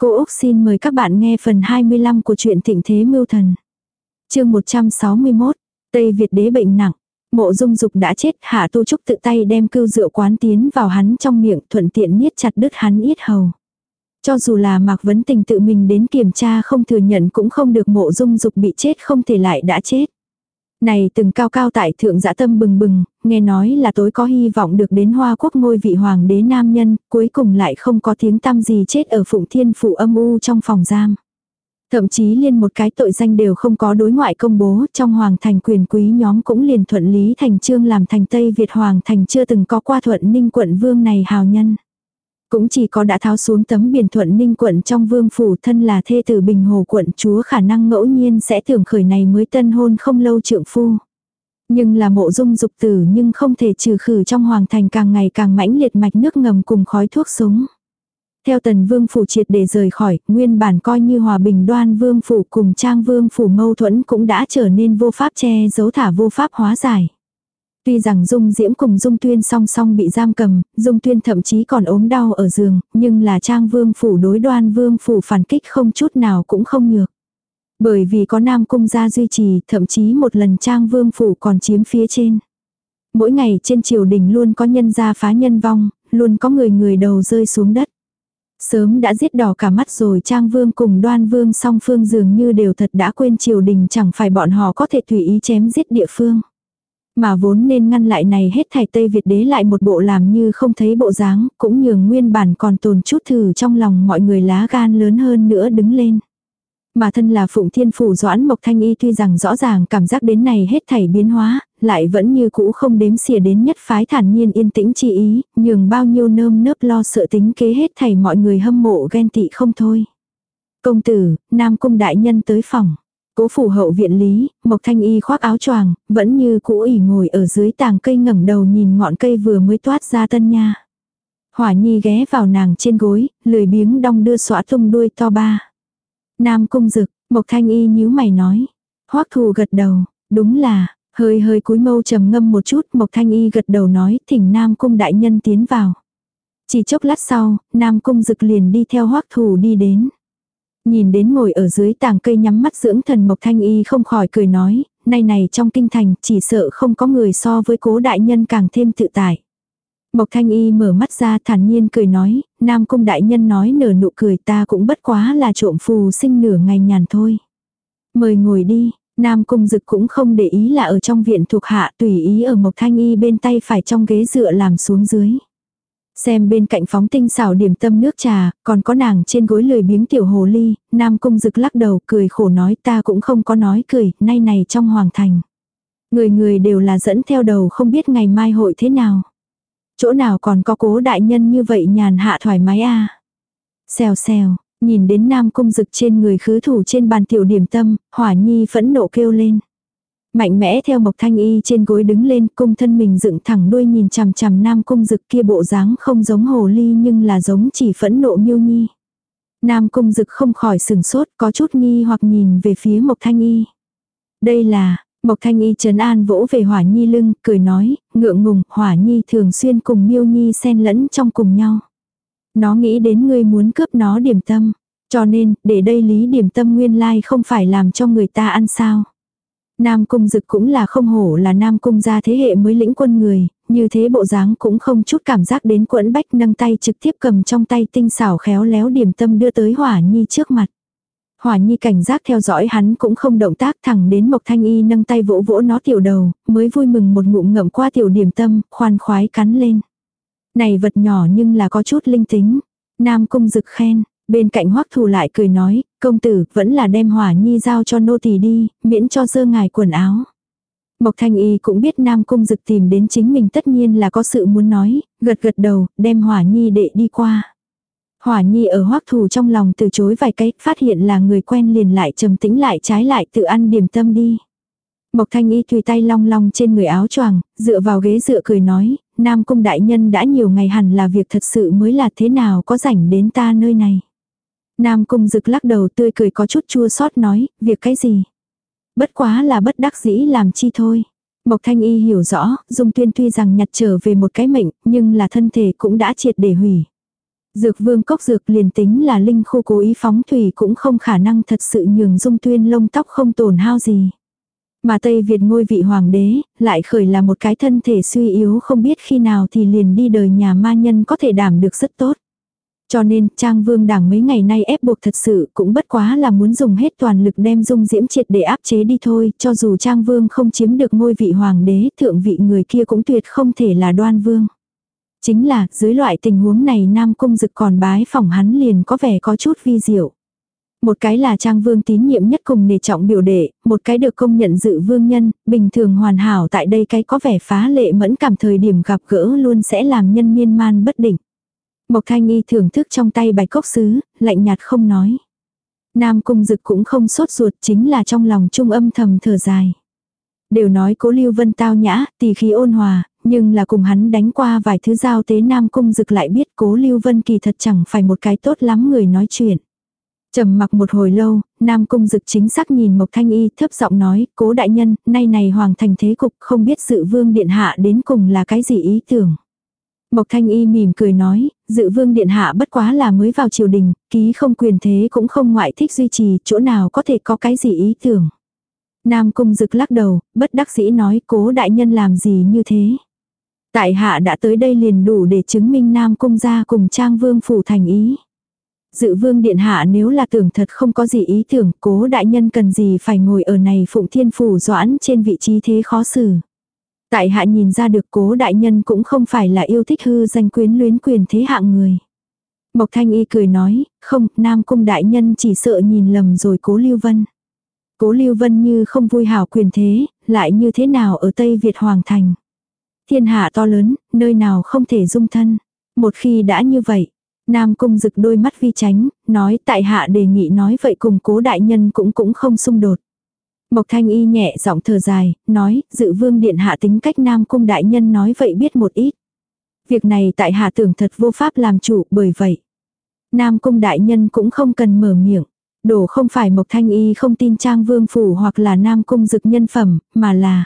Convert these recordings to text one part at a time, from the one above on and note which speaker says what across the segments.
Speaker 1: Cô Úc xin mời các bạn nghe phần 25 của truyện Thịnh Thế Mưu Thần. chương 161, Tây Việt đế bệnh nặng. Mộ dung dục đã chết, hạ tu trúc tự tay đem cưu rượu quán tiến vào hắn trong miệng thuận tiện niết chặt đứt hắn yết hầu. Cho dù là Mạc Vấn Tình tự mình đến kiểm tra không thừa nhận cũng không được mộ dung dục bị chết không thể lại đã chết. Này từng cao cao tại thượng dã tâm bừng bừng, nghe nói là tối có hy vọng được đến hoa quốc ngôi vị hoàng đế nam nhân, cuối cùng lại không có tiếng tăm gì chết ở phụng thiên phủ âm u trong phòng giam. Thậm chí liên một cái tội danh đều không có đối ngoại công bố, trong hoàng thành quyền quý nhóm cũng liền thuận lý thành trương làm thành Tây Việt hoàng thành chưa từng có qua thuận ninh quận vương này hào nhân. Cũng chỉ có đã tháo xuống tấm biển thuận ninh quận trong vương phủ thân là thê tử bình hồ quận chúa khả năng ngẫu nhiên sẽ tưởng khởi này mới tân hôn không lâu trượng phu. Nhưng là mộ dung dục tử nhưng không thể trừ khử trong hoàng thành càng ngày càng mãnh liệt mạch nước ngầm cùng khói thuốc súng. Theo tần vương phủ triệt để rời khỏi, nguyên bản coi như hòa bình đoan vương phủ cùng trang vương phủ mâu thuẫn cũng đã trở nên vô pháp che giấu thả vô pháp hóa giải. Tuy rằng Dung Diễm cùng Dung Tuyên song song bị giam cầm, Dung Tuyên thậm chí còn ốm đau ở giường, nhưng là Trang Vương Phủ đối đoan Vương Phủ phản kích không chút nào cũng không nhược. Bởi vì có Nam Cung gia duy trì, thậm chí một lần Trang Vương Phủ còn chiếm phía trên. Mỗi ngày trên triều đình luôn có nhân gia phá nhân vong, luôn có người người đầu rơi xuống đất. Sớm đã giết đỏ cả mắt rồi Trang Vương cùng Đoan Vương song phương dường như đều thật đã quên triều đình chẳng phải bọn họ có thể tùy ý chém giết địa phương. Mà vốn nên ngăn lại này hết thảy Tây Việt đế lại một bộ làm như không thấy bộ dáng, cũng nhường nguyên bản còn tồn chút thử trong lòng mọi người lá gan lớn hơn nữa đứng lên. Mà thân là Phụng Thiên Phủ Doãn Mộc Thanh Y tuy rằng rõ ràng cảm giác đến này hết thảy biến hóa, lại vẫn như cũ không đếm xỉa đến nhất phái thản nhiên yên tĩnh chi ý, nhường bao nhiêu nơm nớp lo sợ tính kế hết thảy mọi người hâm mộ ghen tị không thôi. Công tử, Nam Cung Đại Nhân tới phòng. Cố phủ hậu viện lý, Mộc Thanh Y khoác áo choàng, vẫn như cũ ỉ ngồi ở dưới tàng cây ngẩng đầu nhìn ngọn cây vừa mới toát ra tân nha. Hỏa Nhi ghé vào nàng trên gối, lười biếng đong đưa xõa tung đuôi to ba. Nam cung dực, Mộc Thanh Y nhíu mày nói. Hoắc thù gật đầu, đúng là, hơi hơi cúi mâu trầm ngâm một chút, Mộc Thanh Y gật đầu nói, thỉnh Nam cung đại nhân tiến vào. Chỉ chốc lát sau, Nam cung dực liền đi theo Hoắc thù đi đến. Nhìn đến ngồi ở dưới tàng cây nhắm mắt dưỡng thần Mộc Thanh Y không khỏi cười nói, nay này trong kinh thành chỉ sợ không có người so với cố đại nhân càng thêm tự tại. Mộc Thanh Y mở mắt ra thản nhiên cười nói, Nam Cung Đại Nhân nói nở nụ cười ta cũng bất quá là trộm phù sinh nửa ngày nhàn thôi. Mời ngồi đi, Nam Cung Dực cũng không để ý là ở trong viện thuộc hạ tùy ý ở Mộc Thanh Y bên tay phải trong ghế dựa làm xuống dưới. Xem bên cạnh phóng tinh xảo điểm tâm nước trà, còn có nàng trên gối lười biếng tiểu hồ ly, Nam Cung Dực lắc đầu cười khổ nói ta cũng không có nói cười, nay này trong hoàng thành. Người người đều là dẫn theo đầu không biết ngày mai hội thế nào. Chỗ nào còn có cố đại nhân như vậy nhàn hạ thoải mái a à. Xèo xèo, nhìn đến nam cung dực trên người khứ thủ trên bàn tiểu điểm tâm, hỏa nhi phẫn nộ kêu lên. Mạnh mẽ theo mộc thanh y trên gối đứng lên cung thân mình dựng thẳng đuôi nhìn chằm chằm nam cung dực kia bộ dáng không giống hồ ly nhưng là giống chỉ phẫn nộ miêu nhi. Nam cung dực không khỏi sừng sốt có chút nghi hoặc nhìn về phía mộc thanh y. Đây là, Mộc Thanh Y trấn an vỗ về Hỏa Nhi lưng, cười nói, ngượng ngùng, Hỏa Nhi thường xuyên cùng Miêu Nhi xen lẫn trong cùng nhau. Nó nghĩ đến ngươi muốn cướp nó điểm tâm, cho nên, để đây lý điểm tâm nguyên lai không phải làm cho người ta ăn sao. Nam Cung Dực cũng là không hổ là Nam Cung gia thế hệ mới lĩnh quân người, như thế bộ dáng cũng không chút cảm giác đến quẫn bách nâng tay trực tiếp cầm trong tay tinh xảo khéo léo điểm tâm đưa tới Hỏa Nhi trước mặt. Hỏa nhi cảnh giác theo dõi hắn cũng không động tác thẳng đến Mộc Thanh Y nâng tay vỗ vỗ nó tiểu đầu, mới vui mừng một ngụm ngậm qua tiểu điểm tâm, khoan khoái cắn lên. Này vật nhỏ nhưng là có chút linh tính. Nam cung Dực khen, bên cạnh hoắc thù lại cười nói, công tử vẫn là đem hỏa nhi giao cho nô tỳ đi, miễn cho dơ ngài quần áo. Mộc Thanh Y cũng biết Nam Cung Dực tìm đến chính mình tất nhiên là có sự muốn nói, gật gật đầu, đem hỏa nhi đệ đi qua. Hỏa nhi ở hoắc thù trong lòng từ chối vài cái, phát hiện là người quen liền lại trầm tĩnh lại trái lại tự ăn điểm tâm đi. Mộc thanh y tùy tay long long trên người áo choàng, dựa vào ghế dựa cười nói, Nam cung đại nhân đã nhiều ngày hẳn là việc thật sự mới là thế nào có rảnh đến ta nơi này. Nam cung dực lắc đầu tươi cười có chút chua xót nói, việc cái gì? Bất quá là bất đắc dĩ làm chi thôi. Mộc thanh y hiểu rõ, dung tuyên tuy rằng nhặt trở về một cái mệnh, nhưng là thân thể cũng đã triệt để hủy. Dược vương cốc dược liền tính là linh khu cố ý phóng thủy cũng không khả năng thật sự nhường dung tuyên lông tóc không tổn hao gì. Mà Tây Việt ngôi vị hoàng đế, lại khởi là một cái thân thể suy yếu không biết khi nào thì liền đi đời nhà ma nhân có thể đảm được rất tốt. Cho nên, Trang Vương Đảng mấy ngày nay ép buộc thật sự cũng bất quá là muốn dùng hết toàn lực đem dung diễm triệt để áp chế đi thôi, cho dù Trang Vương không chiếm được ngôi vị hoàng đế, thượng vị người kia cũng tuyệt không thể là đoan vương. Chính là, dưới loại tình huống này Nam Cung Dực còn bái phỏng hắn liền có vẻ có chút vi diệu. Một cái là trang vương tín nhiệm nhất cùng nề trọng biểu đệ, một cái được công nhận dự vương nhân, bình thường hoàn hảo tại đây cái có vẻ phá lệ mẫn cảm thời điểm gặp gỡ luôn sẽ làm nhân miên man bất định. Mộc thanh y thưởng thức trong tay bạch cốc sứ, lạnh nhạt không nói. Nam cung dực cũng không sốt ruột chính là trong lòng trung âm thầm thở dài. Đều nói cố lưu vân tao nhã, tỷ khí ôn hòa, nhưng là cùng hắn đánh qua vài thứ giao tế Nam cung dực lại biết cố lưu vân kỳ thật chẳng phải một cái tốt lắm người nói chuyện. Trầm mặc một hồi lâu, Nam Cung Dực chính xác nhìn Mộc Thanh Y thấp giọng nói, cố đại nhân, nay này hoàng thành thế cục không biết sự vương điện hạ đến cùng là cái gì ý tưởng. Mộc Thanh Y mỉm cười nói, dự vương điện hạ bất quá là mới vào triều đình, ký không quyền thế cũng không ngoại thích duy trì, chỗ nào có thể có cái gì ý tưởng. Nam Cung Dực lắc đầu, bất đắc dĩ nói cố đại nhân làm gì như thế. Tại hạ đã tới đây liền đủ để chứng minh Nam Cung gia cùng Trang Vương phủ thành ý. Dự vương điện hạ nếu là tưởng thật không có gì ý tưởng cố đại nhân cần gì phải ngồi ở này phụng thiên phủ doãn trên vị trí thế khó xử. Tại hạ nhìn ra được cố đại nhân cũng không phải là yêu thích hư danh quyến luyến quyền thế hạng người. Mộc thanh y cười nói, không, nam cung đại nhân chỉ sợ nhìn lầm rồi cố lưu vân. Cố lưu vân như không vui hảo quyền thế, lại như thế nào ở Tây Việt Hoàng Thành. Thiên hạ to lớn, nơi nào không thể dung thân. Một khi đã như vậy, Nam cung rực đôi mắt vi tránh, nói tại hạ đề nghị nói vậy cùng cố đại nhân cũng cũng không xung đột. Mộc thanh y nhẹ giọng thở dài, nói, dự vương điện hạ tính cách nam cung đại nhân nói vậy biết một ít. Việc này tại hạ tưởng thật vô pháp làm chủ bởi vậy. Nam cung đại nhân cũng không cần mở miệng. Đổ không phải Mộc Thanh Y không tin Trang Vương Phủ hoặc là Nam Cung Dực nhân phẩm, mà là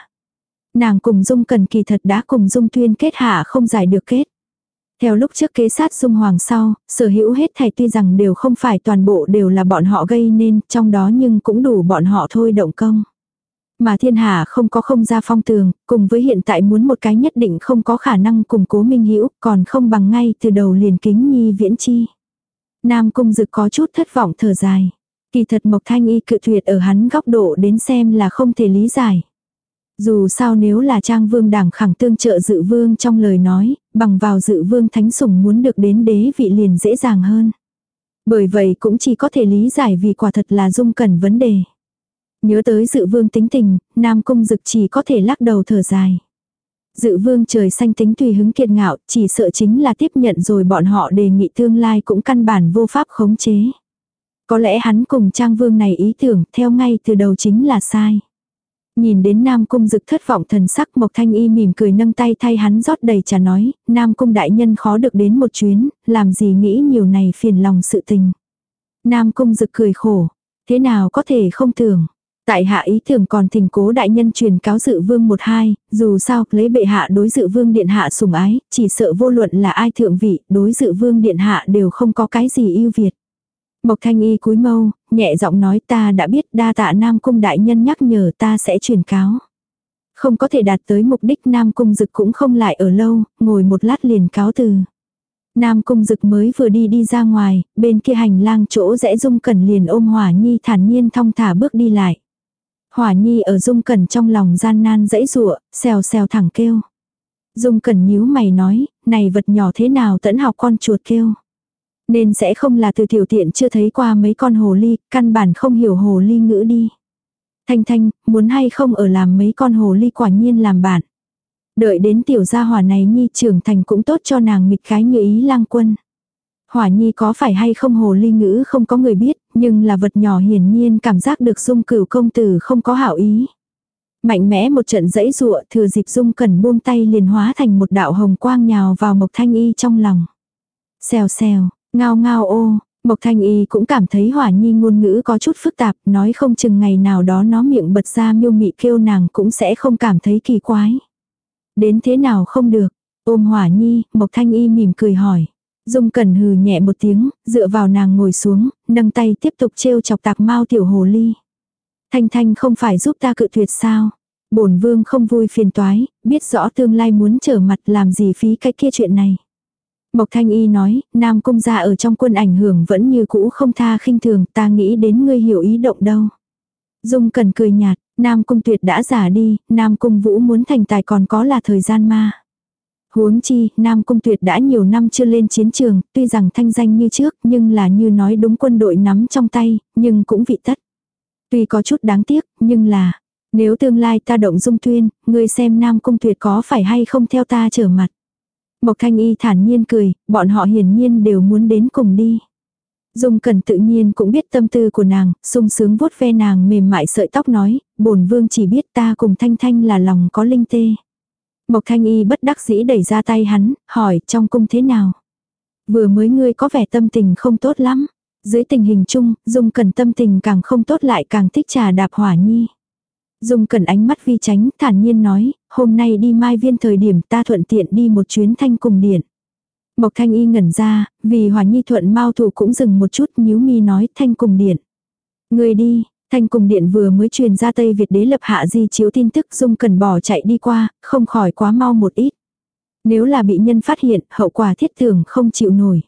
Speaker 1: Nàng cùng Dung Cần kỳ thật đã cùng Dung Tuyên kết hạ không giải được kết. Theo lúc trước kế sát dung hoàng sau, sở hữu hết thảy tuy rằng đều không phải toàn bộ đều là bọn họ gây nên, trong đó nhưng cũng đủ bọn họ thôi động công. Mà thiên hạ không có không ra phong tường, cùng với hiện tại muốn một cái nhất định không có khả năng cùng cố minh hữu còn không bằng ngay từ đầu liền kính nhi viễn chi. Nam cung dực có chút thất vọng thở dài. Kỳ thật Mộc Thanh Y cự tuyệt ở hắn góc độ đến xem là không thể lý giải. Dù sao nếu là trang vương đảng khẳng tương trợ dự vương trong lời nói, bằng vào dự vương thánh sủng muốn được đến đế vị liền dễ dàng hơn. Bởi vậy cũng chỉ có thể lý giải vì quả thật là dung cần vấn đề. Nhớ tới dự vương tính tình, Nam Cung Dực chỉ có thể lắc đầu thở dài. Dự vương trời xanh tính tùy hứng kiệt ngạo, chỉ sợ chính là tiếp nhận rồi bọn họ đề nghị tương lai cũng căn bản vô pháp khống chế. Có lẽ hắn cùng trang vương này ý tưởng theo ngay từ đầu chính là sai. Nhìn đến Nam Cung Dực thất vọng thần sắc Mộc Thanh Y mỉm cười nâng tay thay hắn rót đầy trà nói, Nam Cung đại nhân khó được đến một chuyến, làm gì nghĩ nhiều này phiền lòng sự tình. Nam Cung Dực cười khổ, thế nào có thể không tưởng. Tại hạ ý tưởng còn thỉnh cố đại nhân truyền cáo dự vương một hai, dù sao lấy bệ hạ đối dự vương điện hạ sủng ái, chỉ sợ vô luận là ai thượng vị, đối dự vương điện hạ đều không có cái gì ưu việt. Mộc thanh y cúi mâu, nhẹ giọng nói ta đã biết đa tạ Nam Cung đại nhân nhắc nhở ta sẽ truyền cáo. Không có thể đạt tới mục đích Nam Cung Dực cũng không lại ở lâu, ngồi một lát liền cáo từ. Nam Cung Dực mới vừa đi đi ra ngoài, bên kia hành lang chỗ rẽ Dung Cẩn liền ôm Hỏa Nhi thản nhiên thong thả bước đi lại. Hỏa Nhi ở Dung Cẩn trong lòng gian nan dãy rụa, xèo xèo thẳng kêu. Dung Cẩn nhíu mày nói, này vật nhỏ thế nào tẫn học con chuột kêu. Nên sẽ không là từ tiểu tiện chưa thấy qua mấy con hồ ly, căn bản không hiểu hồ ly ngữ đi. Thanh Thanh, muốn hay không ở làm mấy con hồ ly quả nhiên làm bạn. Đợi đến tiểu gia hỏa này nhi trưởng thành cũng tốt cho nàng mịch cái như ý lang quân. Hỏa nhi có phải hay không hồ ly ngữ không có người biết, nhưng là vật nhỏ hiển nhiên cảm giác được dung cửu công tử không có hảo ý. Mạnh mẽ một trận dãy rụa thừa dịp dung cần buông tay liền hóa thành một đạo hồng quang nhào vào mộc thanh y trong lòng. Xèo xèo, Ngao ngao ô, Mộc Thanh Y cũng cảm thấy hỏa nhi ngôn ngữ có chút phức tạp, nói không chừng ngày nào đó nó miệng bật ra miêu mị kêu nàng cũng sẽ không cảm thấy kỳ quái. Đến thế nào không được, ôm hỏa nhi, Mộc Thanh Y mỉm cười hỏi. Dung Cẩn hừ nhẹ một tiếng, dựa vào nàng ngồi xuống, nâng tay tiếp tục trêu chọc tạc mau tiểu hồ ly. Thanh Thanh không phải giúp ta cự tuyệt sao? Bổn vương không vui phiền toái, biết rõ tương lai muốn trở mặt làm gì phí cái kia chuyện này. Mộc Thanh Y nói, Nam Cung gia ở trong quân ảnh hưởng vẫn như cũ không tha khinh thường, ta nghĩ đến ngươi hiểu ý động đâu. Dung Cần cười nhạt, Nam Cung tuyệt đã giả đi, Nam Cung Vũ muốn thành tài còn có là thời gian ma. Huống chi, Nam Cung Tuyệt đã nhiều năm chưa lên chiến trường, tuy rằng thanh danh như trước, nhưng là như nói đúng quân đội nắm trong tay, nhưng cũng vị tất. Tuy có chút đáng tiếc, nhưng là, nếu tương lai ta động dung tuyên, ngươi xem Nam Cung Tuyệt có phải hay không theo ta trở mặt. Mộc Thanh Y thản nhiên cười, bọn họ hiển nhiên đều muốn đến cùng đi. Dung Cẩn tự nhiên cũng biết tâm tư của nàng, sung sướng vuốt ve nàng mềm mại sợi tóc nói, bổn vương chỉ biết ta cùng Thanh Thanh là lòng có linh tê. Mộc Thanh Y bất đắc dĩ đẩy ra tay hắn, hỏi trong cung thế nào. Vừa mới ngươi có vẻ tâm tình không tốt lắm. Dưới tình hình chung, Dung Cẩn tâm tình càng không tốt lại càng thích trà đạp hỏa nhi. Dung Cẩn ánh mắt vi tránh, thản nhiên nói, hôm nay đi mai viên thời điểm ta thuận tiện đi một chuyến thanh cùng điện. Mộc Thanh Y ngẩn ra, vì hòa nhi thuận mau thủ cũng dừng một chút nhíu mi nói thanh cùng điện. Người đi, Thanh cùng điện vừa mới truyền ra Tây Việt đế lập hạ di chiếu tin tức Dung Cần bỏ chạy đi qua, không khỏi quá mau một ít. Nếu là bị nhân phát hiện, hậu quả thiết tưởng không chịu nổi.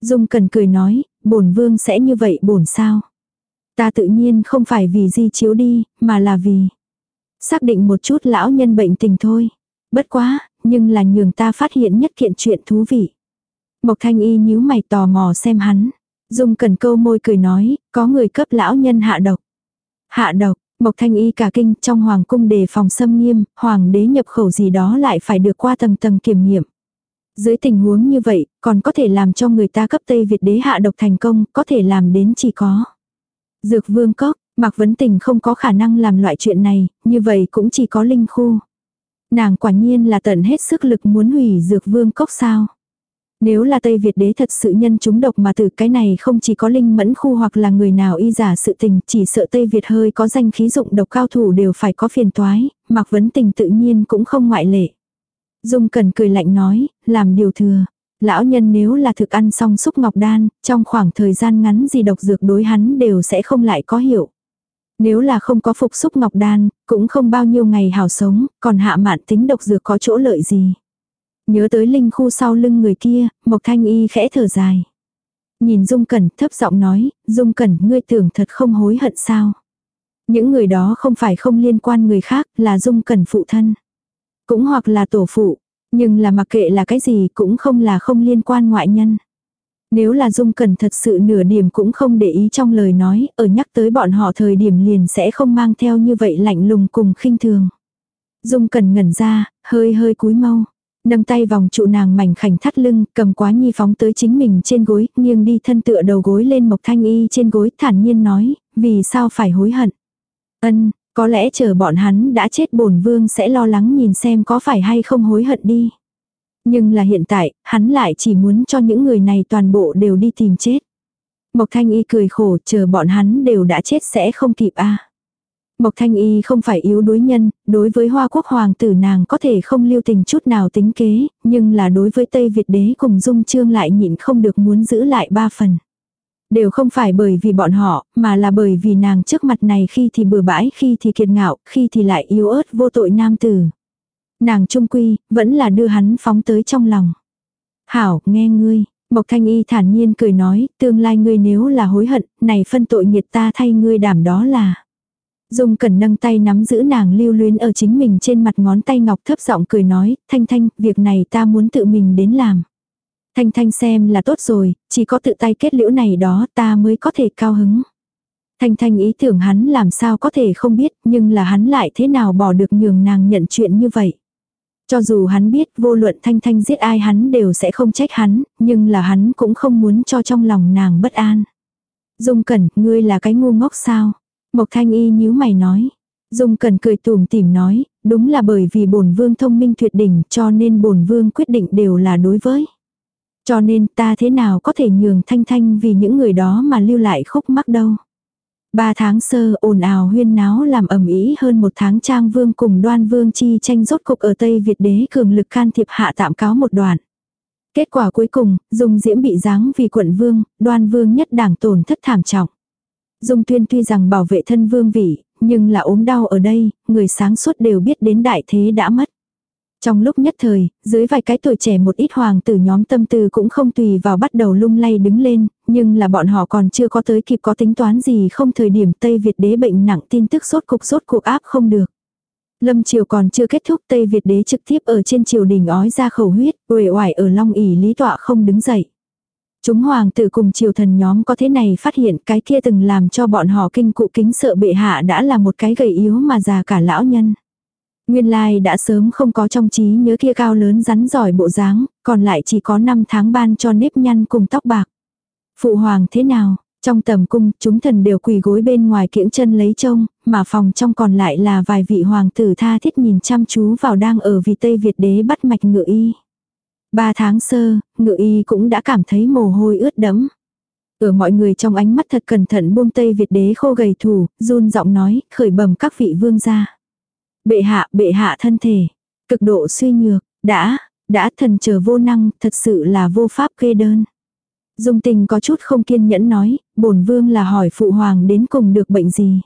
Speaker 1: Dung Cần cười nói, bổn vương sẽ như vậy bổn sao. Ta tự nhiên không phải vì di chiếu đi, mà là vì xác định một chút lão nhân bệnh tình thôi. Bất quá, nhưng là nhường ta phát hiện nhất kiện chuyện thú vị. Mộc Thanh Y nhíu mày tò mò xem hắn. Dung Cần câu môi cười nói, có người cấp lão nhân hạ độc. Hạ độc, Mộc Thanh Y cả kinh trong hoàng cung đề phòng xâm nghiêm, hoàng đế nhập khẩu gì đó lại phải được qua tầng tầng kiểm nghiệm. Dưới tình huống như vậy, còn có thể làm cho người ta cấp Tây Việt đế hạ độc thành công, có thể làm đến chỉ có. Dược vương cốc, Mạc Vấn Tình không có khả năng làm loại chuyện này, như vậy cũng chỉ có linh khu. Nàng quả nhiên là tận hết sức lực muốn hủy dược vương cốc sao. Nếu là Tây Việt đế thật sự nhân chúng độc mà từ cái này không chỉ có linh mẫn khu hoặc là người nào y giả sự tình, chỉ sợ Tây Việt hơi có danh khí dụng độc cao thủ đều phải có phiền toái, mặc vấn tình tự nhiên cũng không ngoại lệ. Dung cần cười lạnh nói, làm điều thừa. Lão nhân nếu là thực ăn xong xúc ngọc đan, trong khoảng thời gian ngắn gì độc dược đối hắn đều sẽ không lại có hiệu. Nếu là không có phục xúc ngọc đan, cũng không bao nhiêu ngày hào sống, còn hạ mạn tính độc dược có chỗ lợi gì. Nhớ tới linh khu sau lưng người kia, Mộc Thanh Y khẽ thở dài. Nhìn Dung Cẩn thấp giọng nói, Dung Cẩn ngươi tưởng thật không hối hận sao. Những người đó không phải không liên quan người khác là Dung Cẩn phụ thân. Cũng hoặc là tổ phụ, nhưng là mặc kệ là cái gì cũng không là không liên quan ngoại nhân. Nếu là Dung Cẩn thật sự nửa điểm cũng không để ý trong lời nói, ở nhắc tới bọn họ thời điểm liền sẽ không mang theo như vậy lạnh lùng cùng khinh thường. Dung Cẩn ngẩn ra, hơi hơi cúi mau. Nâng tay vòng trụ nàng mảnh khảnh thắt lưng, cầm quá nhi phóng tới chính mình trên gối, nghiêng đi thân tựa đầu gối lên mộc thanh y trên gối, thản nhiên nói, vì sao phải hối hận. Ân, có lẽ chờ bọn hắn đã chết bổn vương sẽ lo lắng nhìn xem có phải hay không hối hận đi. Nhưng là hiện tại, hắn lại chỉ muốn cho những người này toàn bộ đều đi tìm chết. Mộc thanh y cười khổ chờ bọn hắn đều đã chết sẽ không kịp a Mộc Thanh Y không phải yếu đối nhân, đối với Hoa Quốc Hoàng tử nàng có thể không lưu tình chút nào tính kế, nhưng là đối với Tây Việt đế cùng Dung Trương lại nhịn không được muốn giữ lại ba phần. Đều không phải bởi vì bọn họ, mà là bởi vì nàng trước mặt này khi thì bừa bãi, khi thì kiệt ngạo, khi thì lại yếu ớt vô tội nam tử. Nàng trung quy, vẫn là đưa hắn phóng tới trong lòng. Hảo, nghe ngươi. Mộc Thanh Y thản nhiên cười nói, tương lai ngươi nếu là hối hận, này phân tội nghiệt ta thay ngươi đảm đó là. Dung Cẩn nâng tay nắm giữ nàng lưu luyến ở chính mình trên mặt ngón tay ngọc thấp giọng cười nói, Thanh Thanh, việc này ta muốn tự mình đến làm. Thanh Thanh xem là tốt rồi, chỉ có tự tay kết liễu này đó ta mới có thể cao hứng. Thanh Thanh ý tưởng hắn làm sao có thể không biết, nhưng là hắn lại thế nào bỏ được nhường nàng nhận chuyện như vậy. Cho dù hắn biết vô luận Thanh Thanh giết ai hắn đều sẽ không trách hắn, nhưng là hắn cũng không muốn cho trong lòng nàng bất an. Dung Cẩn, ngươi là cái ngu ngốc sao? Mộc Thanh Y nhíu mày nói. Dung Cẩn cười tủm tỉm nói, đúng là bởi vì bổn vương thông minh tuyệt đỉnh cho nên bổn vương quyết định đều là đối với. Cho nên ta thế nào có thể nhường Thanh Thanh vì những người đó mà lưu lại khúc mắc đâu. Ba tháng sơ ồn ào huyên náo làm ẩm ý hơn một tháng trang vương cùng đoan vương chi tranh rốt cục ở Tây Việt đế cường lực can thiệp hạ tạm cáo một đoạn. Kết quả cuối cùng, Dung Diễm bị giáng vì quận vương, đoan vương nhất đảng tổn thất thảm trọng. Dung Tuyên tuy rằng bảo vệ thân vương vị, nhưng là ốm đau ở đây, người sáng suốt đều biết đến đại thế đã mất. Trong lúc nhất thời, dưới vài cái tuổi trẻ một ít hoàng tử nhóm tâm tư cũng không tùy vào bắt đầu lung lay đứng lên, nhưng là bọn họ còn chưa có tới kịp có tính toán gì không thời điểm Tây Việt đế bệnh nặng tin tức sốt cục sốt cuộc áp không được. Lâm triều còn chưa kết thúc Tây Việt đế trực tiếp ở trên triều đình ói ra khẩu huyết, uể oải ở long ỉ lý tọa không đứng dậy. Chúng hoàng tử cùng triều thần nhóm có thế này phát hiện cái kia từng làm cho bọn họ kinh cụ kính sợ bệ hạ đã là một cái gầy yếu mà già cả lão nhân. Nguyên lai đã sớm không có trong trí nhớ kia cao lớn rắn giỏi bộ dáng, còn lại chỉ có 5 tháng ban cho nếp nhăn cùng tóc bạc. Phụ hoàng thế nào, trong tầm cung chúng thần đều quỳ gối bên ngoài kiễng chân lấy trông, mà phòng trong còn lại là vài vị hoàng tử tha thiết nhìn chăm chú vào đang ở vì Tây Việt đế bắt mạch ngựa y. Ba tháng sơ, ngựa y cũng đã cảm thấy mồ hôi ướt đẫm. Ở mọi người trong ánh mắt thật cẩn thận buông Tây Việt đế khô gầy thủ, run giọng nói, khởi bẩm các vị vương gia. Bệ hạ, bệ hạ thân thể, cực độ suy nhược, đã, đã thần chờ vô năng, thật sự là vô pháp kê đơn. Dung tình có chút không kiên nhẫn nói, bổn vương là hỏi phụ hoàng đến cùng được bệnh gì.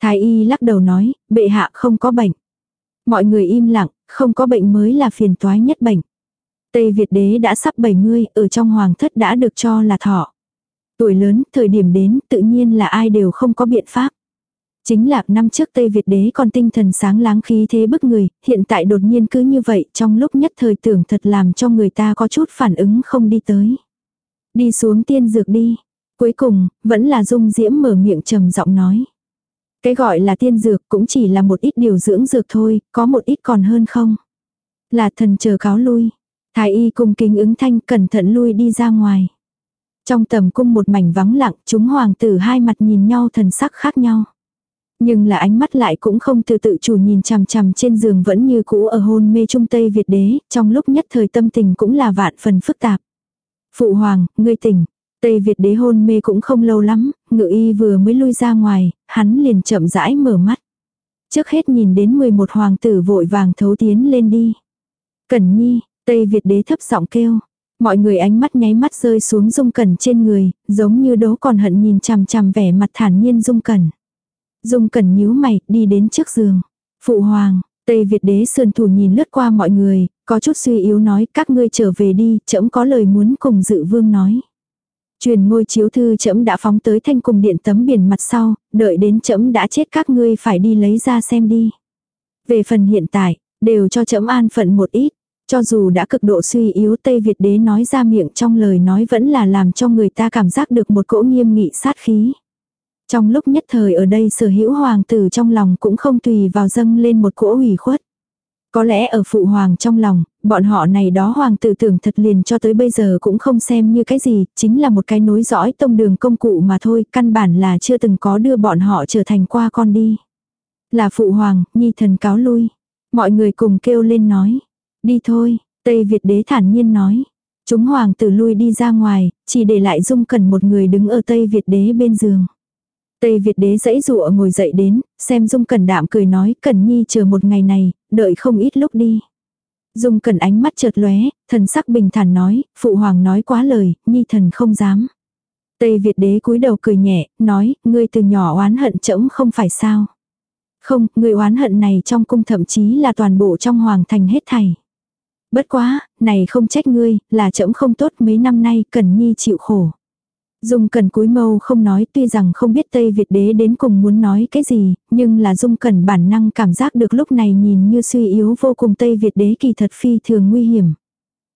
Speaker 1: Thái y lắc đầu nói, bệ hạ không có bệnh. Mọi người im lặng, không có bệnh mới là phiền toái nhất bệnh. Tây Việt đế đã sắp 70, ở trong hoàng thất đã được cho là thọ. Tuổi lớn, thời điểm đến, tự nhiên là ai đều không có biện pháp. Chính là năm trước Tây Việt đế còn tinh thần sáng láng khí thế bức người, hiện tại đột nhiên cứ như vậy trong lúc nhất thời tưởng thật làm cho người ta có chút phản ứng không đi tới. Đi xuống tiên dược đi. Cuối cùng, vẫn là dung diễm mở miệng trầm giọng nói. Cái gọi là tiên dược cũng chỉ là một ít điều dưỡng dược thôi, có một ít còn hơn không. Là thần chờ cáo lui. Thái y cung kính ứng thanh cẩn thận lui đi ra ngoài. Trong tầm cung một mảnh vắng lặng, chúng hoàng tử hai mặt nhìn nhau thần sắc khác nhau. Nhưng là ánh mắt lại cũng không từ tự chủ nhìn chằm chằm trên giường vẫn như cũ ở hôn mê trung Tây Việt đế, trong lúc nhất thời tâm tình cũng là vạn phần phức tạp. Phụ hoàng, ngươi tỉnh. Tây Việt đế hôn mê cũng không lâu lắm, ngự y vừa mới lui ra ngoài, hắn liền chậm rãi mở mắt. Trước hết nhìn đến 11 hoàng tử vội vàng thấu tiến lên đi. Cẩn nhi, Tây Việt đế thấp giọng kêu. Mọi người ánh mắt nháy mắt rơi xuống dung cẩn trên người, giống như đố còn hận nhìn chằm chằm vẻ mặt thản nhiên dung cẩn. Dung cẩn nhíu mày, đi đến trước giường. Phụ hoàng, Tây Việt đế sườn thủ nhìn lướt qua mọi người, có chút suy yếu nói các ngươi trở về đi, trẫm có lời muốn cùng dự vương nói. Truyền ngôi chiếu thư trẫm đã phóng tới thanh cùng điện tấm biển mặt sau, đợi đến trẫm đã chết các ngươi phải đi lấy ra xem đi. Về phần hiện tại, đều cho trẫm an phận một ít. Cho dù đã cực độ suy yếu Tây Việt đế nói ra miệng trong lời nói vẫn là làm cho người ta cảm giác được một cỗ nghiêm nghị sát khí. Trong lúc nhất thời ở đây sở hữu hoàng tử trong lòng cũng không tùy vào dâng lên một cỗ ủy khuất. Có lẽ ở phụ hoàng trong lòng, bọn họ này đó hoàng tử tưởng thật liền cho tới bây giờ cũng không xem như cái gì, chính là một cái nối dõi tông đường công cụ mà thôi, căn bản là chưa từng có đưa bọn họ trở thành qua con đi. Là phụ hoàng, nhi thần cáo lui. Mọi người cùng kêu lên nói. Đi thôi, Tây Việt đế thản nhiên nói. Chúng hoàng tử lui đi ra ngoài, chỉ để lại dung cần một người đứng ở Tây Việt đế bên giường. Tây Việt đế dãy dụa ngồi dậy đến, xem Dung Cẩn đạm cười nói, Cẩn Nhi chờ một ngày này, đợi không ít lúc đi. Dung Cẩn ánh mắt chợt lóe, thần sắc bình thản nói, phụ hoàng nói quá lời, Nhi thần không dám. Tây Việt đế cúi đầu cười nhẹ, nói, ngươi từ nhỏ oán hận trẫm không phải sao. Không, ngươi oán hận này trong cung thậm chí là toàn bộ trong hoàng thành hết thảy. Bất quá, này không trách ngươi, là trẫm không tốt mấy năm nay Cẩn Nhi chịu khổ. Dung Cẩn cúi mâu không nói tuy rằng không biết Tây Việt đế đến cùng muốn nói cái gì, nhưng là Dung Cẩn bản năng cảm giác được lúc này nhìn như suy yếu vô cùng Tây Việt đế kỳ thật phi thường nguy hiểm.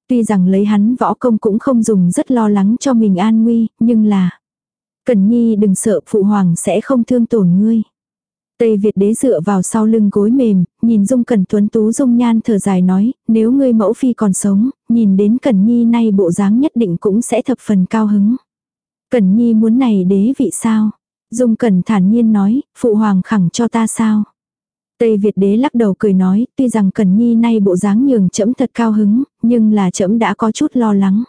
Speaker 1: Tuy rằng lấy hắn võ công cũng không dùng rất lo lắng cho mình an nguy, nhưng là Cẩn Nhi đừng sợ phụ hoàng sẽ không thương tổn ngươi. Tây Việt đế dựa vào sau lưng gối mềm, nhìn Dung Cẩn Tuấn Tú Dung Nhan thở dài nói, nếu ngươi mẫu phi còn sống, nhìn đến Cẩn Nhi nay bộ dáng nhất định cũng sẽ thập phần cao hứng. Cẩn Nhi muốn này đế vị sao? Dung Cẩn thản nhiên nói, phụ hoàng khẳng cho ta sao? Tây Việt đế lắc đầu cười nói, tuy rằng Cẩn Nhi nay bộ dáng nhường trẫm thật cao hứng, nhưng là trẫm đã có chút lo lắng.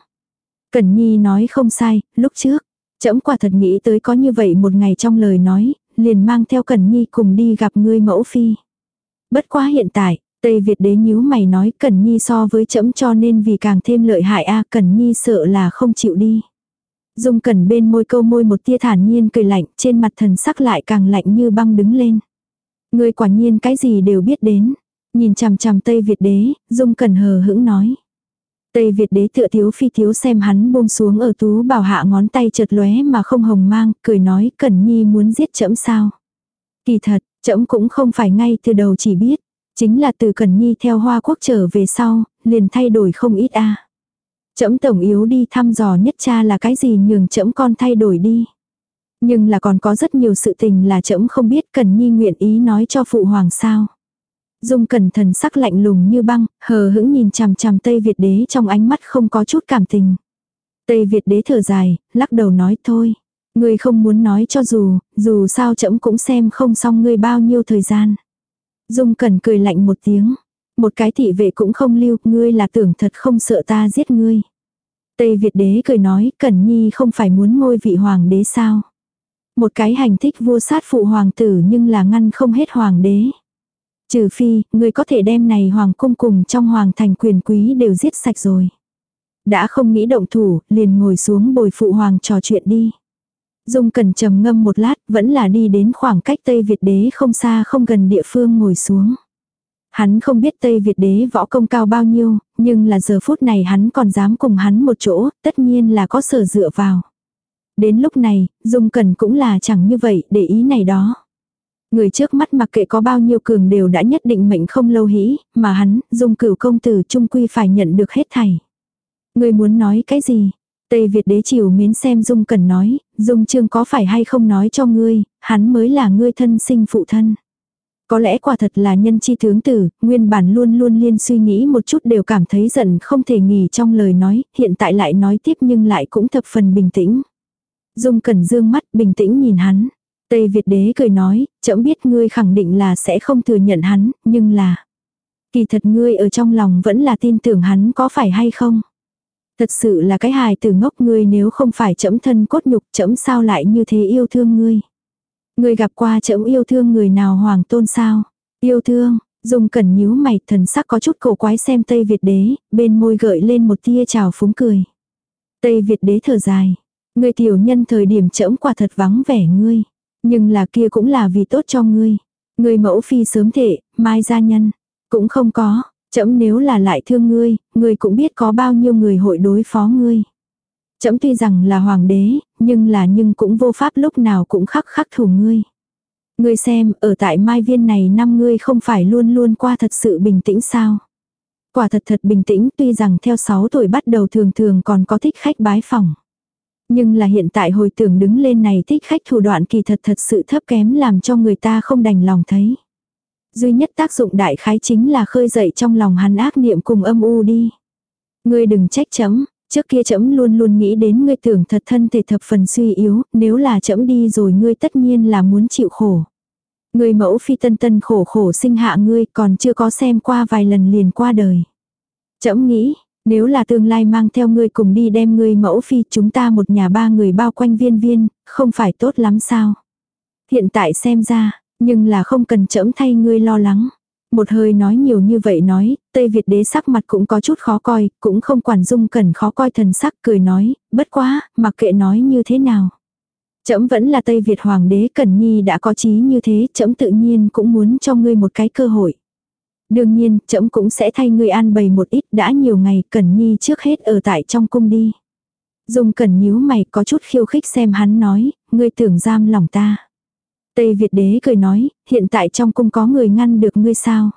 Speaker 1: Cẩn Nhi nói không sai, lúc trước, trẫm quả thật nghĩ tới có như vậy một ngày trong lời nói, liền mang theo Cẩn Nhi cùng đi gặp ngươi mẫu phi. Bất quá hiện tại, Tây Việt đế nhíu mày nói Cẩn Nhi so với trẫm cho nên vì càng thêm lợi hại a Cẩn Nhi sợ là không chịu đi. Dung Cẩn bên môi câu môi một tia thản nhiên cười lạnh trên mặt thần sắc lại càng lạnh như băng đứng lên. Người quả nhiên cái gì đều biết đến. Nhìn chằm chằm Tây Việt đế, Dung Cẩn hờ hững nói. Tây Việt đế tựa thiếu phi thiếu xem hắn buông xuống ở tú bảo hạ ngón tay chợt lóe mà không hồng mang, cười nói Cẩn Nhi muốn giết trẫm sao. Kỳ thật, trẫm cũng không phải ngay từ đầu chỉ biết. Chính là từ Cẩn Nhi theo Hoa Quốc trở về sau, liền thay đổi không ít a. À. Chấm tổng yếu đi thăm dò nhất cha là cái gì nhường chấm con thay đổi đi. Nhưng là còn có rất nhiều sự tình là chấm không biết cần Nhi nguyện ý nói cho phụ hoàng sao. Dung cẩn thần sắc lạnh lùng như băng, hờ hững nhìn chằm chằm Tây Việt đế trong ánh mắt không có chút cảm tình. Tây Việt đế thở dài, lắc đầu nói thôi. Ngươi không muốn nói cho dù, dù sao chấm cũng xem không xong ngươi bao nhiêu thời gian. Dung cẩn cười lạnh một tiếng. Một cái thị vệ cũng không lưu, ngươi là tưởng thật không sợ ta giết ngươi. Tây Việt đế cười nói, Cẩn Nhi không phải muốn ngôi vị hoàng đế sao. Một cái hành thích vua sát phụ hoàng tử nhưng là ngăn không hết hoàng đế. Trừ phi, ngươi có thể đem này hoàng cung cùng trong hoàng thành quyền quý đều giết sạch rồi. Đã không nghĩ động thủ, liền ngồi xuống bồi phụ hoàng trò chuyện đi. Dung cần trầm ngâm một lát, vẫn là đi đến khoảng cách Tây Việt đế không xa không gần địa phương ngồi xuống. Hắn không biết Tây Việt đế võ công cao bao nhiêu, nhưng là giờ phút này hắn còn dám cùng hắn một chỗ, tất nhiên là có sở dựa vào. Đến lúc này, Dung Cần cũng là chẳng như vậy, để ý này đó. Người trước mắt mặc kệ có bao nhiêu cường đều đã nhất định mệnh không lâu hĩ, mà hắn, Dung cửu công tử trung quy phải nhận được hết thảy. Người muốn nói cái gì? Tây Việt đế chiều miến xem Dung Cần nói, Dung Trương có phải hay không nói cho ngươi, hắn mới là ngươi thân sinh phụ thân. Có lẽ quả thật là nhân chi tướng tử, nguyên bản luôn luôn liên suy nghĩ một chút đều cảm thấy giận không thể nghỉ trong lời nói, hiện tại lại nói tiếp nhưng lại cũng thập phần bình tĩnh. Dung Cẩn dương mắt bình tĩnh nhìn hắn. Tây Việt đế cười nói, chậm biết ngươi khẳng định là sẽ không thừa nhận hắn, nhưng là... Kỳ thật ngươi ở trong lòng vẫn là tin tưởng hắn có phải hay không? Thật sự là cái hài từ ngốc ngươi nếu không phải chậm thân cốt nhục chậm sao lại như thế yêu thương ngươi. Ngươi gặp qua chậm yêu thương người nào hoàng tôn sao? Yêu thương, dùng cẩn nhíu mày thần sắc có chút cổ quái xem Tây Việt đế, bên môi gợi lên một tia trào phúng cười. Tây Việt đế thở dài. người tiểu nhân thời điểm chậm quả thật vắng vẻ ngươi. Nhưng là kia cũng là vì tốt cho ngươi. Ngươi mẫu phi sớm thể, mai gia nhân. Cũng không có, chậm nếu là lại thương ngươi, ngươi cũng biết có bao nhiêu người hội đối phó ngươi. Chấm tuy rằng là hoàng đế, nhưng là nhưng cũng vô pháp lúc nào cũng khắc khắc thủ ngươi. Ngươi xem, ở tại mai viên này năm ngươi không phải luôn luôn qua thật sự bình tĩnh sao. Quả thật thật bình tĩnh tuy rằng theo 6 tuổi bắt đầu thường thường còn có thích khách bái phòng. Nhưng là hiện tại hồi tưởng đứng lên này thích khách thủ đoạn kỳ thật thật sự thấp kém làm cho người ta không đành lòng thấy. Duy nhất tác dụng đại khái chính là khơi dậy trong lòng hắn ác niệm cùng âm u đi. Ngươi đừng trách chấm, trước kia trẫm luôn luôn nghĩ đến ngươi tưởng thật thân thể thập phần suy yếu, nếu là trẫm đi rồi ngươi tất nhiên là muốn chịu khổ. Ngươi mẫu phi tân tân khổ khổ sinh hạ ngươi còn chưa có xem qua vài lần liền qua đời. trẫm nghĩ, nếu là tương lai mang theo ngươi cùng đi đem ngươi mẫu phi chúng ta một nhà ba người bao quanh viên viên, không phải tốt lắm sao? Hiện tại xem ra, nhưng là không cần chẫm thay ngươi lo lắng. Một hơi nói nhiều như vậy nói, Tây Việt đế sắc mặt cũng có chút khó coi, cũng không quản dung cần khó coi thần sắc cười nói, bất quá, mặc kệ nói như thế nào. Chấm vẫn là Tây Việt Hoàng đế Cần Nhi đã có trí như thế, chấm tự nhiên cũng muốn cho ngươi một cái cơ hội. Đương nhiên, trẫm cũng sẽ thay ngươi an bày một ít đã nhiều ngày Cẩn Nhi trước hết ở tại trong cung đi. Dung Cẩn nhíu mày có chút khiêu khích xem hắn nói, ngươi tưởng giam lòng ta. Tây Việt đế cười nói, hiện tại trong cung có người ngăn được ngươi sao?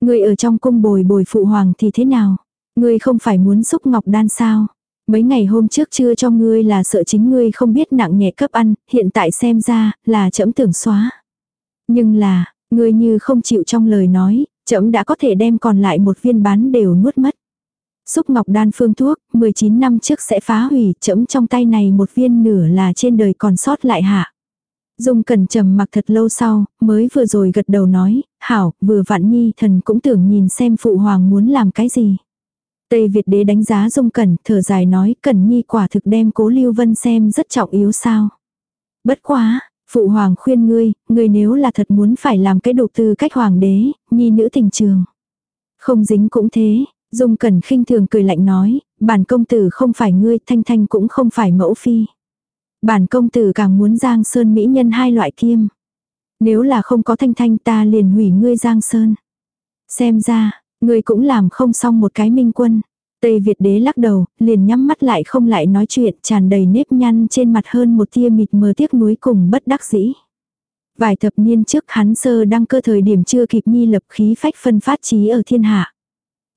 Speaker 1: Ngươi ở trong cung bồi bồi phụ hoàng thì thế nào? Ngươi không phải muốn xúc ngọc đan sao? Mấy ngày hôm trước chưa cho ngươi là sợ chính ngươi không biết nặng nhẹ cấp ăn, hiện tại xem ra là chậm tưởng xóa. Nhưng là, ngươi như không chịu trong lời nói, chậm đã có thể đem còn lại một viên bán đều nuốt mất. Xúc ngọc đan phương thuốc, 19 năm trước sẽ phá hủy, chậm trong tay này một viên nửa là trên đời còn sót lại hạ. Dung cẩn trầm mặc thật lâu sau, mới vừa rồi gật đầu nói, hảo, vừa vạn nhi thần cũng tưởng nhìn xem phụ hoàng muốn làm cái gì. Tây Việt đế đánh giá Dung cẩn, thở dài nói, cẩn nhi quả thực đem cố lưu vân xem rất trọng yếu sao. Bất quá, Phụ hoàng khuyên ngươi, ngươi nếu là thật muốn phải làm cái độc tư cách hoàng đế, nhi nữ tình trường. Không dính cũng thế, Dung Cẩn khinh thường cười lạnh nói, bản công tử không phải ngươi, Thanh Thanh cũng không phải mẫu phi. Bản công tử càng muốn Giang Sơn mỹ nhân hai loại kiêm. Nếu là không có Thanh Thanh ta liền hủy ngươi Giang Sơn. Xem ra, ngươi cũng làm không xong một cái minh quân. Tây Việt đế lắc đầu, liền nhắm mắt lại không lại nói chuyện, tràn đầy nếp nhăn trên mặt hơn một tia mịt mờ tiếc nuối cùng bất đắc dĩ. Vài thập niên trước hắn sơ đăng cơ thời điểm chưa kịp nhi lập khí phách phân phát trí ở thiên hạ.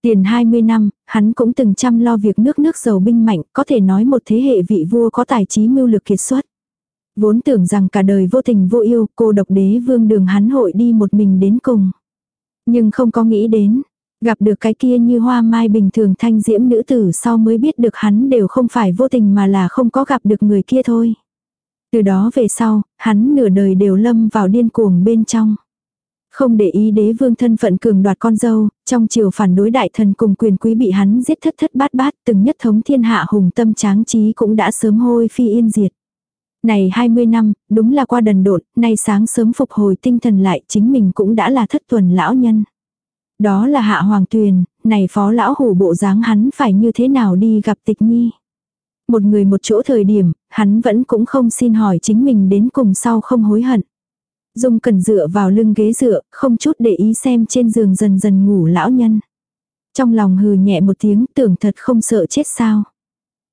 Speaker 1: Tiền 20 năm, hắn cũng từng chăm lo việc nước nước giàu binh mạnh, có thể nói một thế hệ vị vua có tài trí mưu lược kiệt xuất. Vốn tưởng rằng cả đời vô tình vô yêu, cô độc đế vương đường hắn hội đi một mình đến cùng. Nhưng không có nghĩ đến, gặp được cái kia như hoa mai bình thường thanh diễm nữ tử sau mới biết được hắn đều không phải vô tình mà là không có gặp được người kia thôi. Từ đó về sau, hắn nửa đời đều lâm vào điên cuồng bên trong. Không để ý đế vương thân phận cường đoạt con dâu, trong chiều phản đối đại thần cùng quyền quý bị hắn giết thất thất bát bát, từng nhất thống thiên hạ hùng tâm tráng trí cũng đã sớm hôi phi yên diệt. Này 20 năm, đúng là qua đần độn, nay sáng sớm phục hồi tinh thần lại chính mình cũng đã là thất tuần lão nhân. Đó là hạ hoàng tuyền, này phó lão hủ bộ dáng hắn phải như thế nào đi gặp tịch nhi. Một người một chỗ thời điểm, hắn vẫn cũng không xin hỏi chính mình đến cùng sau không hối hận. Dung cần dựa vào lưng ghế dựa, không chút để ý xem trên giường dần dần ngủ lão nhân. Trong lòng hừ nhẹ một tiếng tưởng thật không sợ chết sao.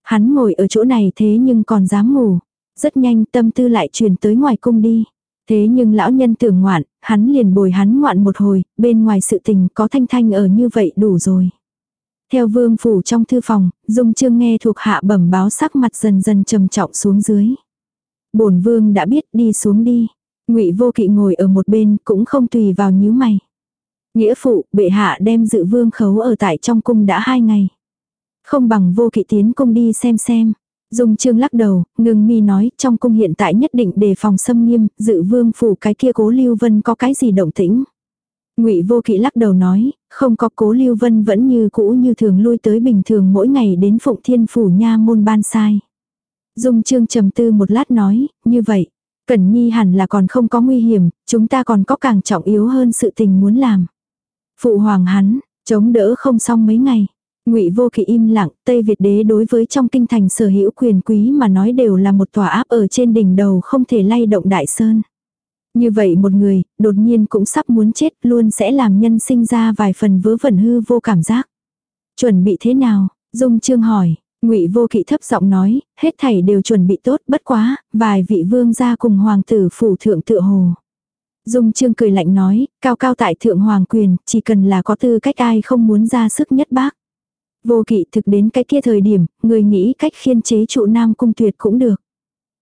Speaker 1: Hắn ngồi ở chỗ này thế nhưng còn dám ngủ. Rất nhanh tâm tư lại truyền tới ngoài cung đi. Thế nhưng lão nhân tưởng ngoạn, hắn liền bồi hắn ngoạn một hồi, bên ngoài sự tình có thanh thanh ở như vậy đủ rồi. Theo vương phủ trong thư phòng, dung trương nghe thuộc hạ bẩm báo sắc mặt dần dần trầm trọng xuống dưới. bổn vương đã biết đi xuống đi ngụy vô kỵ ngồi ở một bên cũng không tùy vào nhíu mày. Nghĩa phụ, bệ hạ đem dự vương khấu ở tại trong cung đã hai ngày. Không bằng vô kỵ tiến cung đi xem xem. Dung Trương lắc đầu, ngừng mi nói, trong cung hiện tại nhất định đề phòng xâm nghiêm, dự vương phủ cái kia cố lưu vân có cái gì động tĩnh. Ngụy Vô Kỵ lắc đầu nói, không có Cố Lưu Vân vẫn như cũ như thường lui tới bình thường mỗi ngày đến Phụng Thiên phủ nha môn ban sai. Dung Trương trầm tư một lát nói, như vậy, Cẩn Nhi hẳn là còn không có nguy hiểm, chúng ta còn có càng trọng yếu hơn sự tình muốn làm. Phụ hoàng hắn, chống đỡ không xong mấy ngày. Ngụy Vô Kỵ im lặng, Tây Việt đế đối với trong kinh thành sở hữu quyền quý mà nói đều là một tòa áp ở trên đỉnh đầu không thể lay động đại sơn. Như vậy một người, đột nhiên cũng sắp muốn chết luôn sẽ làm nhân sinh ra vài phần vớ vẩn hư vô cảm giác. Chuẩn bị thế nào? Dung Trương hỏi. Ngụy Vô Kỵ thấp giọng nói, hết thảy đều chuẩn bị tốt, bất quá, vài vị vương gia cùng hoàng tử phủ thượng tựa hồ. Dung Trương cười lạnh nói, cao cao tại thượng hoàng quyền, chỉ cần là có tư cách ai không muốn ra sức nhất bác. Vô Kỵ thực đến cái kia thời điểm, người nghĩ cách khiên chế trụ Nam cung tuyệt cũng được.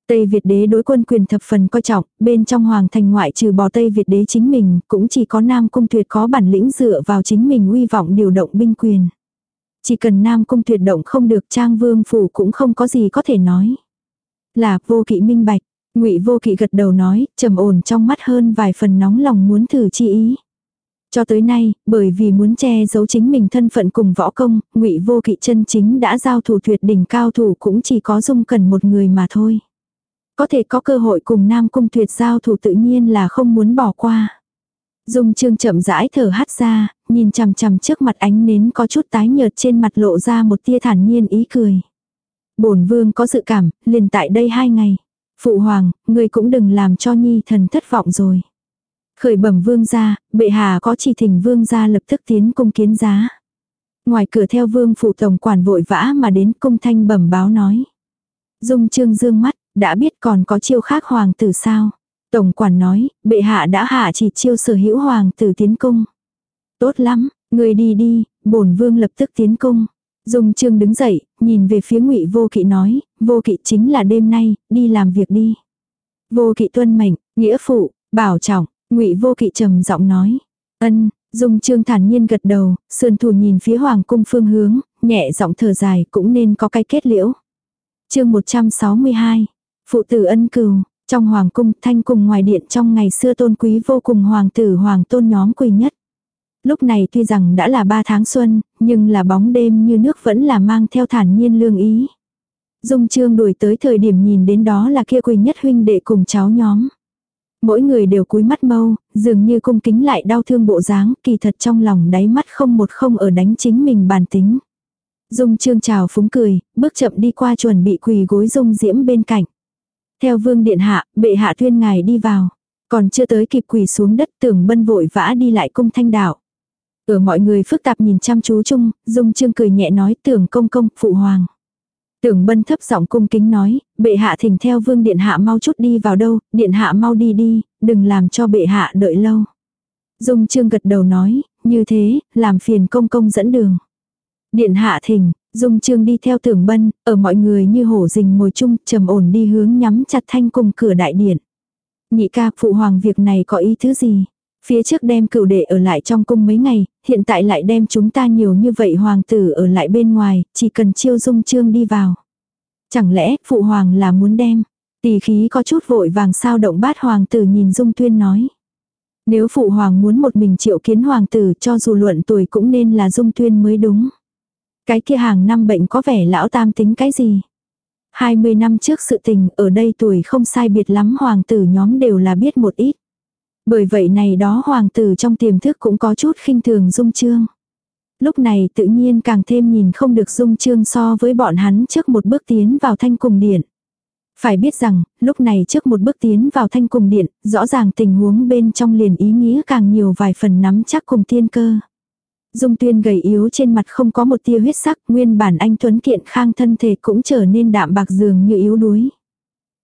Speaker 1: Tây Việt đế đối quân quyền thập phần coi trọng, bên trong hoàng thành ngoại trừ bò Tây Việt đế chính mình, cũng chỉ có Nam Cung Tuyệt có bản lĩnh dựa vào chính mình uy vọng điều động binh quyền. Chỉ cần Nam Cung Tuyệt động không được Trang Vương Phủ cũng không có gì có thể nói. Là vô kỵ minh bạch, ngụy vô kỵ gật đầu nói, trầm ổn trong mắt hơn vài phần nóng lòng muốn thử chi ý. Cho tới nay, bởi vì muốn che giấu chính mình thân phận cùng võ công, ngụy vô kỵ chân chính đã giao thủ tuyệt đỉnh cao thủ cũng chỉ có dung cần một người mà thôi. Có thể có cơ hội cùng Nam Cung tuyệt giao thủ tự nhiên là không muốn bỏ qua. Dung Trương chậm rãi thở hắt ra, nhìn chằm chằm trước mặt ánh nến có chút tái nhợt trên mặt lộ ra một tia thản nhiên ý cười. Bổn vương có dự cảm, liền tại đây hai ngày. Phụ hoàng, người cũng đừng làm cho nhi thần thất vọng rồi. Khởi bẩm vương gia, bệ hạ có chỉ thỉnh vương gia lập tức tiến cung kiến giá. Ngoài cửa theo vương phụ tổng quản vội vã mà đến cung thanh bẩm báo nói. Dung trương dương mắt, đã biết còn có chiêu khác hoàng tử sao? Tổng quản nói, bệ hạ đã hạ chỉ chiêu sở hữu hoàng tử tiến cung. Tốt lắm, người đi đi, bổn vương lập tức tiến cung. Dung Trương đứng dậy, nhìn về phía Ngụy Vô Kỵ nói, Vô Kỵ chính là đêm nay, đi làm việc đi. Vô Kỵ tuân mệnh, nghĩa phụ, bảo trọng, Ngụy Vô Kỵ trầm giọng nói. Ân, Dung Trương thản nhiên gật đầu, sườn thủ nhìn phía hoàng cung phương hướng, nhẹ giọng thở dài, cũng nên có cái kết liễu. Chương 162. Phụ tử ân cừu, trong hoàng cung thanh cùng ngoài điện trong ngày xưa tôn quý vô cùng hoàng tử hoàng tôn nhóm quỳ nhất. Lúc này tuy rằng đã là ba tháng xuân, nhưng là bóng đêm như nước vẫn là mang theo thản nhiên lương ý. Dung trương đuổi tới thời điểm nhìn đến đó là kia quỳ nhất huynh đệ cùng cháu nhóm. Mỗi người đều cúi mắt mâu, dường như cung kính lại đau thương bộ dáng, kỳ thật trong lòng đáy mắt không một không ở đánh chính mình bản tính. Dung trương chào phúng cười, bước chậm đi qua chuẩn bị quỳ gối dung diễm bên cạnh. Theo vương điện hạ, bệ hạ tuyên ngài đi vào. Còn chưa tới kịp quỳ xuống đất tưởng bân vội vã đi lại cung thanh đạo. Ở mọi người phức tạp nhìn chăm chú chung, dung trương cười nhẹ nói tưởng công công, phụ hoàng. Tưởng bân thấp giọng cung kính nói, bệ hạ thỉnh theo vương điện hạ mau chút đi vào đâu, điện hạ mau đi đi, đừng làm cho bệ hạ đợi lâu. Dung trương gật đầu nói, như thế, làm phiền công công dẫn đường. Điện hạ thỉnh, Dung Trương đi theo tưởng bân, ở mọi người như hổ rình mồi chung, trầm ổn đi hướng nhắm chặt thanh cùng cửa đại điện. Nhị ca, phụ hoàng việc này có ý thứ gì? Phía trước đem cửu đệ ở lại trong cung mấy ngày, hiện tại lại đem chúng ta nhiều như vậy hoàng tử ở lại bên ngoài, chỉ cần chiêu Dung Trương đi vào. Chẳng lẽ, phụ hoàng là muốn đem? Tỷ khí có chút vội vàng sao động bát hoàng tử nhìn Dung Tuyên nói. Nếu phụ hoàng muốn một mình triệu kiến hoàng tử cho dù luận tuổi cũng nên là Dung Tuyên mới đúng. Cái kia hàng năm bệnh có vẻ lão tam tính cái gì? 20 năm trước sự tình ở đây tuổi không sai biệt lắm hoàng tử nhóm đều là biết một ít. Bởi vậy này đó hoàng tử trong tiềm thức cũng có chút khinh thường dung trương. Lúc này tự nhiên càng thêm nhìn không được dung trương so với bọn hắn trước một bước tiến vào thanh cùng điện. Phải biết rằng, lúc này trước một bước tiến vào thanh cùng điện, rõ ràng tình huống bên trong liền ý nghĩa càng nhiều vài phần nắm chắc cùng tiên cơ. Dung tuyên gầy yếu trên mặt không có một tia huyết sắc, nguyên bản anh Tuấn kiện khang thân thể cũng trở nên đạm bạc dường như yếu đuối.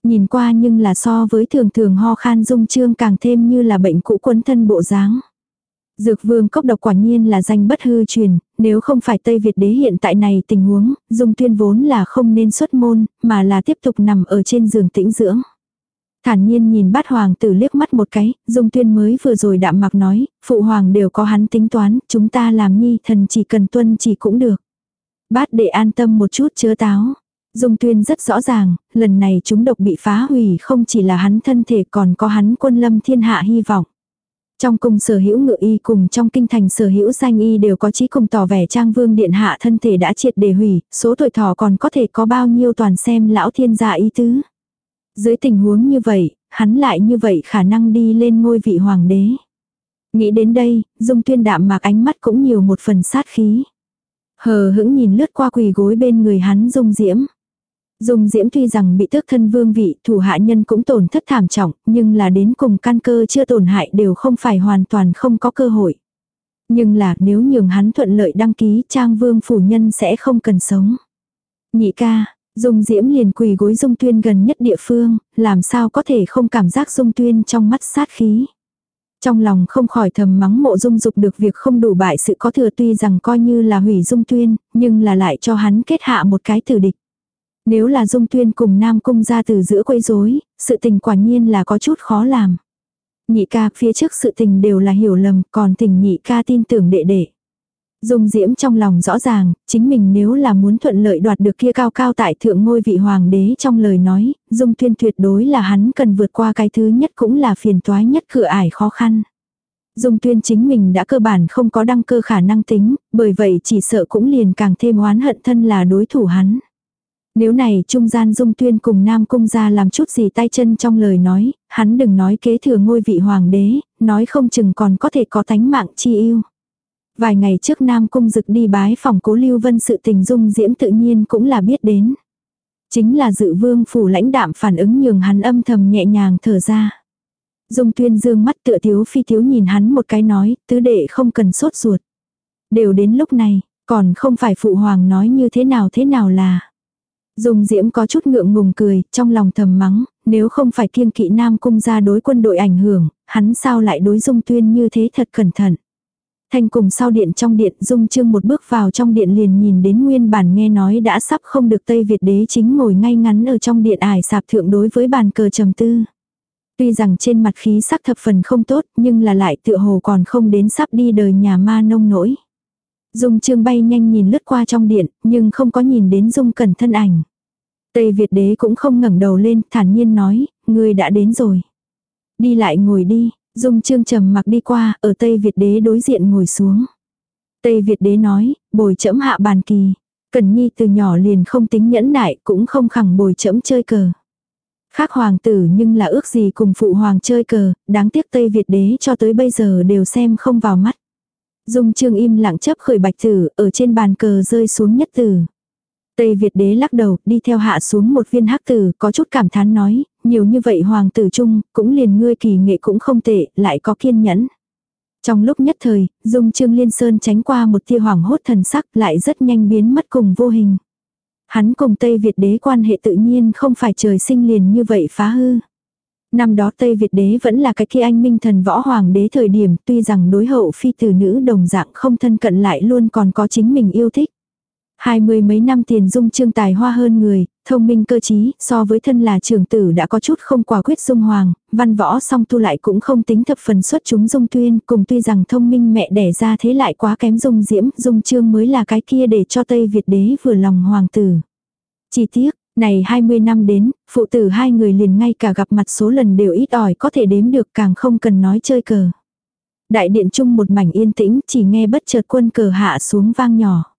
Speaker 1: Nhìn qua nhưng là so với thường thường ho khan dung trương càng thêm như là bệnh cũ quấn thân bộ dáng. Dược vương cốc độc quả nhiên là danh bất hư truyền, nếu không phải Tây Việt đế hiện tại này tình huống, dung tuyên vốn là không nên xuất môn, mà là tiếp tục nằm ở trên giường tĩnh dưỡng. Thản nhiên nhìn bát hoàng tử liếc mắt một cái, dung tuyên mới vừa rồi đạm mặc nói, phụ hoàng đều có hắn tính toán, chúng ta làm nhi thần chỉ cần tuân chỉ cũng được. Bát để an tâm một chút chớ táo. Dung tuyên rất rõ ràng, lần này chúng độc bị phá hủy không chỉ là hắn thân thể còn có hắn quân lâm thiên hạ hy vọng. Trong cung sở hữu ngự y cùng trong kinh thành sở hữu danh y đều có chí cùng tỏ vẻ trang vương điện hạ thân thể đã triệt để hủy, số tuổi thọ còn có thể có bao nhiêu toàn xem lão thiên gia ý tứ. Dưới tình huống như vậy, hắn lại như vậy khả năng đi lên ngôi vị hoàng đế. Nghĩ đến đây, dung tuyên đạm mạc ánh mắt cũng nhiều một phần sát khí. Hờ hững nhìn lướt qua quỳ gối bên người hắn dung diễm. Dung diễm tuy rằng bị tước thân vương vị, thủ hạ nhân cũng tổn thất thảm trọng, nhưng là đến cùng căn cơ chưa tổn hại đều không phải hoàn toàn không có cơ hội. Nhưng là nếu nhường hắn thuận lợi đăng ký trang vương phủ nhân sẽ không cần sống. Nhị ca, Dung Diễm liền quỳ gối Dung Tuyên gần nhất địa phương, làm sao có thể không cảm giác Dung Tuyên trong mắt sát khí. Trong lòng không khỏi thầm mắng mộ Dung Dục được việc không đủ bại sự có thừa tuy rằng coi như là hủy Dung Tuyên, nhưng là lại cho hắn kết hạ một cái tử địch. Nếu là Dung Tuyên cùng Nam Cung ra từ giữa quấy rối, sự tình quả nhiên là có chút khó làm. Nhị ca phía trước sự tình đều là hiểu lầm, còn tình nhị ca tin tưởng đệ đệ. Dung Diễm trong lòng rõ ràng, chính mình nếu là muốn thuận lợi đoạt được kia cao cao tại thượng ngôi vị hoàng đế trong lời nói, Dung Tuyên tuyệt đối là hắn cần vượt qua cái thứ nhất cũng là phiền toái nhất cửa ải khó khăn. Dung Tuyên chính mình đã cơ bản không có đăng cơ khả năng tính, bởi vậy chỉ sợ cũng liền càng thêm oán hận thân là đối thủ hắn. Nếu này trung gian Dung Tuyên cùng Nam Cung ra làm chút gì tay chân trong lời nói, hắn đừng nói kế thừa ngôi vị hoàng đế, nói không chừng còn có thể có tánh mạng chi yêu. Vài ngày trước Nam Cung Dực đi bái phòng cố Lưu Vân sự tình dung diễm tự nhiên cũng là biết đến. Chính là dự vương phủ lãnh đạm phản ứng nhường hắn âm thầm nhẹ nhàng thở ra. Dung tuyên dương mắt tựa thiếu phi thiếu nhìn hắn một cái nói, tứ đệ không cần sốt ruột. Đều đến lúc này, còn không phải phụ hoàng nói như thế nào thế nào là. Dung diễm có chút ngượng ngùng cười, trong lòng thầm mắng, nếu không phải kiêng kỵ nam cung ra đối quân đội ảnh hưởng, hắn sao lại đối dung tuyên như thế thật cẩn thận. Thanh cùng sau điện trong điện dung trương một bước vào trong điện liền nhìn đến nguyên bản nghe nói đã sắp không được Tây Việt đế chính ngồi ngay ngắn ở trong điện ải sạp thượng đối với bàn cờ trầm tư. Tuy rằng trên mặt khí sắc thập phần không tốt nhưng là lại tựa hồ còn không đến sắp đi đời nhà ma nông nỗi. Dung trương bay nhanh nhìn lướt qua trong điện nhưng không có nhìn đến dung cẩn thân ảnh. Tây Việt đế cũng không ngẩng đầu lên thản nhiên nói, ngươi đã đến rồi. Đi lại ngồi đi, Dung Trương trầm mặc đi qua, ở Tây Việt đế đối diện ngồi xuống. Tây Việt đế nói, bồi chẫm hạ bàn kỳ. Cần Nhi từ nhỏ liền không tính nhẫn nại, cũng không khẳng bồi chẫm chơi cờ. Khác hoàng tử nhưng là ước gì cùng phụ hoàng chơi cờ, đáng tiếc Tây Việt đế cho tới bây giờ đều xem không vào mắt. Dung trương im lặng chấp khởi bạch tử, ở trên bàn cờ rơi xuống nhất tử. Tây Việt đế lắc đầu, đi theo hạ xuống một viên hắc tử, có chút cảm thán nói, nhiều như vậy hoàng tử trung cũng liền ngươi kỳ nghệ cũng không tệ, lại có kiên nhẫn. Trong lúc nhất thời, Dung Trương Liên Sơn tránh qua một tia hoàng hốt thần sắc lại rất nhanh biến mất cùng vô hình. Hắn cùng Tây Việt đế quan hệ tự nhiên không phải trời sinh liền như vậy phá hư. Năm đó Tây Việt đế vẫn là cái kia anh minh thần võ hoàng đế thời điểm tuy rằng đối hậu phi tử nữ đồng dạng không thân cận lại luôn còn có chính mình yêu thích. Hai mươi mấy năm tiền dung trương tài hoa hơn người, thông minh cơ trí, so với thân là trưởng tử đã có chút không quả quyết dung hoàng, văn võ song tu lại cũng không tính thập phần xuất chúng dung tuyên, cùng tuy rằng thông minh mẹ đẻ ra thế lại quá kém dung diễm, dung trương mới là cái kia để cho Tây Việt đế vừa lòng hoàng tử. Chỉ tiếc, này 20 năm đến, phụ tử hai người liền ngay cả gặp mặt số lần đều ít ỏi có thể đếm được càng không cần nói chơi cờ. Đại điện chung một mảnh yên tĩnh chỉ nghe bất chợt quân cờ hạ xuống vang nhỏ.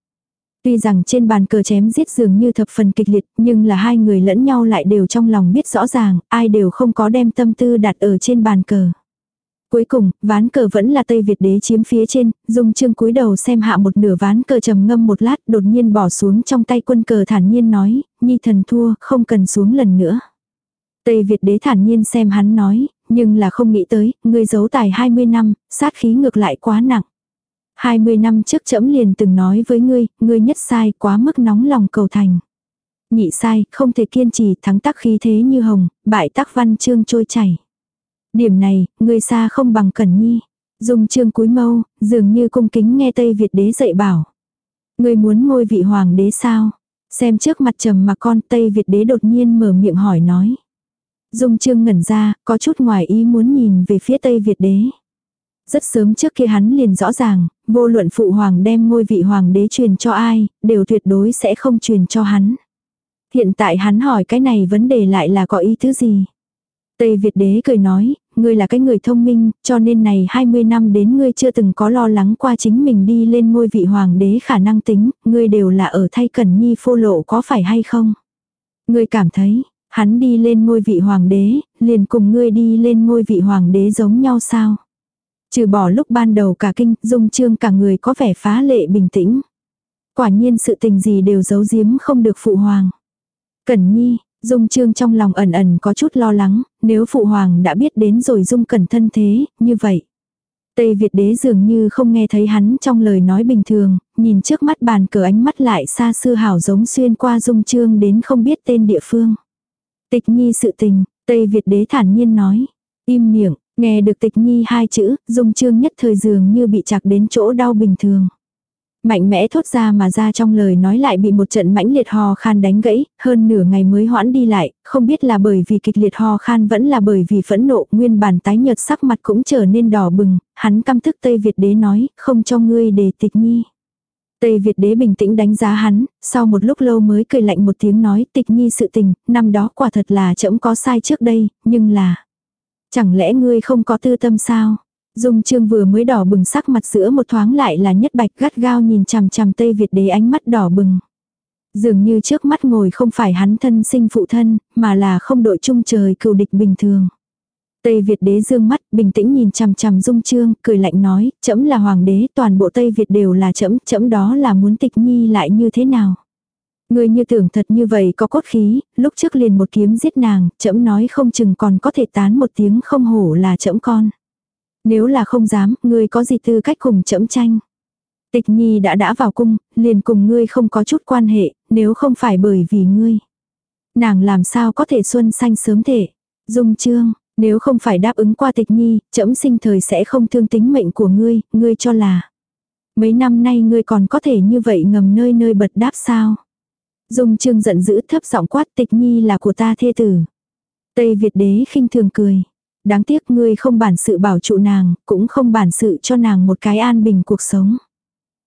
Speaker 1: Tuy rằng trên bàn cờ chém giết dường như thập phần kịch liệt, nhưng là hai người lẫn nhau lại đều trong lòng biết rõ ràng, ai đều không có đem tâm tư đặt ở trên bàn cờ. Cuối cùng, ván cờ vẫn là Tây Việt đế chiếm phía trên, dung trương cúi đầu xem hạ một nửa ván cờ trầm ngâm một lát đột nhiên bỏ xuống trong tay quân cờ thản nhiên nói, nhi thần thua, không cần xuống lần nữa. Tây Việt đế thản nhiên xem hắn nói, nhưng là không nghĩ tới, người giấu tài 20 năm, sát khí ngược lại quá nặng. 20 năm trước trẫm liền từng nói với ngươi, ngươi nhất sai quá mức nóng lòng cầu thành. Nhị sai, không thể kiên trì thắng tắc khí thế như hồng, bại tắc văn chương trôi chảy. Điểm này, ngươi xa không bằng Cẩn Nhi. Dùng trương cúi mâu, dường như cung kính nghe Tây Việt đế dạy bảo. Ngươi muốn ngôi vị hoàng đế sao? Xem trước mặt trầm mà con Tây Việt đế đột nhiên mở miệng hỏi nói. Dung trương ngẩn ra, có chút ngoài ý muốn nhìn về phía Tây Việt đế. Rất sớm trước kia hắn liền rõ ràng, vô luận phụ hoàng đem ngôi vị hoàng đế truyền cho ai, đều tuyệt đối sẽ không truyền cho hắn. Hiện tại hắn hỏi cái này vấn đề lại là có ý thứ gì? Tây Việt đế cười nói, ngươi là cái người thông minh, cho nên này 20 năm đến ngươi chưa từng có lo lắng qua chính mình đi lên ngôi vị hoàng đế khả năng tính, ngươi đều là ở thay Cẩn Nhi phô lộ có phải hay không? Ngươi cảm thấy, hắn đi lên ngôi vị hoàng đế, liền cùng ngươi đi lên ngôi vị hoàng đế giống nhau sao? Trừ bỏ lúc ban đầu cả kinh, dung trương cả người có vẻ phá lệ bình tĩnh. Quả nhiên sự tình gì đều giấu giếm không được phụ hoàng. Cẩn nhi, dung trương trong lòng ẩn ẩn có chút lo lắng, nếu phụ hoàng đã biết đến rồi dung cẩn thân thế, như vậy. Tây Việt đế dường như không nghe thấy hắn trong lời nói bình thường, nhìn trước mắt bàn cờ ánh mắt lại xa xưa hảo giống xuyên qua dung trương đến không biết tên địa phương. Tịch nhi sự tình, Tây Việt đế thản nhiên nói. Im miệng, Nghe được tịch nhi hai chữ, dung trương nhất thời dường như bị chặt đến chỗ đau bình thường. Mạnh mẽ thốt ra mà ra trong lời nói lại bị một trận mãnh liệt ho khan đánh gãy, hơn nửa ngày mới hoãn đi lại, không biết là bởi vì kịch liệt ho khan vẫn là bởi vì phẫn nộ, nguyên bản tái nhợt sắc mặt cũng trở nên đỏ bừng, hắn căm thức Tây Việt đế nói, không cho ngươi để tịch nhi. Tây Việt đế bình tĩnh đánh giá hắn, sau một lúc lâu mới cười lạnh một tiếng nói tịch nhi sự tình, năm đó quả thật là trẫm có sai trước đây, nhưng là... Chẳng lẽ ngươi không có tư tâm sao? Dung Trương vừa mới đỏ bừng sắc mặt giữa một thoáng lại là nhất bạch gắt gao nhìn chằm chằm Tây Việt đế ánh mắt đỏ bừng. Dường như trước mắt ngồi không phải hắn thân sinh phụ thân, mà là không đội chung trời cựu địch bình thường. Tây Việt đế dương mắt, bình tĩnh nhìn chằm chằm Dung Trương, cười lạnh nói, chấm là hoàng đế, toàn bộ Tây Việt đều là chấm, chấm đó là muốn tịch nhi lại như thế nào ngươi như tưởng thật như vậy có cốt khí, lúc trước liền một kiếm giết nàng, chậm nói không chừng còn có thể tán một tiếng không hổ là chậm con. Nếu là không dám, ngươi có gì tư cách cùng chậm tranh. Tịch nhi đã đã vào cung, liền cùng ngươi không có chút quan hệ, nếu không phải bởi vì ngươi. Nàng làm sao có thể xuân xanh sớm thể. Dung trương, nếu không phải đáp ứng qua tịch nhi, chậm sinh thời sẽ không thương tính mệnh của ngươi, ngươi cho là. Mấy năm nay ngươi còn có thể như vậy ngầm nơi nơi bật đáp sao. Dung trương giận dữ thấp giọng quát tịch nhi là của ta thê tử. Tây Việt đế khinh thường cười. Đáng tiếc ngươi không bản sự bảo trụ nàng, cũng không bản sự cho nàng một cái an bình cuộc sống.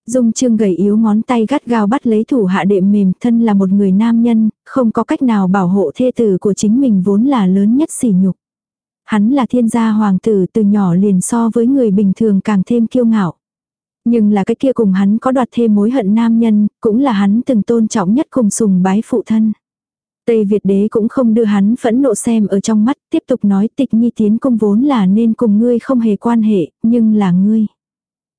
Speaker 1: Dung trương gầy yếu ngón tay gắt gao bắt lấy thủ hạ đệm mềm thân là một người nam nhân, không có cách nào bảo hộ thê tử của chính mình vốn là lớn nhất sỉ nhục. Hắn là thiên gia hoàng tử từ nhỏ liền so với người bình thường càng thêm kiêu ngạo. Nhưng là cái kia cùng hắn có đoạt thêm mối hận nam nhân, cũng là hắn từng tôn trọng nhất cùng sùng bái phụ thân. Tây Việt đế cũng không đưa hắn phẫn nộ xem ở trong mắt, tiếp tục nói tịch nhi tiến công vốn là nên cùng ngươi không hề quan hệ, nhưng là ngươi.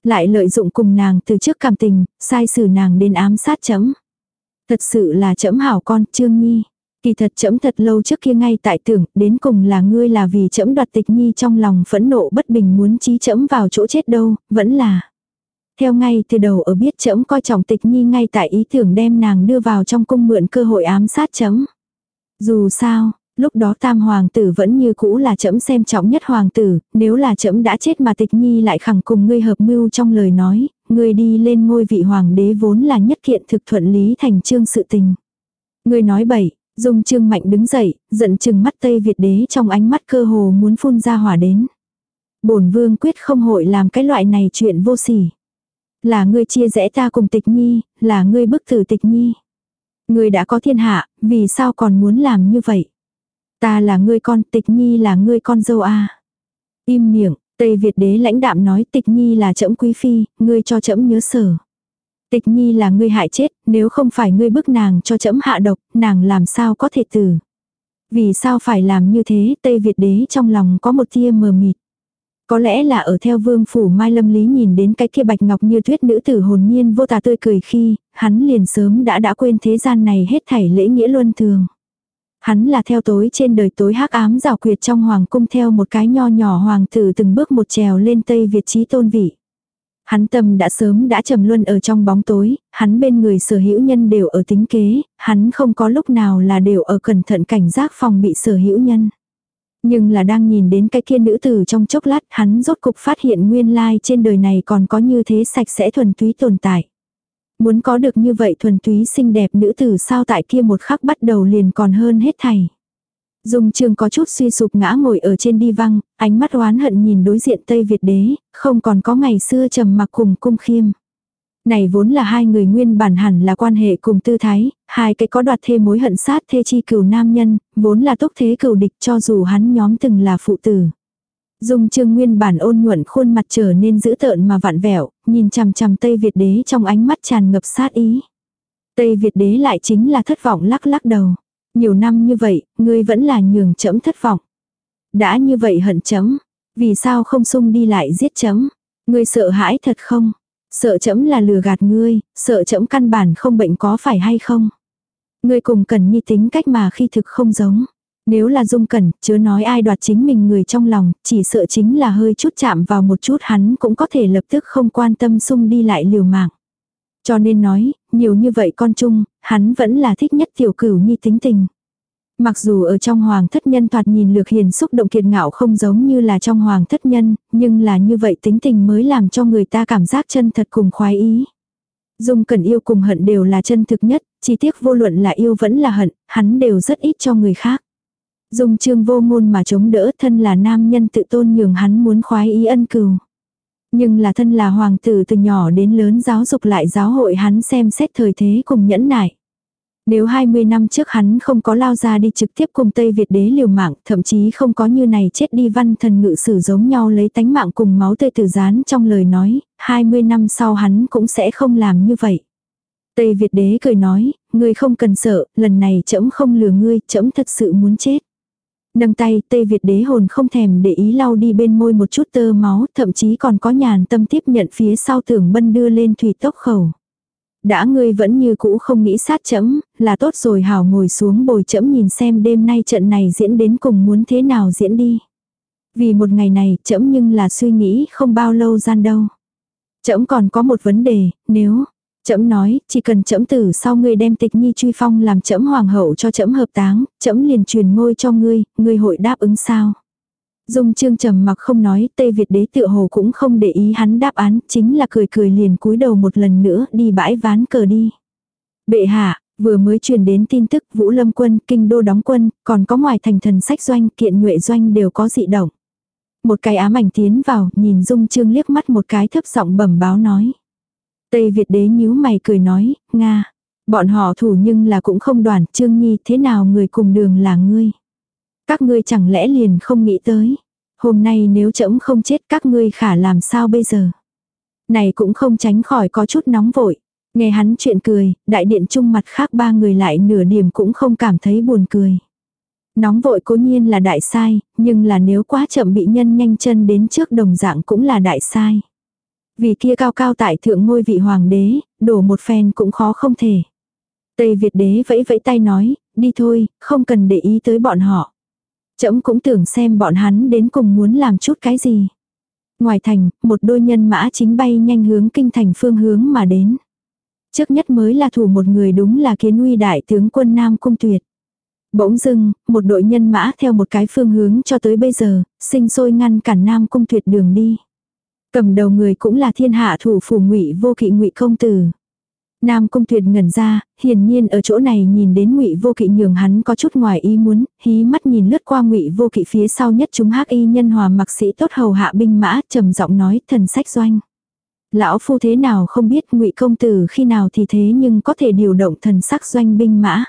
Speaker 1: Lại lợi dụng cùng nàng từ trước cảm tình, sai xử nàng đến ám sát chấm. Thật sự là chấm hảo con, Trương Nhi. Kỳ thật chấm thật lâu trước kia ngay tại tưởng, đến cùng là ngươi là vì chấm đoạt tịch nhi trong lòng phẫn nộ bất bình muốn trí chấm vào chỗ chết đâu, vẫn là. Theo ngay từ đầu ở biết chấm coi trọng tịch nhi ngay tại ý tưởng đem nàng đưa vào trong cung mượn cơ hội ám sát chấm. Dù sao, lúc đó tam hoàng tử vẫn như cũ là chấm xem trọng nhất hoàng tử, nếu là chấm đã chết mà tịch nhi lại khẳng cùng ngươi hợp mưu trong lời nói, ngươi đi lên ngôi vị hoàng đế vốn là nhất kiện thực thuận lý thành trương sự tình. Ngươi nói bậy, Dung Trương Mạnh đứng dậy, giận chừng mắt Tây Việt đế trong ánh mắt cơ hồ muốn phun ra hỏa đến. Bổn vương quyết không hội làm cái loại này chuyện vô sỉ. Là ngươi chia rẽ ta cùng tịch nhi, là ngươi bức tử tịch nhi. Ngươi đã có thiên hạ, vì sao còn muốn làm như vậy? Ta là ngươi con, tịch nhi là ngươi con dâu a. Im miệng, Tây Việt đế lãnh đạm nói tịch nhi là trẫm quý phi, ngươi cho trẫm nhớ sở. Tịch nhi là ngươi hại chết, nếu không phải ngươi bức nàng cho trẫm hạ độc, nàng làm sao có thể tử. Vì sao phải làm như thế, Tây Việt đế trong lòng có một tia mờ mịt. Có lẽ là ở theo vương phủ Mai Lâm Lý nhìn đến cái kia bạch ngọc như tuyết nữ tử hồn nhiên vô tà tươi cười khi, hắn liền sớm đã đã quên thế gian này hết thảy lễ nghĩa luân thường. Hắn là theo tối trên đời tối hắc ám rào quyệt trong hoàng cung theo một cái nho nhỏ hoàng tử từng bước một trèo lên Tây Việt trí tôn vị. Hắn tâm đã sớm đã trầm luân ở trong bóng tối, hắn bên người sở hữu nhân đều ở tính kế, hắn không có lúc nào là đều ở cẩn thận cảnh giác phòng bị sở hữu nhân. Nhưng là đang nhìn đến cái kia nữ tử trong chốc lát hắn rốt cục phát hiện nguyên lai trên đời này còn có như thế sạch sẽ thuần túy tồn tại. Muốn có được như vậy thuần túy xinh đẹp nữ tử sao tại kia một khắc bắt đầu liền còn hơn hết thảy. Dung Trương có chút suy sụp ngã ngồi ở trên đi văng, ánh mắt oán hận nhìn đối diện Tây Việt đế, không còn có ngày xưa trầm mặc cùng cung khiêm. Này vốn là hai người nguyên bản hẳn là quan hệ cùng tư thái, hai cái có đoạt thê mối hận sát thê chi cửu nam nhân, vốn là tốc thế cửu địch cho dù hắn nhóm từng là phụ tử. Dung trương nguyên bản ôn nhuận khuôn mặt trở nên dữ tợn mà vạn vẹo, nhìn chằm chằm Tây Việt đế trong ánh mắt tràn ngập sát ý. Tây Việt đế lại chính là thất vọng lắc lắc đầu. Nhiều năm như vậy, ngươi vẫn là nhường chấm thất vọng. Đã như vậy hận chấm, vì sao không sung đi lại giết chấm? Ngươi sợ hãi thật không? Sợ chấm là lừa gạt ngươi, sợ chấm căn bản không bệnh có phải hay không? Ngươi cùng cần nhi tính cách mà khi thực không giống. Nếu là dung cẩn, chớ nói ai đoạt chính mình người trong lòng, chỉ sợ chính là hơi chút chạm vào một chút hắn cũng có thể lập tức không quan tâm sung đi lại liều mạng. Cho nên nói, nhiều như vậy con chung, hắn vẫn là thích nhất tiểu cửu nhi tính tình. Mặc dù ở trong hoàng thất nhân thoạt nhìn lược hiền xúc động kiệt ngạo không giống như là trong hoàng thất nhân, nhưng là như vậy tính tình mới làm cho người ta cảm giác chân thật cùng khoái ý. Dung cần yêu cùng hận đều là chân thực nhất, chi tiết vô luận là yêu vẫn là hận, hắn đều rất ít cho người khác. Dung trương vô ngôn mà chống đỡ thân là nam nhân tự tôn nhường hắn muốn khoái ý ân cừu. Nhưng là thân là hoàng tử từ nhỏ đến lớn giáo dục lại giáo hội hắn xem xét thời thế cùng nhẫn nại. Nếu 20 năm trước hắn không có lao ra đi trực tiếp cùng Tây Việt đế liều mạng, thậm chí không có như này chết đi văn thần ngự sử giống nhau lấy tánh mạng cùng máu tươi tử gián trong lời nói, 20 năm sau hắn cũng sẽ không làm như vậy. Tây Việt đế cười nói, ngươi không cần sợ, lần này trẫm không lừa ngươi, trẫm thật sự muốn chết. Nâng tay, Tây Việt đế hồn không thèm để ý lau đi bên môi một chút tơ máu, thậm chí còn có nhàn tâm tiếp nhận phía sau tưởng bân đưa lên thủy tốc khẩu. Đã ngươi vẫn như cũ không nghĩ sát chấm, là tốt rồi hảo ngồi xuống bồi chấm nhìn xem đêm nay trận này diễn đến cùng muốn thế nào diễn đi. Vì một ngày này, chấm nhưng là suy nghĩ không bao lâu gian đâu. Chấm còn có một vấn đề, nếu, chấm nói, chỉ cần chấm tử sau ngươi đem tịch nhi truy phong làm chấm hoàng hậu cho chấm hợp táng, chấm liền truyền ngôi cho ngươi, ngươi hội đáp ứng sao? Dung Trương trầm mặc không nói, Tây Việt đế tựa hồ cũng không để ý hắn đáp án, chính là cười cười liền cúi đầu một lần nữa đi bãi ván cờ đi. Bệ hạ, vừa mới truyền đến tin tức Vũ Lâm quân, kinh đô đóng quân, còn có ngoài thành thần sách doanh, kiện nhuệ doanh đều có dị động. Một cái ám ảnh tiến vào, nhìn Dung Trương liếc mắt một cái thấp giọng bẩm báo nói. Tây Việt đế nhíu mày cười nói, Nga. Bọn họ thủ nhưng là cũng không đoàn, Trương Nhi thế nào người cùng đường là ngươi. Các ngươi chẳng lẽ liền không nghĩ tới. Hôm nay nếu trẫm không chết các ngươi khả làm sao bây giờ. Này cũng không tránh khỏi có chút nóng vội. Nghe hắn chuyện cười, đại điện chung mặt khác ba người lại nửa điểm cũng không cảm thấy buồn cười. Nóng vội cố nhiên là đại sai, nhưng là nếu quá chậm bị nhân nhanh chân đến trước đồng dạng cũng là đại sai. Vì kia cao cao tại thượng ngôi vị hoàng đế, đổ một phen cũng khó không thể. Tây Việt đế vẫy vẫy tay nói, đi thôi, không cần để ý tới bọn họ. Chấm cũng tưởng xem bọn hắn đến cùng muốn làm chút cái gì. Ngoài thành, một đôi nhân mã chính bay nhanh hướng kinh thành phương hướng mà đến. Trước nhất mới là thủ một người đúng là kiến uy đại tướng quân Nam Cung Tuyệt. Bỗng dưng, một đội nhân mã theo một cái phương hướng cho tới bây giờ, sinh sôi ngăn cản Nam Cung Tuyệt đường đi. Cầm đầu người cũng là thiên hạ thủ phủ ngụy vô kỵ ngụy công tử. Nam Cung Tuyệt ngẩn ra, hiển nhiên ở chỗ này nhìn đến Ngụy Vô Kỵ nhường hắn có chút ngoài ý muốn, hí mắt nhìn lướt qua Ngụy Vô Kỵ phía sau nhất chúng hắc y nhân hòa mặc sĩ tốt hầu hạ binh mã, trầm giọng nói, thần sách doanh. Lão phu thế nào không biết Ngụy công tử khi nào thì thế nhưng có thể điều động thần sắc doanh binh mã.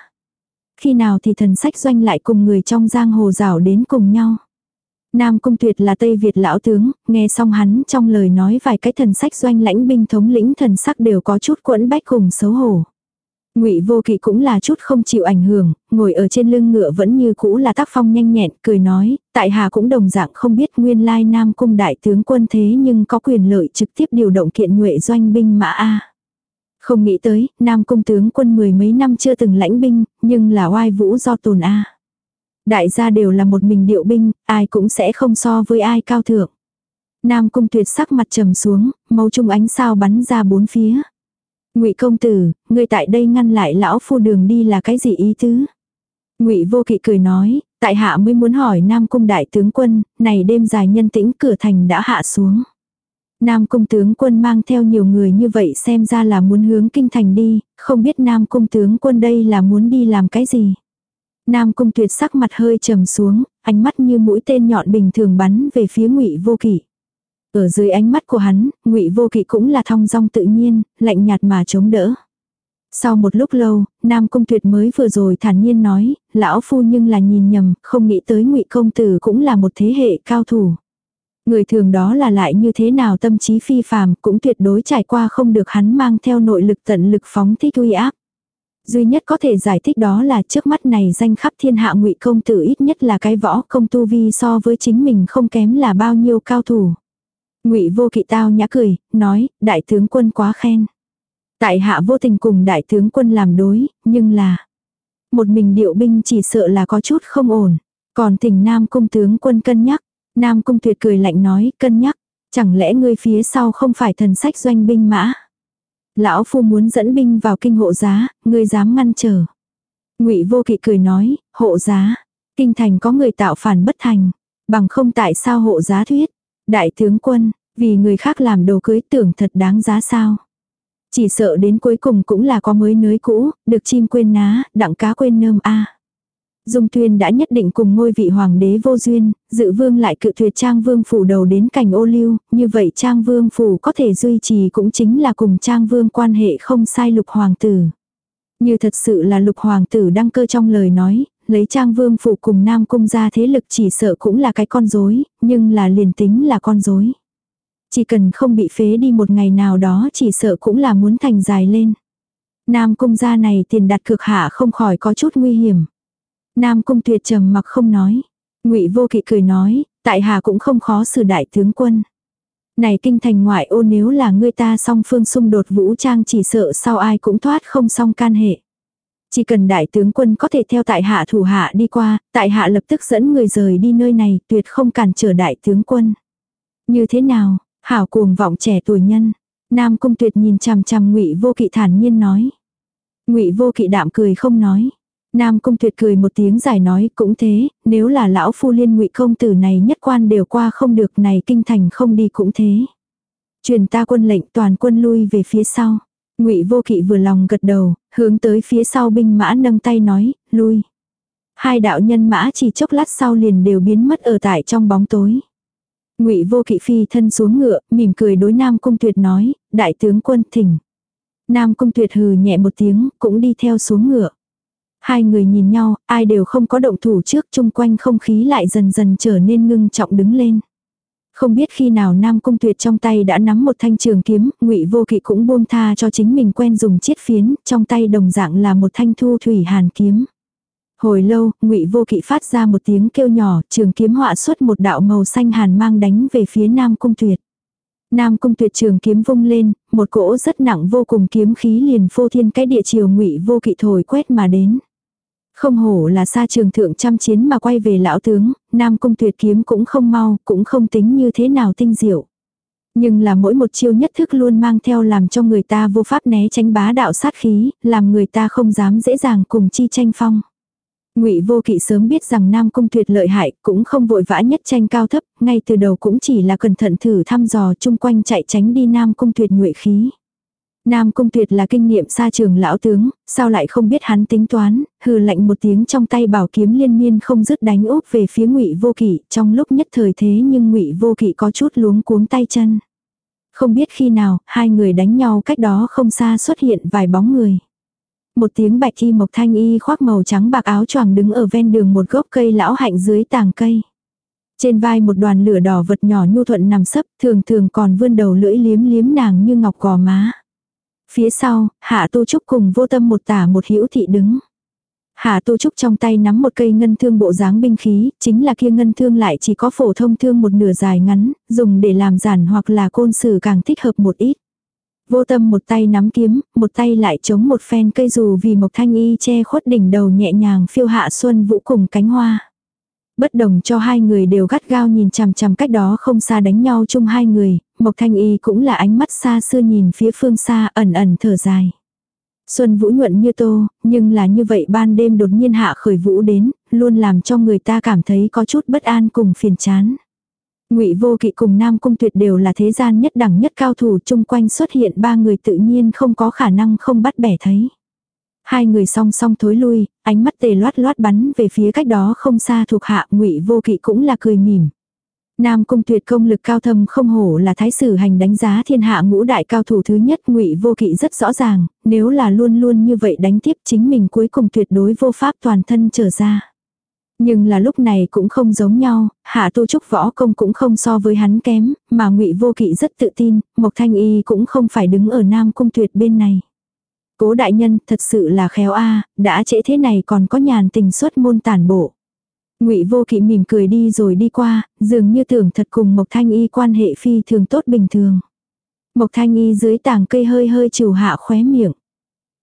Speaker 1: Khi nào thì thần sách doanh lại cùng người trong giang hồ rảo đến cùng nhau. Nam Cung Tuyệt là Tây Việt lão tướng, nghe xong hắn trong lời nói vài cái thần sách doanh lãnh binh thống lĩnh thần sắc đều có chút quẫn bách cùng xấu hổ. Ngụy Vô Kỵ cũng là chút không chịu ảnh hưởng, ngồi ở trên lưng ngựa vẫn như cũ là tác phong nhanh nhẹn, cười nói, tại hà cũng đồng dạng không biết nguyên lai Nam Cung đại tướng quân thế nhưng có quyền lợi trực tiếp điều động kiện nhuệ doanh binh mã A. Không nghĩ tới, Nam Cung tướng quân mười mấy năm chưa từng lãnh binh, nhưng là oai vũ do tồn A. Đại gia đều là một mình điệu binh, ai cũng sẽ không so với ai cao thượng. Nam cung tuyệt sắc mặt trầm xuống, màu trung ánh sao bắn ra bốn phía. Ngụy công tử, người tại đây ngăn lại lão phu đường đi là cái gì ý tứ? Ngụy vô kỵ cười nói, tại hạ mới muốn hỏi Nam cung đại tướng quân, này đêm dài nhân tĩnh cửa thành đã hạ xuống. Nam cung tướng quân mang theo nhiều người như vậy xem ra là muốn hướng kinh thành đi, không biết Nam cung tướng quân đây là muốn đi làm cái gì. Nam cung tuyệt sắc mặt hơi trầm xuống, ánh mắt như mũi tên nhọn bình thường bắn về phía ngụy vô kỵ. Ở dưới ánh mắt của hắn, ngụy vô kỵ cũng là thong dong tự nhiên, lạnh nhạt mà chống đỡ. Sau một lúc lâu, Nam Cung Tuyệt mới vừa rồi thản nhiên nói, lão phu nhưng là nhìn nhầm, không nghĩ tới ngụy công tử cũng là một thế hệ cao thủ. Người thường đó là lại như thế nào tâm trí phi phàm cũng tuyệt đối trải qua không được hắn mang theo nội lực tận lực phóng thích uy áp. Duy nhất có thể giải thích đó là trước mắt này danh khắp thiên hạ ngụy công tử ít nhất là cái võ công tu vi so với chính mình không kém là bao nhiêu cao thủ. ngụy vô kỵ tao nhã cười, nói, đại tướng quân quá khen. Tại hạ vô tình cùng đại tướng quân làm đối, nhưng là một mình điệu binh chỉ sợ là có chút không ổn. Còn tình nam cung tướng quân cân nhắc, nam cung tuyệt cười lạnh nói cân nhắc, chẳng lẽ ngươi phía sau không phải thần sách doanh binh mã. Lão phu muốn dẫn binh vào kinh hộ giá, ngươi dám ngăn trở. Ngụy Vô Kỵ cười nói, hộ giá, kinh thành có người tạo phản bất thành, bằng không tại sao hộ giá thuyết. Đại tướng quân, vì người khác làm đồ cưới tưởng thật đáng giá sao. Chỉ sợ đến cuối cùng cũng là có mới nới cũ, được chim quên ná, đặng cá quên nơm a. Dung Tuyên đã nhất định cùng ngôi vị hoàng đế vô duyên, dự vương lại cự tuyệt Trang Vương phủ đầu đến cảnh ô lưu, như vậy Trang Vương phủ có thể duy trì cũng chính là cùng Trang Vương quan hệ không sai lục hoàng tử. Như thật sự là lục hoàng tử đăng cơ trong lời nói, lấy Trang Vương phủ cùng Nam cung ra thế lực chỉ sợ cũng là cái con rối, nhưng là liền tính là con rối. Chỉ cần không bị phế đi một ngày nào đó chỉ sợ cũng là muốn thành dài lên. Nam cung gia này tiền đặt cực hạ không khỏi có chút nguy hiểm. Nam cung tuyệt trầm mặc không nói. ngụy vô kỵ cười nói, tại hà cũng không khó xử đại tướng quân. Này kinh thành ngoại ô nếu là người ta song phương xung đột vũ trang chỉ sợ sau ai cũng thoát không song can hệ. Chỉ cần đại tướng quân có thể theo tại hạ thủ hạ đi qua, tại hạ lập tức dẫn người rời đi nơi này tuyệt không cản trở đại tướng quân. Như thế nào, hảo cuồng vọng trẻ tuổi nhân. Nam cung tuyệt nhìn chằm chằm ngụy vô kỵ thản nhiên nói. ngụy vô kỵ đạm cười không nói. Nam Cung Tuyệt cười một tiếng giải nói cũng thế, nếu là lão phu liên ngụy công tử này nhất quan đều qua không được này kinh thành không đi cũng thế. Truyền ta quân lệnh toàn quân lui về phía sau. Ngụy Vô Kỵ vừa lòng gật đầu, hướng tới phía sau binh mã nâng tay nói, lui. Hai đạo nhân mã chỉ chốc lát sau liền đều biến mất ở tại trong bóng tối. Ngụy Vô Kỵ phi thân xuống ngựa, mỉm cười đối Nam Cung Tuyệt nói, đại tướng quân thỉnh. Nam Cung Tuyệt hừ nhẹ một tiếng, cũng đi theo xuống ngựa. Hai người nhìn nhau, ai đều không có động thủ trước chung quanh không khí lại dần dần trở nên ngưng trọng đứng lên. Không biết khi nào Nam Cung Tuyệt trong tay đã nắm một thanh trường kiếm, Ngụy Vô Kỵ cũng buông tha cho chính mình quen dùng chiết phiến, trong tay đồng dạng là một thanh thu thủy hàn kiếm. Hồi lâu, Ngụy Vô Kỵ phát ra một tiếng kêu nhỏ, trường kiếm họa xuất một đạo màu xanh hàn mang đánh về phía Nam Cung Tuyệt. Nam Cung Tuyệt trường kiếm vung lên, một cỗ rất nặng vô cùng kiếm khí liền phô thiên cái địa chiều Ngụy Vô Kỵ thổi quét mà đến. Không hổ là xa trường thượng trăm chiến mà quay về lão tướng, Nam Cung tuyệt kiếm cũng không mau, cũng không tính như thế nào tinh diệu. Nhưng là mỗi một chiêu nhất thức luôn mang theo làm cho người ta vô pháp né tránh bá đạo sát khí, làm người ta không dám dễ dàng cùng chi tranh phong. Ngụy Vô Kỵ sớm biết rằng Nam Cung Tuyệt lợi hại, cũng không vội vã nhất tranh cao thấp, ngay từ đầu cũng chỉ là cẩn thận thử thăm dò chung quanh chạy tránh đi Nam Cung Tuyệt nhuệ khí. Nam Cung Tuyệt là kinh nghiệm xa trường lão tướng, sao lại không biết hắn tính toán, hừ lạnh một tiếng trong tay bảo kiếm liên miên không dứt đánh úp về phía Ngụy Vô Kỵ, trong lúc nhất thời thế nhưng Ngụy Vô Kỵ có chút luống cuống tay chân. Không biết khi nào, hai người đánh nhau cách đó không xa xuất hiện vài bóng người. Một tiếng bạch y mộc thanh y khoác màu trắng bạc áo choàng đứng ở ven đường một gốc cây lão hạnh dưới tàng cây. Trên vai một đoàn lửa đỏ vật nhỏ nhu thuận nằm sấp, thường thường còn vươn đầu lưỡi liếm liếm nàng như ngọc gò má. Phía sau, Hạ Tu Trúc cùng vô tâm một tả một hữu thị đứng. Hạ Tu Trúc trong tay nắm một cây ngân thương bộ dáng binh khí, chính là kia ngân thương lại chỉ có phổ thông thương một nửa dài ngắn, dùng để làm giản hoặc là côn sử càng thích hợp một ít. Vô tâm một tay nắm kiếm, một tay lại chống một phen cây dù vì mộc thanh y che khuất đỉnh đầu nhẹ nhàng phiêu hạ xuân vũ cùng cánh hoa. Bất đồng cho hai người đều gắt gao nhìn chằm chằm cách đó không xa đánh nhau chung hai người, Mộc Thanh Y cũng là ánh mắt xa xưa nhìn phía phương xa ẩn ẩn thở dài. Xuân vũ nhuận như tô, nhưng là như vậy ban đêm đột nhiên hạ khởi vũ đến, luôn làm cho người ta cảm thấy có chút bất an cùng phiền chán. Ngụy Vô Kỵ cùng Nam Cung Tuyệt đều là thế gian nhất đẳng nhất cao thủ chung quanh xuất hiện ba người tự nhiên không có khả năng không bắt bẻ thấy. Hai người song song thối lui, ánh mắt tề loát loát bắn về phía cách đó không xa thuộc hạ Ngụy Vô Kỵ cũng là cười mỉm. Nam cung tuyệt công lực cao thâm không hổ là thái sử hành đánh giá thiên hạ ngũ đại cao thủ thứ nhất ngụy vô kỵ rất rõ ràng, nếu là luôn luôn như vậy đánh tiếp chính mình cuối cùng tuyệt đối vô pháp toàn thân trở ra. Nhưng là lúc này cũng không giống nhau, hạ tu trúc võ công cũng không so với hắn kém, mà ngụy vô kỵ rất tự tin, Mộc Thanh Y cũng không phải đứng ở Nam cung tuyệt bên này. Cố đại nhân thật sự là khéo a đã trễ thế này còn có nhàn tình xuất môn tản bộ. Ngụy Vô Kỵ mỉm cười đi rồi đi qua, dường như tưởng thật cùng Mộc Thanh Y quan hệ phi thường tốt bình thường. Mộc Thanh Y dưới tảng cây hơi hơi trừ hạ khóe miệng.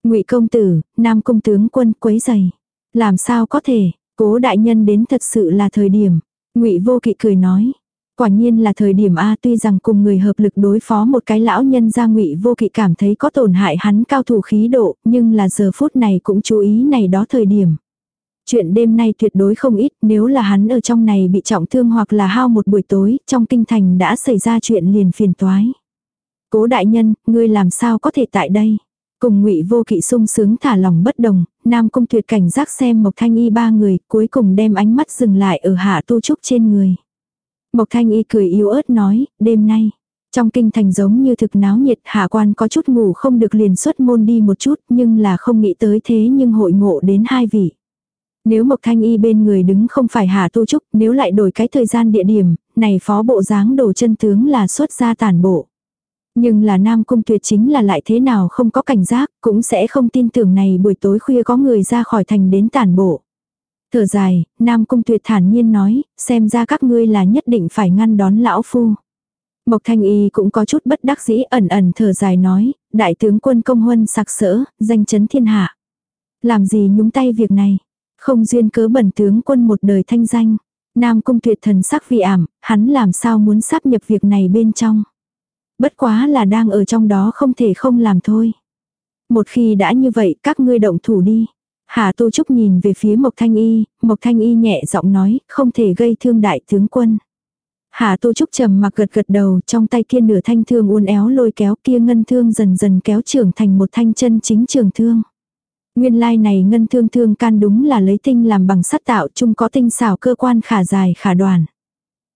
Speaker 1: Ngụy công tử, Nam công tướng quân quấy giày. Làm sao có thể, Cố đại nhân đến thật sự là thời điểm. Ngụy Vô Kỵ cười nói. Quả nhiên là thời điểm A tuy rằng cùng người hợp lực đối phó một cái lão nhân ra ngụy vô kỵ cảm thấy có tổn hại hắn cao thủ khí độ, nhưng là giờ phút này cũng chú ý này đó thời điểm. Chuyện đêm nay tuyệt đối không ít, nếu là hắn ở trong này bị trọng thương hoặc là hao một buổi tối, trong kinh thành đã xảy ra chuyện liền phiền toái. Cố đại nhân, ngươi làm sao có thể tại đây? Cùng ngụy vô kỵ sung sướng thả lòng bất đồng, Nam Cung tuyệt cảnh giác xem Mộc Thanh Y ba người, cuối cùng đem ánh mắt dừng lại ở hạ tu trúc trên người. Mộc Thanh Y cười yếu ớt nói, đêm nay, trong kinh thành giống như thực náo nhiệt hạ quan có chút ngủ không được liền xuất môn đi một chút nhưng là không nghĩ tới thế nhưng hội ngộ đến hai vị. Nếu Mộc Thanh Y bên người đứng không phải Hà Tu Trúc, nếu lại đổi cái thời gian địa điểm, này phó bộ dáng đồ chân tướng là xuất ra tàn bộ. Nhưng là Nam Cung Tuyệt chính là lại thế nào không có cảnh giác, cũng sẽ không tin tưởng này buổi tối khuya có người ra khỏi thành đến tàn bộ. Thở dài, Nam Cung Tuyệt thản nhiên nói, xem ra các ngươi là nhất định phải ngăn đón lão phu. Mộc Thanh Y cũng có chút bất đắc dĩ ẩn ẩn thở dài nói, đại tướng quân công huân sặc sỡ, danh chấn thiên hạ. Làm gì nhúng tay việc này? Không duyên cớ bẩn tướng quân một đời thanh danh. Nam cung tuyệt thần sắc vì ảm, hắn làm sao muốn sắp nhập việc này bên trong. Bất quá là đang ở trong đó không thể không làm thôi. Một khi đã như vậy các ngươi động thủ đi. Hà Tu Trúc nhìn về phía Mộc Thanh Y, Mộc Thanh Y nhẹ giọng nói, không thể gây thương đại tướng quân. Hà Tu Trúc trầm mặc gật gật đầu, trong tay kia nửa thanh thương uốn éo lôi kéo kia ngân thương dần dần kéo trưởng thành một thanh chân chính trường thương. Nguyên lai này ngân thương thương can đúng là lấy tinh làm bằng sắt tạo chung có tinh xảo cơ quan khả dài khả đoàn.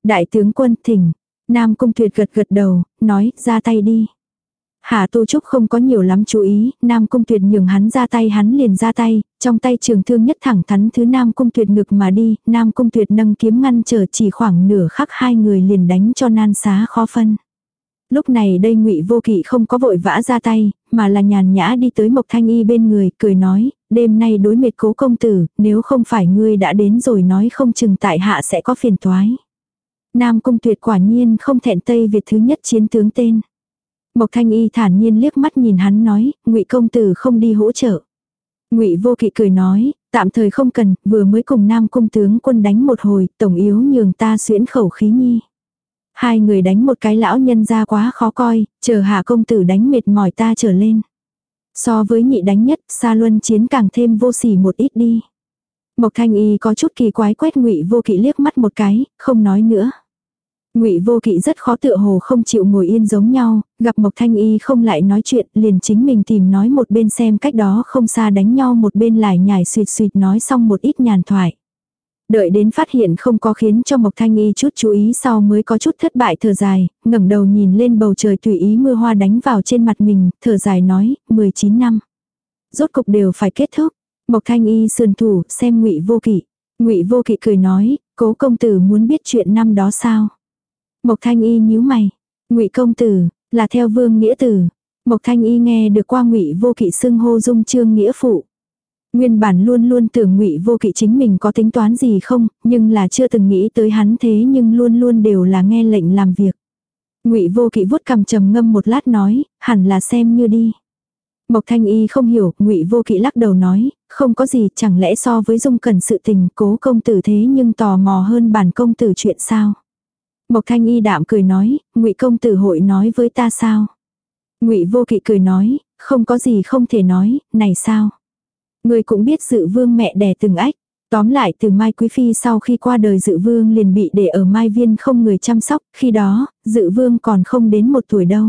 Speaker 1: Đại tướng quân thỉnh, Nam Cung Tuyệt gật gật đầu, nói ra tay đi. Hà Tu Trúc không có nhiều lắm chú ý, Nam Cung Tuyệt nhường hắn ra tay hắn liền ra tay, trong tay trường thương nhất thẳng thắn thứ Nam Cung Tuyệt ngực mà đi, Nam Cung Tuyệt nâng kiếm ngăn trở chỉ khoảng nửa khắc hai người liền đánh cho nan xá khó phân. Lúc này đây ngụy Vô Kỵ không có vội vã ra tay, mà là nhàn nhã đi tới Mộc Thanh Y bên người, cười nói, đêm nay đối mệt cố công tử, nếu không phải ngươi đã đến rồi nói không chừng tại hạ sẽ có phiền toái. Nam Cung Tuyệt quả nhiên không thẹn Tây Việt thứ nhất chiến tướng tên. Mộc Thanh Y thản nhiên liếc mắt nhìn hắn nói, Ngụy công tử không đi hỗ trợ. Ngụy Vô Kỵ cười nói, tạm thời không cần, vừa mới cùng Nam cung tướng quân đánh một hồi, tổng yếu nhường ta xuyễn khẩu khí nhi. Hai người đánh một cái lão nhân ra quá khó coi, chờ hạ công tử đánh mệt mỏi ta trở lên. So với nhị đánh nhất, xa luân chiến càng thêm vô sỉ một ít đi. Mộc Thanh Y có chút kỳ quái quét Ngụy Vô Kỵ liếc mắt một cái, không nói nữa. Ngụy Vô Kỵ rất khó tựa hồ không chịu ngồi yên giống nhau, gặp Mộc Thanh Y không lại nói chuyện, liền chính mình tìm nói một bên xem cách đó không xa đánh nhau một bên lại nhảy suyệt suyệt nói xong một ít nhàn thoại. Đợi đến phát hiện không có khiến cho Mộc Thanh Y chút chú ý sau mới có chút thất bại thở dài, ngẩng đầu nhìn lên bầu trời tùy ý mưa hoa đánh vào trên mặt mình, thở dài nói, 19 năm. Rốt cục đều phải kết thúc. Mộc Thanh Y sườn thủ, xem Ngụy Vô Kỵ. Ngụy Vô Kỵ cười nói, cố công tử muốn biết chuyện năm đó sao? Mộc Thanh Y nhíu mày. Ngụy công tử, là theo vương nghĩa tử. Mộc Thanh Y nghe được qua Ngụy Vô Kỵ xưng hô dung trương nghĩa phụ. Nguyên bản luôn luôn tưởng Ngụy Vô Kỵ chính mình có tính toán gì không, nhưng là chưa từng nghĩ tới hắn thế nhưng luôn luôn đều là nghe lệnh làm việc. Ngụy Vô Kỵ vuốt cằm trầm ngâm một lát nói, hẳn là xem như đi. Mộc Thanh Y không hiểu, Ngụy Vô Kỵ lắc đầu nói, không có gì, chẳng lẽ so với Dung Cẩn sự tình, cố công tử thế nhưng tò mò hơn bản công tử chuyện sao? Mộc Thanh Y đạm cười nói, Ngụy công tử hội nói với ta sao? Ngụy Vô Kỵ cười nói, không có gì không thể nói, này sao? Người cũng biết dự vương mẹ đẻ từng ách. Tóm lại từ Mai Quý Phi sau khi qua đời dự vương liền bị để ở Mai Viên không người chăm sóc, khi đó, dự vương còn không đến một tuổi đâu.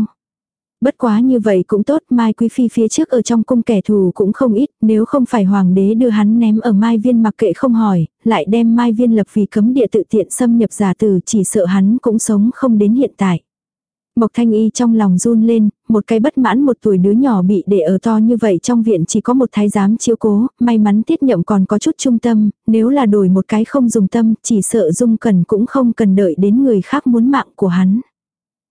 Speaker 1: Bất quá như vậy cũng tốt, Mai Quý Phi phía trước ở trong cung kẻ thù cũng không ít, nếu không phải hoàng đế đưa hắn ném ở Mai Viên mặc kệ không hỏi, lại đem Mai Viên lập vì cấm địa tự tiện xâm nhập giả tử chỉ sợ hắn cũng sống không đến hiện tại. Mộc Thanh Y trong lòng run lên, một cái bất mãn một tuổi đứa nhỏ bị để ở to như vậy trong viện chỉ có một thái giám chiếu cố, may mắn tiết nhậm còn có chút trung tâm, nếu là đổi một cái không dùng tâm, chỉ sợ dung cần cũng không cần đợi đến người khác muốn mạng của hắn.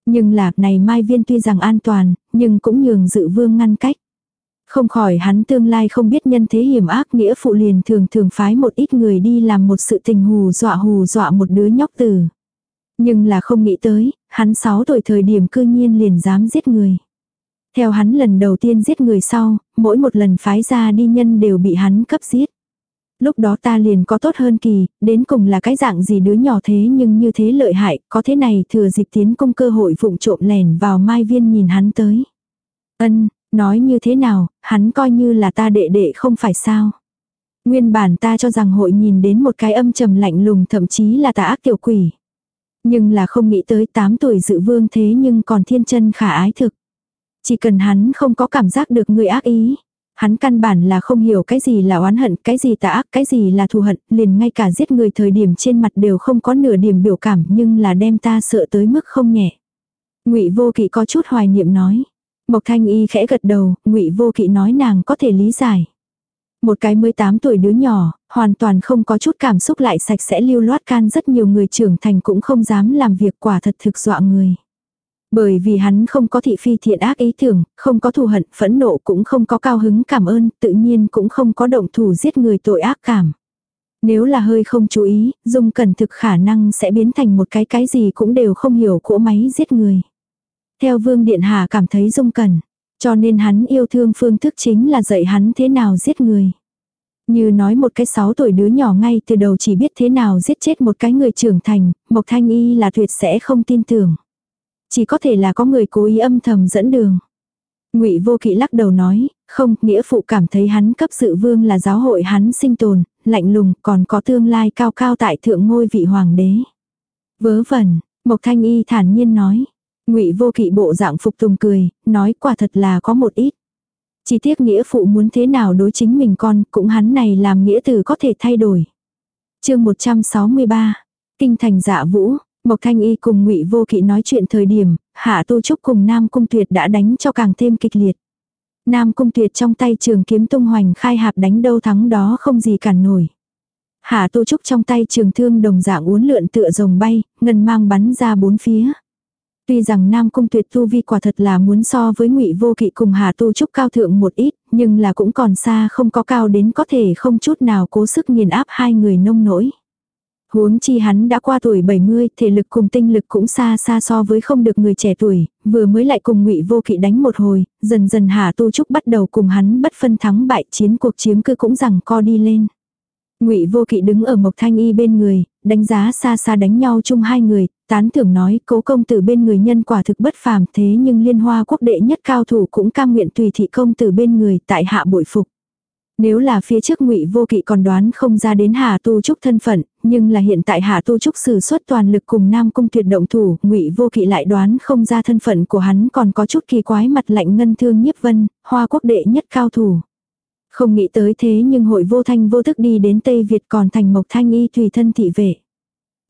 Speaker 1: Nhưng lạc này Mai Viên tuy rằng an toàn, nhưng cũng nhường dự vương ngăn cách. Không khỏi hắn tương lai không biết nhân thế hiểm ác nghĩa phụ liền thường thường phái một ít người đi làm một sự tình hù dọa hù dọa một đứa nhóc tử. Nhưng là không nghĩ tới, hắn 6 tuổi thời điểm cư nhiên liền dám giết người. Theo hắn lần đầu tiên giết người sau, mỗi một lần phái ra đi nhân đều bị hắn cấp giết. Lúc đó ta liền có tốt hơn kỳ, đến cùng là cái dạng gì đứa nhỏ thế nhưng như thế lợi hại, có thế này thừa dịp tiến công cơ hội vụng trộm lèn vào mai viên nhìn hắn tới. Ân, nói như thế nào, hắn coi như là ta đệ đệ không phải sao. Nguyên bản ta cho rằng hội nhìn đến một cái âm trầm lạnh lùng thậm chí là tà ác tiểu quỷ. Nhưng là không nghĩ tới 8 tuổi dự vương thế nhưng còn thiên chân khả ái thực. Chỉ cần hắn không có cảm giác được người ác ý. Hắn căn bản là không hiểu cái gì là oán hận, cái gì tà ác, cái gì là thù hận, liền ngay cả giết người thời điểm trên mặt đều không có nửa điểm biểu cảm nhưng là đem ta sợ tới mức không nhẹ. ngụy vô kỵ có chút hoài niệm nói. Mộc thanh y khẽ gật đầu, ngụy vô kỵ nói nàng có thể lý giải. Một cái 18 tuổi đứa nhỏ, hoàn toàn không có chút cảm xúc lại sạch sẽ lưu loát can rất nhiều người trưởng thành cũng không dám làm việc quả thật thực dọa người. Bởi vì hắn không có thị phi thiện ác ý tưởng, không có thù hận, phẫn nộ cũng không có cao hứng cảm ơn, tự nhiên cũng không có động thủ giết người tội ác cảm. Nếu là hơi không chú ý, Dung Cẩn thực khả năng sẽ biến thành một cái cái gì cũng đều không hiểu cỗ máy giết người. Theo Vương Điện Hà cảm thấy Dung Cẩn, cho nên hắn yêu thương phương thức chính là dạy hắn thế nào giết người. Như nói một cái 6 tuổi đứa nhỏ ngay từ đầu chỉ biết thế nào giết chết một cái người trưởng thành, Mộc Thanh Y là tuyệt sẽ không tin tưởng. Chỉ có thể là có người cố ý âm thầm dẫn đường. Ngụy Vô Kỵ lắc đầu nói, không, nghĩa phụ cảm thấy hắn cấp sự vương là giáo hội hắn sinh tồn, lạnh lùng, còn có tương lai cao cao tại thượng ngôi vị hoàng đế. Vớ vẩn, Mộc Thanh Y thản nhiên nói. Ngụy Vô Kỵ bộ dạng phục tùng cười, nói quả thật là có một ít. Chỉ tiếc nghĩa phụ muốn thế nào đối chính mình con, cũng hắn này làm nghĩa tử có thể thay đổi. chương 163, Kinh thành dạ vũ, Mộc Thanh Y cùng Ngụy Vô Kỵ nói chuyện thời điểm, Hạ Tu Trúc cùng Nam Cung Tuyệt đã đánh cho càng thêm kịch liệt. Nam Cung Tuyệt trong tay trường kiếm tung hoành khai hạp đánh đâu thắng đó không gì cản nổi. Hạ Tu Trúc trong tay trường thương đồng dạng uốn lượn tựa rồng bay, ngân mang bắn ra bốn phía. Tuy rằng Nam Cung Tuyệt tu vi quả thật là muốn so với Ngụy Vô Kỵ cùng Hà Tu Trúc cao thượng một ít, nhưng là cũng còn xa không có cao đến có thể không chút nào cố sức nghiền áp hai người nông nổi. Huống chi hắn đã qua tuổi 70, thể lực cùng tinh lực cũng xa xa so với không được người trẻ tuổi, vừa mới lại cùng ngụy Vô Kỵ đánh một hồi, dần dần Hà Tu Trúc bắt đầu cùng hắn bất phân thắng bại, chiến cuộc chiếm cứ cũng rằng co đi lên. Ngụy Vô Kỵ đứng ở Mộc Thanh Y bên người, đánh giá xa xa đánh nhau chung hai người, tán thưởng nói, Cố công tử bên người nhân quả thực bất phàm, thế nhưng Liên Hoa quốc đệ nhất cao thủ cũng cam nguyện tùy thị công tử bên người, tại hạ bội phục. Nếu là phía trước Ngụy Vô Kỵ còn đoán không ra đến Hà Tu Trúc thân phận, nhưng là hiện tại Hà Tu Trúc sử xuất toàn lực cùng Nam Cung Tuyệt động thủ, Ngụy Vô Kỵ lại đoán không ra thân phận của hắn còn có chút kỳ quái mặt lạnh ngân thương nhiếp vân, Hoa quốc đệ nhất cao thủ. Không nghĩ tới thế nhưng hội vô thanh vô thức đi đến Tây Việt còn thành Mộc Thanh Y tùy thân thị vệ.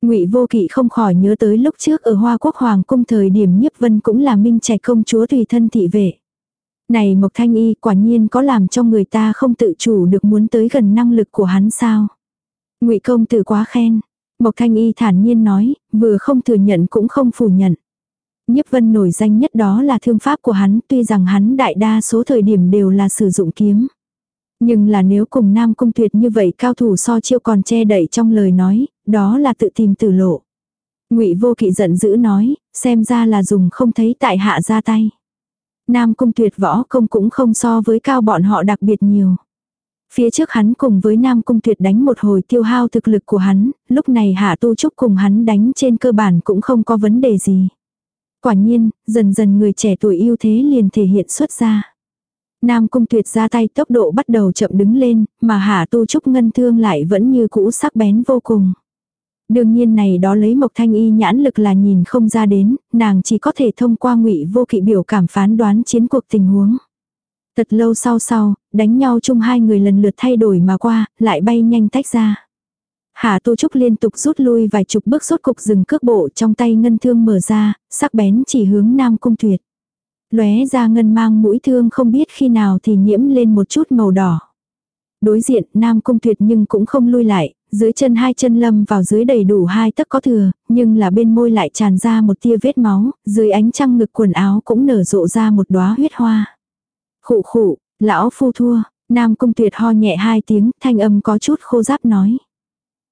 Speaker 1: Ngụy Vô Kỵ không khỏi nhớ tới lúc trước ở Hoa Quốc Hoàng cung thời điểm Nhiếp Vân cũng là minh trẻ công chúa tùy thân thị vệ. Này Mộc Thanh Y quả nhiên có làm cho người ta không tự chủ được muốn tới gần năng lực của hắn sao. ngụy công tử quá khen. Mộc Thanh Y thản nhiên nói, vừa không thừa nhận cũng không phủ nhận. Nhiếp vân nổi danh nhất đó là thương pháp của hắn tuy rằng hắn đại đa số thời điểm đều là sử dụng kiếm. Nhưng là nếu cùng Nam Cung Tuyệt như vậy cao thủ so chiêu còn che đậy trong lời nói, đó là tự tìm tử lộ. Ngụy Vô Kỵ giận dữ nói, xem ra là dùng không thấy tại hạ ra tay. Nam Cung Tuyệt võ công cũng không so với cao bọn họ đặc biệt nhiều. Phía trước hắn cùng với Nam Cung Tuyệt đánh một hồi tiêu hao thực lực của hắn, lúc này Hạ Tu Trúc cùng hắn đánh trên cơ bản cũng không có vấn đề gì. Quả nhiên, dần dần người trẻ tuổi yêu thế liền thể hiện xuất ra. Nam Cung Tuyệt ra tay tốc độ bắt đầu chậm đứng lên, mà Hạ Tu Trúc ngân thương lại vẫn như cũ sắc bén vô cùng. Đương nhiên này đó lấy Mộc Thanh Y nhãn lực là nhìn không ra đến, nàng chỉ có thể thông qua ngụy vô kỵ biểu cảm phán đoán chiến cuộc tình huống. Thật lâu sau sau, đánh nhau chung hai người lần lượt thay đổi mà qua, lại bay nhanh tách ra. Hà Tu Trúc liên tục rút lui vài chục bước rốt cục dừng cước bộ trong tay ngân thương mở ra, sắc bén chỉ hướng Nam Cung Tuyệt. Lóe ra ngân mang mũi thương không biết khi nào thì nhiễm lên một chút màu đỏ. Đối diện Nam Cung Tuyệt nhưng cũng không lui lại, dưới chân hai chân lâm vào dưới đầy đủ hai tấc có thừa, nhưng là bên môi lại tràn ra một tia vết máu, dưới ánh trăng ngực quần áo cũng nở rộ ra một đóa huyết hoa. Khụ khụ, lão phu thua, Nam Cung Tuyệt ho nhẹ hai tiếng, thanh âm có chút khô giáp nói.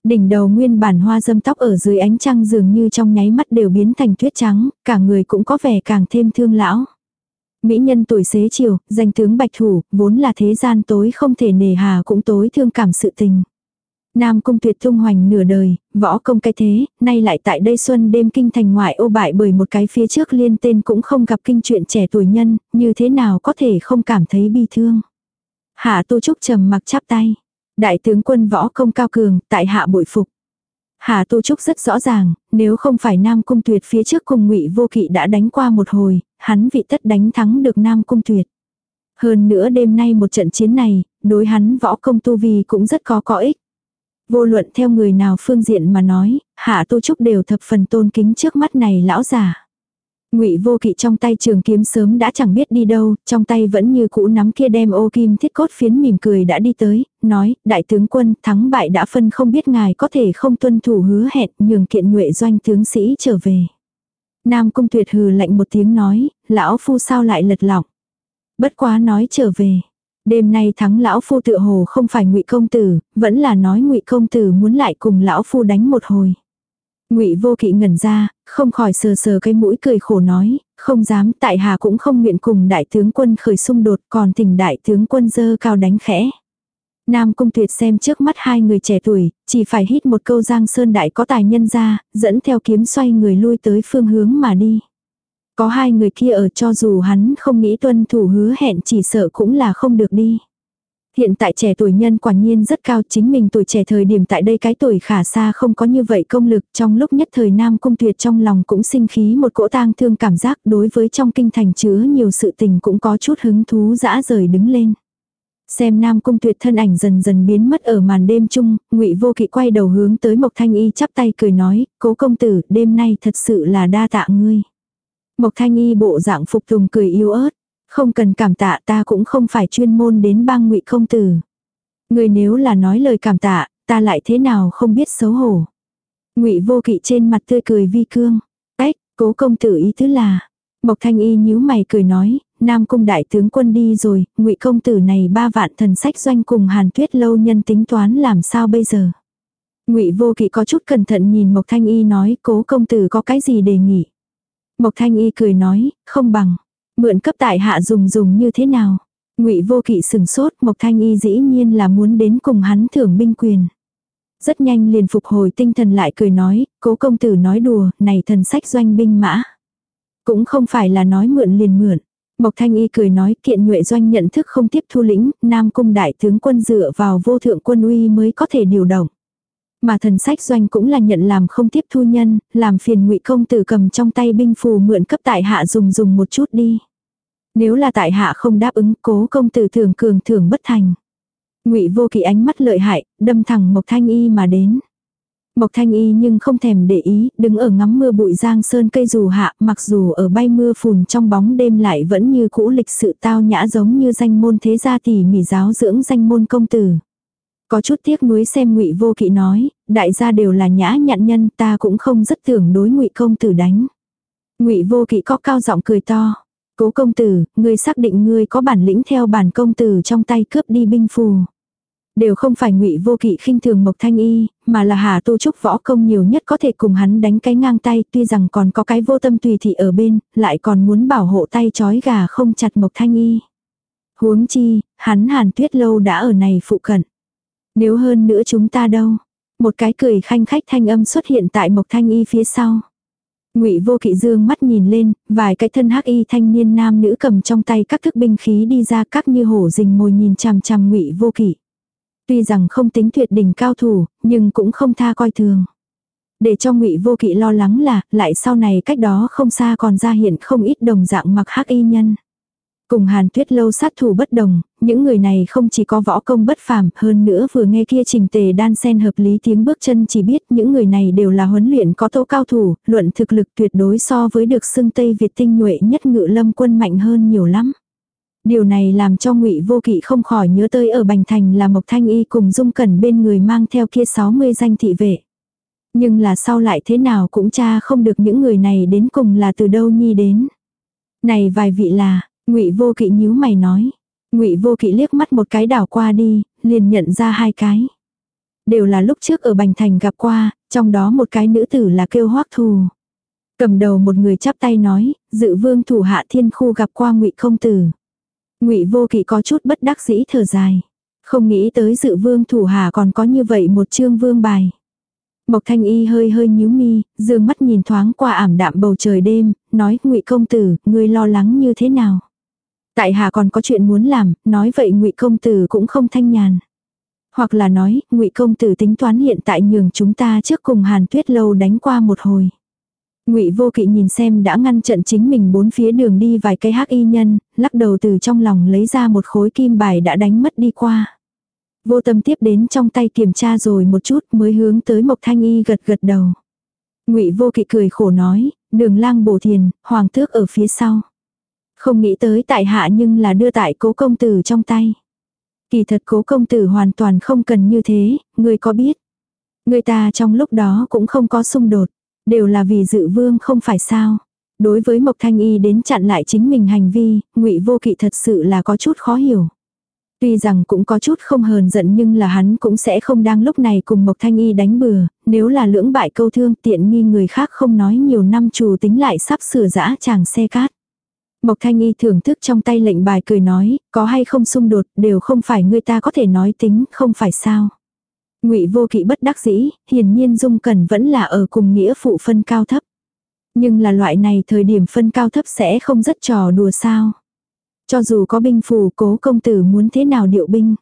Speaker 1: Đỉnh đầu nguyên bản hoa dâm tóc ở dưới ánh trăng dường như trong nháy mắt đều biến thành tuyết trắng, cả người cũng có vẻ càng thêm thương lão. Mỹ nhân tuổi xế chiều, danh tướng bạch thủ, vốn là thế gian tối không thể nề hà cũng tối thương cảm sự tình. Nam cung tuyệt tung hoành nửa đời, võ công cái thế, nay lại tại đây xuân đêm kinh thành ngoại ô bại bởi một cái phía trước liên tên cũng không gặp kinh chuyện trẻ tuổi nhân, như thế nào có thể không cảm thấy bi thương. Hạ tu trúc trầm mặc chắp tay. Đại tướng quân võ công cao cường, tại hạ bội phục. Hà Tu Trúc rất rõ ràng, nếu không phải Nam Cung Tuyệt phía trước cùng Ngụy Vô Kỵ đã đánh qua một hồi, hắn vị tất đánh thắng được Nam Cung Tuyệt. Hơn nữa đêm nay một trận chiến này, đối hắn võ công tu vi cũng rất có có ích. Vô luận theo người nào phương diện mà nói, Hạ Tu Trúc đều thập phần tôn kính trước mắt này lão già. Ngụy Vô Kỵ trong tay trường kiếm sớm đã chẳng biết đi đâu, trong tay vẫn như cũ nắm kia đem ô kim thiết cốt phiến mỉm cười đã đi tới, nói, đại tướng quân, thắng bại đã phân không biết ngài có thể không tuân thủ hứa hẹn, nhường kiện nhuệ doanh tướng sĩ trở về. Nam Cung Tuyệt hừ lạnh một tiếng nói, lão phu sao lại lật lọng. Bất quá nói trở về. Đêm nay thắng lão phu tựa hồ không phải ngụy công tử, vẫn là nói ngụy công tử muốn lại cùng lão phu đánh một hồi. Ngụy Vô Kỵ ngẩn ra, không khỏi sờ sờ cái mũi cười khổ nói, không dám, tại hà cũng không nguyện cùng đại tướng quân khởi xung đột, còn thỉnh đại tướng quân dơ cao đánh khẽ. Nam Cung Tuyệt xem trước mắt hai người trẻ tuổi, chỉ phải hít một câu Giang Sơn đại có tài nhân ra, dẫn theo kiếm xoay người lui tới phương hướng mà đi. Có hai người kia ở cho dù hắn không nghĩ tuân thủ hứa hẹn chỉ sợ cũng là không được đi. Hiện tại trẻ tuổi nhân quả nhiên rất cao chính mình tuổi trẻ thời điểm tại đây cái tuổi khả xa không có như vậy công lực trong lúc nhất thời nam cung tuyệt trong lòng cũng sinh khí một cỗ tang thương cảm giác đối với trong kinh thành chứa nhiều sự tình cũng có chút hứng thú dã rời đứng lên. Xem nam cung tuyệt thân ảnh dần dần biến mất ở màn đêm chung, ngụy vô kỵ quay đầu hướng tới mộc thanh y chắp tay cười nói, cố công tử đêm nay thật sự là đa tạ ngươi. Mộc Thanh Y bộ dạng phục tùng cười yếu ớt, không cần cảm tạ ta cũng không phải chuyên môn đến bang ngụy công tử. Người nếu là nói lời cảm tạ, ta lại thế nào không biết xấu hổ. Ngụy Vô Kỵ trên mặt tươi cười vi cương. Ếch, cố công tử ý tứ là. Mộc Thanh Y nhíu mày cười nói, Nam cung đại tướng quân đi rồi, Ngụy công tử này ba vạn thần sách doanh cùng Hàn Tuyết lâu nhân tính toán làm sao bây giờ? Ngụy Vô Kỵ có chút cẩn thận nhìn Mộc Thanh Y nói, cố công tử có cái gì đề nghị? Mộc Thanh Y cười nói, không bằng, mượn cấp tại hạ dùng dùng như thế nào? Ngụy Vô Kỵ sừng sốt, Mộc Thanh Y dĩ nhiên là muốn đến cùng hắn thưởng binh quyền. Rất nhanh liền phục hồi tinh thần lại cười nói, cố công tử nói đùa, này thần sách doanh binh mã. Cũng không phải là nói mượn liền mượn. Mộc Thanh Y cười nói kiện nhuệ doanh nhận thức không tiếp thu lĩnh, Nam Cung đại tướng quân dựa vào vô thượng quân uy mới có thể điều động. Mà thần sách doanh cũng là nhận làm không tiếp thu nhân, làm phiền ngụy công tử cầm trong tay binh phù mượn cấp tại hạ dùng dùng một chút đi. Nếu là tại hạ không đáp ứng cố công tử thường cường thường bất thành. ngụy vô kỳ ánh mắt lợi hại, đâm thẳng Mộc Thanh Y mà đến. Mộc Thanh Y nhưng không thèm để ý, đứng ở ngắm mưa bụi giang sơn cây dù hạ, mặc dù ở bay mưa phùn trong bóng đêm lại vẫn như cũ lịch sự tao nhã giống như danh môn thế gia tỉ mỉ giáo dưỡng danh môn công tử. Có chút tiếc nuối xem ngụy vô kỵ nói, đại gia đều là nhã nhặn nhân ta cũng không rất tưởng đối ngụy công tử đánh. ngụy vô kỵ có cao giọng cười to. Cố công tử, ngươi xác định ngươi có bản lĩnh theo bản công tử trong tay cướp đi binh phù. Đều không phải ngụy vô kỵ khinh thường Mộc Thanh Y, mà là Hà Tô Trúc võ công nhiều nhất có thể cùng hắn đánh cái ngang tay, tuy rằng còn có cái vô tâm tùy thị ở bên, lại còn muốn bảo hộ tay chói gà không chặt Mộc Thanh Y. Huống chi, hắn Hàn Tuyết Lâu đã ở này phụ cận. Nếu hơn nữa chúng ta đâu? Một cái cười khanh khách thanh âm xuất hiện tại Mộc Thanh Y phía sau. Ngụy Vô Kỵ dương mắt nhìn lên, vài cái thân hắc y thanh niên nam nữ cầm trong tay các thức binh khí đi ra các như hổ rình mồi nhìn chằm chằm Ngụy Vô Kỵ. Tuy rằng không tính tuyệt đỉnh cao thủ, nhưng cũng không tha coi thường. Để cho ngụy Vô Kỵ lo lắng là, lại sau này cách đó không xa còn ra hiện không ít đồng dạng mặc hắc y nhân. Cùng Hàn Tuyết lâu sát thủ bất đồng, những người này không chỉ có võ công bất phàm, hơn nữa vừa nghe kia trình tề đan sen hợp lý tiếng bước chân chỉ biết những người này đều là huấn luyện có tố cao thủ, luận thực lực tuyệt đối so với được xưng Tây Việt tinh nhuệ nhất ngự lâm quân mạnh hơn nhiều lắm. Điều này làm cho ngụy Vô Kỵ không khỏi nhớ tới ở Bành Thành là Mộc Thanh Y cùng Dung Cẩn bên người mang theo kia 60 danh thị vệ. Nhưng là sau lại thế nào cũng cha không được những người này đến cùng là từ đâu nhi đến. Này vài vị là, ngụy Vô Kỵ nhíu mày nói. ngụy Vô Kỵ liếc mắt một cái đảo qua đi, liền nhận ra hai cái. Đều là lúc trước ở Bành Thành gặp qua, trong đó một cái nữ tử là kêu hoắc thù. Cầm đầu một người chắp tay nói, dự vương thủ hạ thiên khu gặp qua ngụy công tử. Ngụy Vô Kỵ có chút bất đắc dĩ thở dài. Không nghĩ tới dự vương thủ hà còn có như vậy một chương vương bài. Mộc Thanh Y hơi hơi nhíu mi, dương mắt nhìn thoáng qua ảm đạm bầu trời đêm, nói, Ngụy công tử, ngươi lo lắng như thế nào? Tại hạ còn có chuyện muốn làm, nói vậy Ngụy công tử cũng không thanh nhàn. Hoặc là nói, Ngụy công tử tính toán hiện tại nhường chúng ta trước cùng Hàn Tuyết lâu đánh qua một hồi. Ngụy Vô Kỵ nhìn xem đã ngăn trận chính mình bốn phía đường đi vài cây hắc y nhân, lắc đầu từ trong lòng lấy ra một khối kim bài đã đánh mất đi qua. Vô tâm tiếp đến trong tay kiểm tra rồi một chút mới hướng tới Mộc Thanh Y gật gật đầu. Ngụy Vô Kỵ cười khổ nói, đường lang bổ thiền, hoàng tước ở phía sau. Không nghĩ tới tại hạ nhưng là đưa tại cố công tử trong tay. Kỳ thật cố công tử hoàn toàn không cần như thế, người có biết. Người ta trong lúc đó cũng không có xung đột. Đều là vì dự vương không phải sao. Đối với Mộc Thanh Y đến chặn lại chính mình hành vi, ngụy Vô Kỵ thật sự là có chút khó hiểu. Tuy rằng cũng có chút không hờn giận nhưng là hắn cũng sẽ không đang lúc này cùng Mộc Thanh Y đánh bừa, nếu là lưỡng bại câu thương tiện nghi người khác không nói nhiều năm chủ tính lại sắp sửa dã chàng xe cát. Mộc Thanh Y thưởng thức trong tay lệnh bài cười nói, có hay không xung đột đều không phải người ta có thể nói tính, không phải sao. Ngụy Vô Kỵ bất đắc dĩ, hiển nhiên Dung Cẩn vẫn là ở cùng nghĩa phụ phân cao thấp. Nhưng là loại này thời điểm phân cao thấp sẽ không rất trò đùa sao. Cho dù có binh phù cố công tử muốn thế nào điệu binh.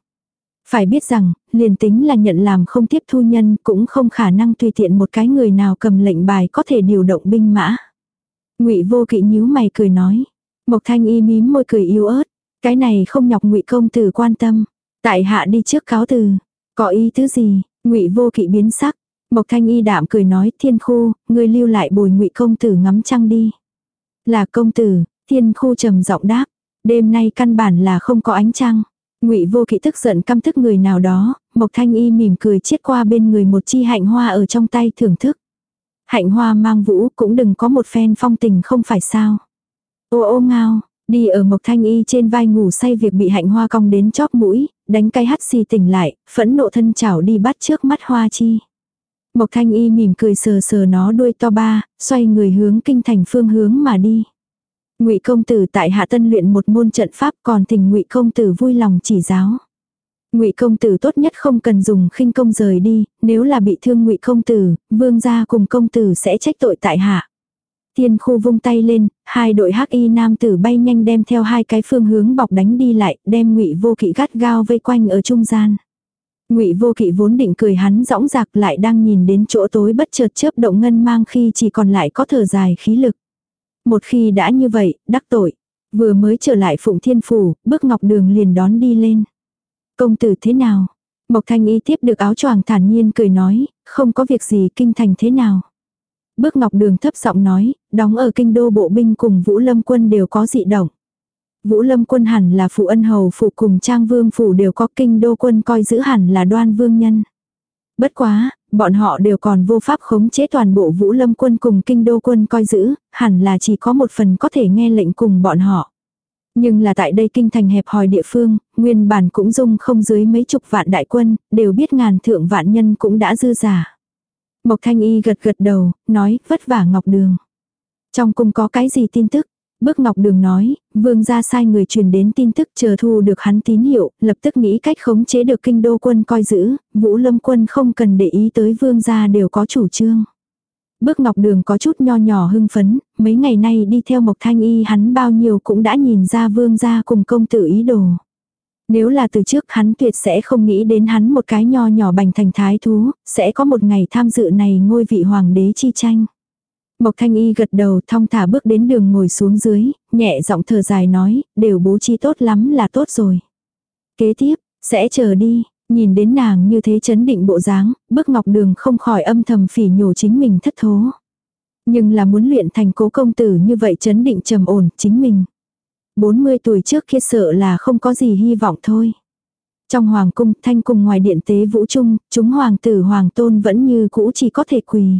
Speaker 1: Phải biết rằng, liền tính là nhận làm không tiếp thu nhân cũng không khả năng tùy tiện một cái người nào cầm lệnh bài có thể điều động binh mã. Ngụy Vô Kỵ nhíu mày cười nói. Mộc Thanh Y mím môi cười yếu ớt. Cái này không nhọc Ngụy công tử quan tâm. Tại hạ đi trước cáo từ. Có ý tứ gì? Ngụy Vô Kỵ biến sắc. Mộc Thanh Y đạm cười nói, "Thiên Khu, ngươi lưu lại bồi Ngụy công tử ngắm trăng đi." Là công tử, thiên khu trầm giọng đáp. Đêm nay căn bản là không có ánh trăng. ngụy vô kỵ tức giận căm tức người nào đó, Mộc Thanh Y mỉm cười chiết qua bên người một chi hạnh hoa ở trong tay thưởng thức. Hạnh hoa mang vũ cũng đừng có một phen phong tình không phải sao. Ô ô ngao, đi ở Mộc Thanh Y trên vai ngủ say việc bị hạnh hoa cong đến chóp mũi, đánh cái hắt xì tỉnh lại, phẫn nộ thân chảo đi bắt trước mắt hoa chi. Mộc Thanh Y mỉm cười sờ sờ nó đuôi to ba, xoay người hướng kinh thành phương hướng mà đi. Ngụy công tử tại Hạ Tân luyện một môn trận pháp, còn Thỉnh Ngụy công tử vui lòng chỉ giáo. Ngụy công tử tốt nhất không cần dùng khinh công rời đi, nếu là bị thương Ngụy công tử, vương gia cùng công tử sẽ trách tội tại hạ. Tiên khu vung tay lên, hai đội hắc y nam tử bay nhanh đem theo hai cái phương hướng bọc đánh đi lại, đem Ngụy Vô Kỵ gắt gao vây quanh ở trung gian. Ngụy Vô Kỵ vốn định cười hắn dõng dạc lại đang nhìn đến chỗ tối bất chợt chớp động ngân mang khi chỉ còn lại có thở dài khí lực. Một khi đã như vậy, đắc tội. Vừa mới trở lại Phụng Thiên Phủ, bước ngọc đường liền đón đi lên. Công tử thế nào? Mộc Thanh Y tiếp được áo choàng thản nhiên cười nói, không có việc gì kinh thành thế nào. Bước ngọc đường thấp giọng nói, đóng ở kinh đô bộ binh cùng Vũ Lâm quân đều có dị động. Vũ Lâm quân hẳn là phụ ân hầu phụ cùng trang vương phủ đều có kinh đô quân coi giữ hẳn là đoan vương nhân. Bất quá, bọn họ đều còn vô pháp khống chế toàn bộ Vũ Lâm quân cùng kinh đô quân coi giữ, hẳn là chỉ có một phần có thể nghe lệnh cùng bọn họ. Nhưng là tại đây kinh thành hẹp hòi địa phương, nguyên bản cũng dung không dưới mấy chục vạn đại quân, đều biết ngàn thượng vạn nhân cũng đã dư giả. Mộc Thanh Y gật gật đầu, nói, vất vả Ngọc Đường. Trong cung có cái gì tin tức? Bước Ngọc Đường nói, vương gia sai người truyền đến tin tức chờ thu được hắn tín hiệu, lập tức nghĩ cách khống chế được kinh đô quân coi giữ, Vũ Lâm quân không cần để ý tới vương gia đều có chủ trương. Bước Ngọc Đường có chút nho nhỏ hưng phấn, mấy ngày nay đi theo Mộc Thanh Y hắn bao nhiêu cũng đã nhìn ra vương gia cùng công tử ý đồ. Nếu là từ trước hắn tuyệt sẽ không nghĩ đến hắn một cái nho nhỏ bành thành thái thú, sẽ có một ngày tham dự này ngôi vị hoàng đế chi tranh. Mộc Thanh Y gật đầu thong thả bước đến đường ngồi xuống dưới, nhẹ giọng thở dài nói, đều bố trí tốt lắm là tốt rồi. Kế tiếp, sẽ chờ đi, nhìn đến nàng như thế chấn định bộ dáng, bước ngọc đường không khỏi âm thầm phỉ nhổ chính mình thất thố. Nhưng là muốn luyện thành cố công tử như vậy chấn định trầm ổn chính mình. 40 tuổi trước kia sợ là không có gì hy vọng thôi. Trong hoàng cung, thanh cùng ngoài điện tế vũ trung, chúng hoàng tử hoàng tôn vẫn như cũ chỉ có thể quỳ.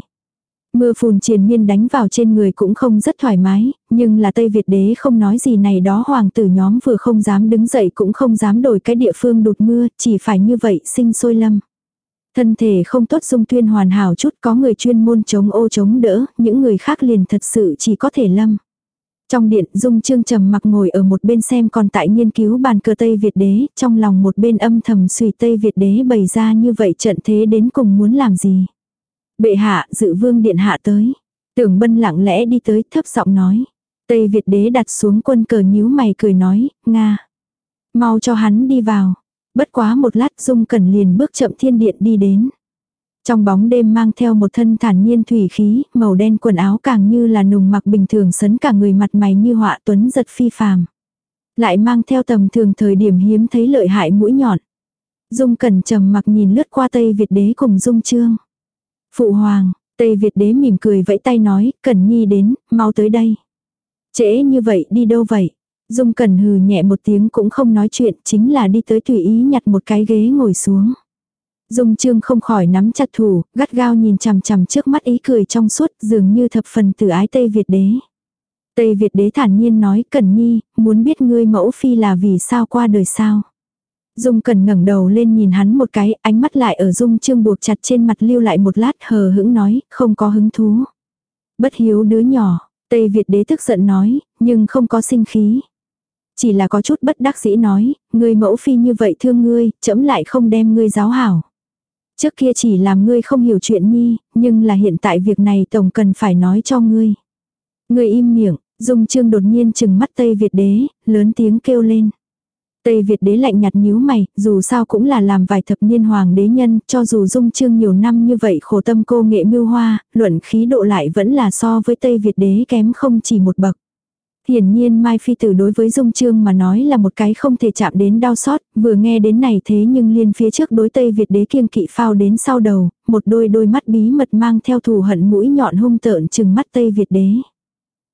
Speaker 1: Mưa phùn triền miên đánh vào trên người cũng không rất thoải mái, nhưng là Tây Việt đế không nói gì này đó hoàng tử nhóm vừa không dám đứng dậy cũng không dám đổi cái địa phương đụt mưa, chỉ phải như vậy sinh sôi lâm. Thân thể không tốt dung tuyên hoàn hảo chút có người chuyên môn chống ô chống đỡ, những người khác liền thật sự chỉ có thể lâm. Trong điện dung trương trầm mặc ngồi ở một bên xem còn tại nghiên cứu bàn cờ Tây Việt đế, trong lòng một bên âm thầm suy Tây Việt đế bày ra như vậy trận thế đến cùng muốn làm gì. Bệ hạ, dự vương điện hạ tới. Tưởng bân lặng lẽ đi tới thấp giọng nói. Tây Việt đế đặt xuống quân cờ nhíu mày cười nói, Nga. Mau cho hắn đi vào. Bất quá một lát dung cẩn liền bước chậm thiên điện đi đến. Trong bóng đêm mang theo một thân thản nhiên thủy khí, màu đen quần áo càng như là nùng mặc bình thường sấn cả người mặt mày như họa tuấn giật phi phàm. Lại mang theo tầm thường thời điểm hiếm thấy lợi hại mũi nhọn. Dung cẩn trầm mặc nhìn lướt qua Tây Việt đế cùng Dung Trương. Phụ hoàng, Tây Việt đế mỉm cười vẫy tay nói, Cẩn Nhi đến, mau tới đây. Trễ như vậy đi đâu vậy? Dung Cẩn hừ nhẹ một tiếng cũng không nói chuyện, chính là đi tới tùy ý nhặt một cái ghế ngồi xuống. Dung Trương không khỏi nắm chặt thủ, gắt gao nhìn chằm chằm trước mắt ý cười trong suốt, dường như thập phần từ ái Tây Việt đế. Tây Việt đế thản nhiên nói, Cẩn Nhi, muốn biết ngươi mẫu phi là vì sao qua đời sao? Dung Cẩn ngẩng đầu lên nhìn hắn một cái, ánh mắt lại ở Dung Trương buộc chặt trên mặt lưu lại một lát hờ hững nói, không có hứng thú. Bất hiếu đứa nhỏ, Tây Việt đế tức giận nói, nhưng không có sinh khí. Chỉ là có chút bất đắc dĩ nói, người mẫu phi như vậy thương ngươi, chấm lại không đem ngươi giáo hảo. Trước kia chỉ làm ngươi không hiểu chuyện nhi, nhưng là hiện tại việc này tổng cần phải nói cho ngươi. Ngươi im miệng, Dung Trương đột nhiên chừng mắt Tây Việt đế, lớn tiếng kêu lên. Tây Việt đế lạnh nhạt nhíu mày, dù sao cũng là làm vài thập niên hoàng đế nhân, cho dù dung trương nhiều năm như vậy khổ tâm cô nghệ mưu hoa, luận khí độ lại vẫn là so với Tây Việt đế kém không chỉ một bậc. Hiển nhiên Mai Phi Tử đối với Dung Trương mà nói là một cái không thể chạm đến đau xót, vừa nghe đến này thế nhưng liên phía trước đối Tây Việt đế kiêng kỵ phao đến sau đầu, một đôi đôi mắt bí mật mang theo thù hận mũi nhọn hung tợn chừng mắt Tây Việt đế.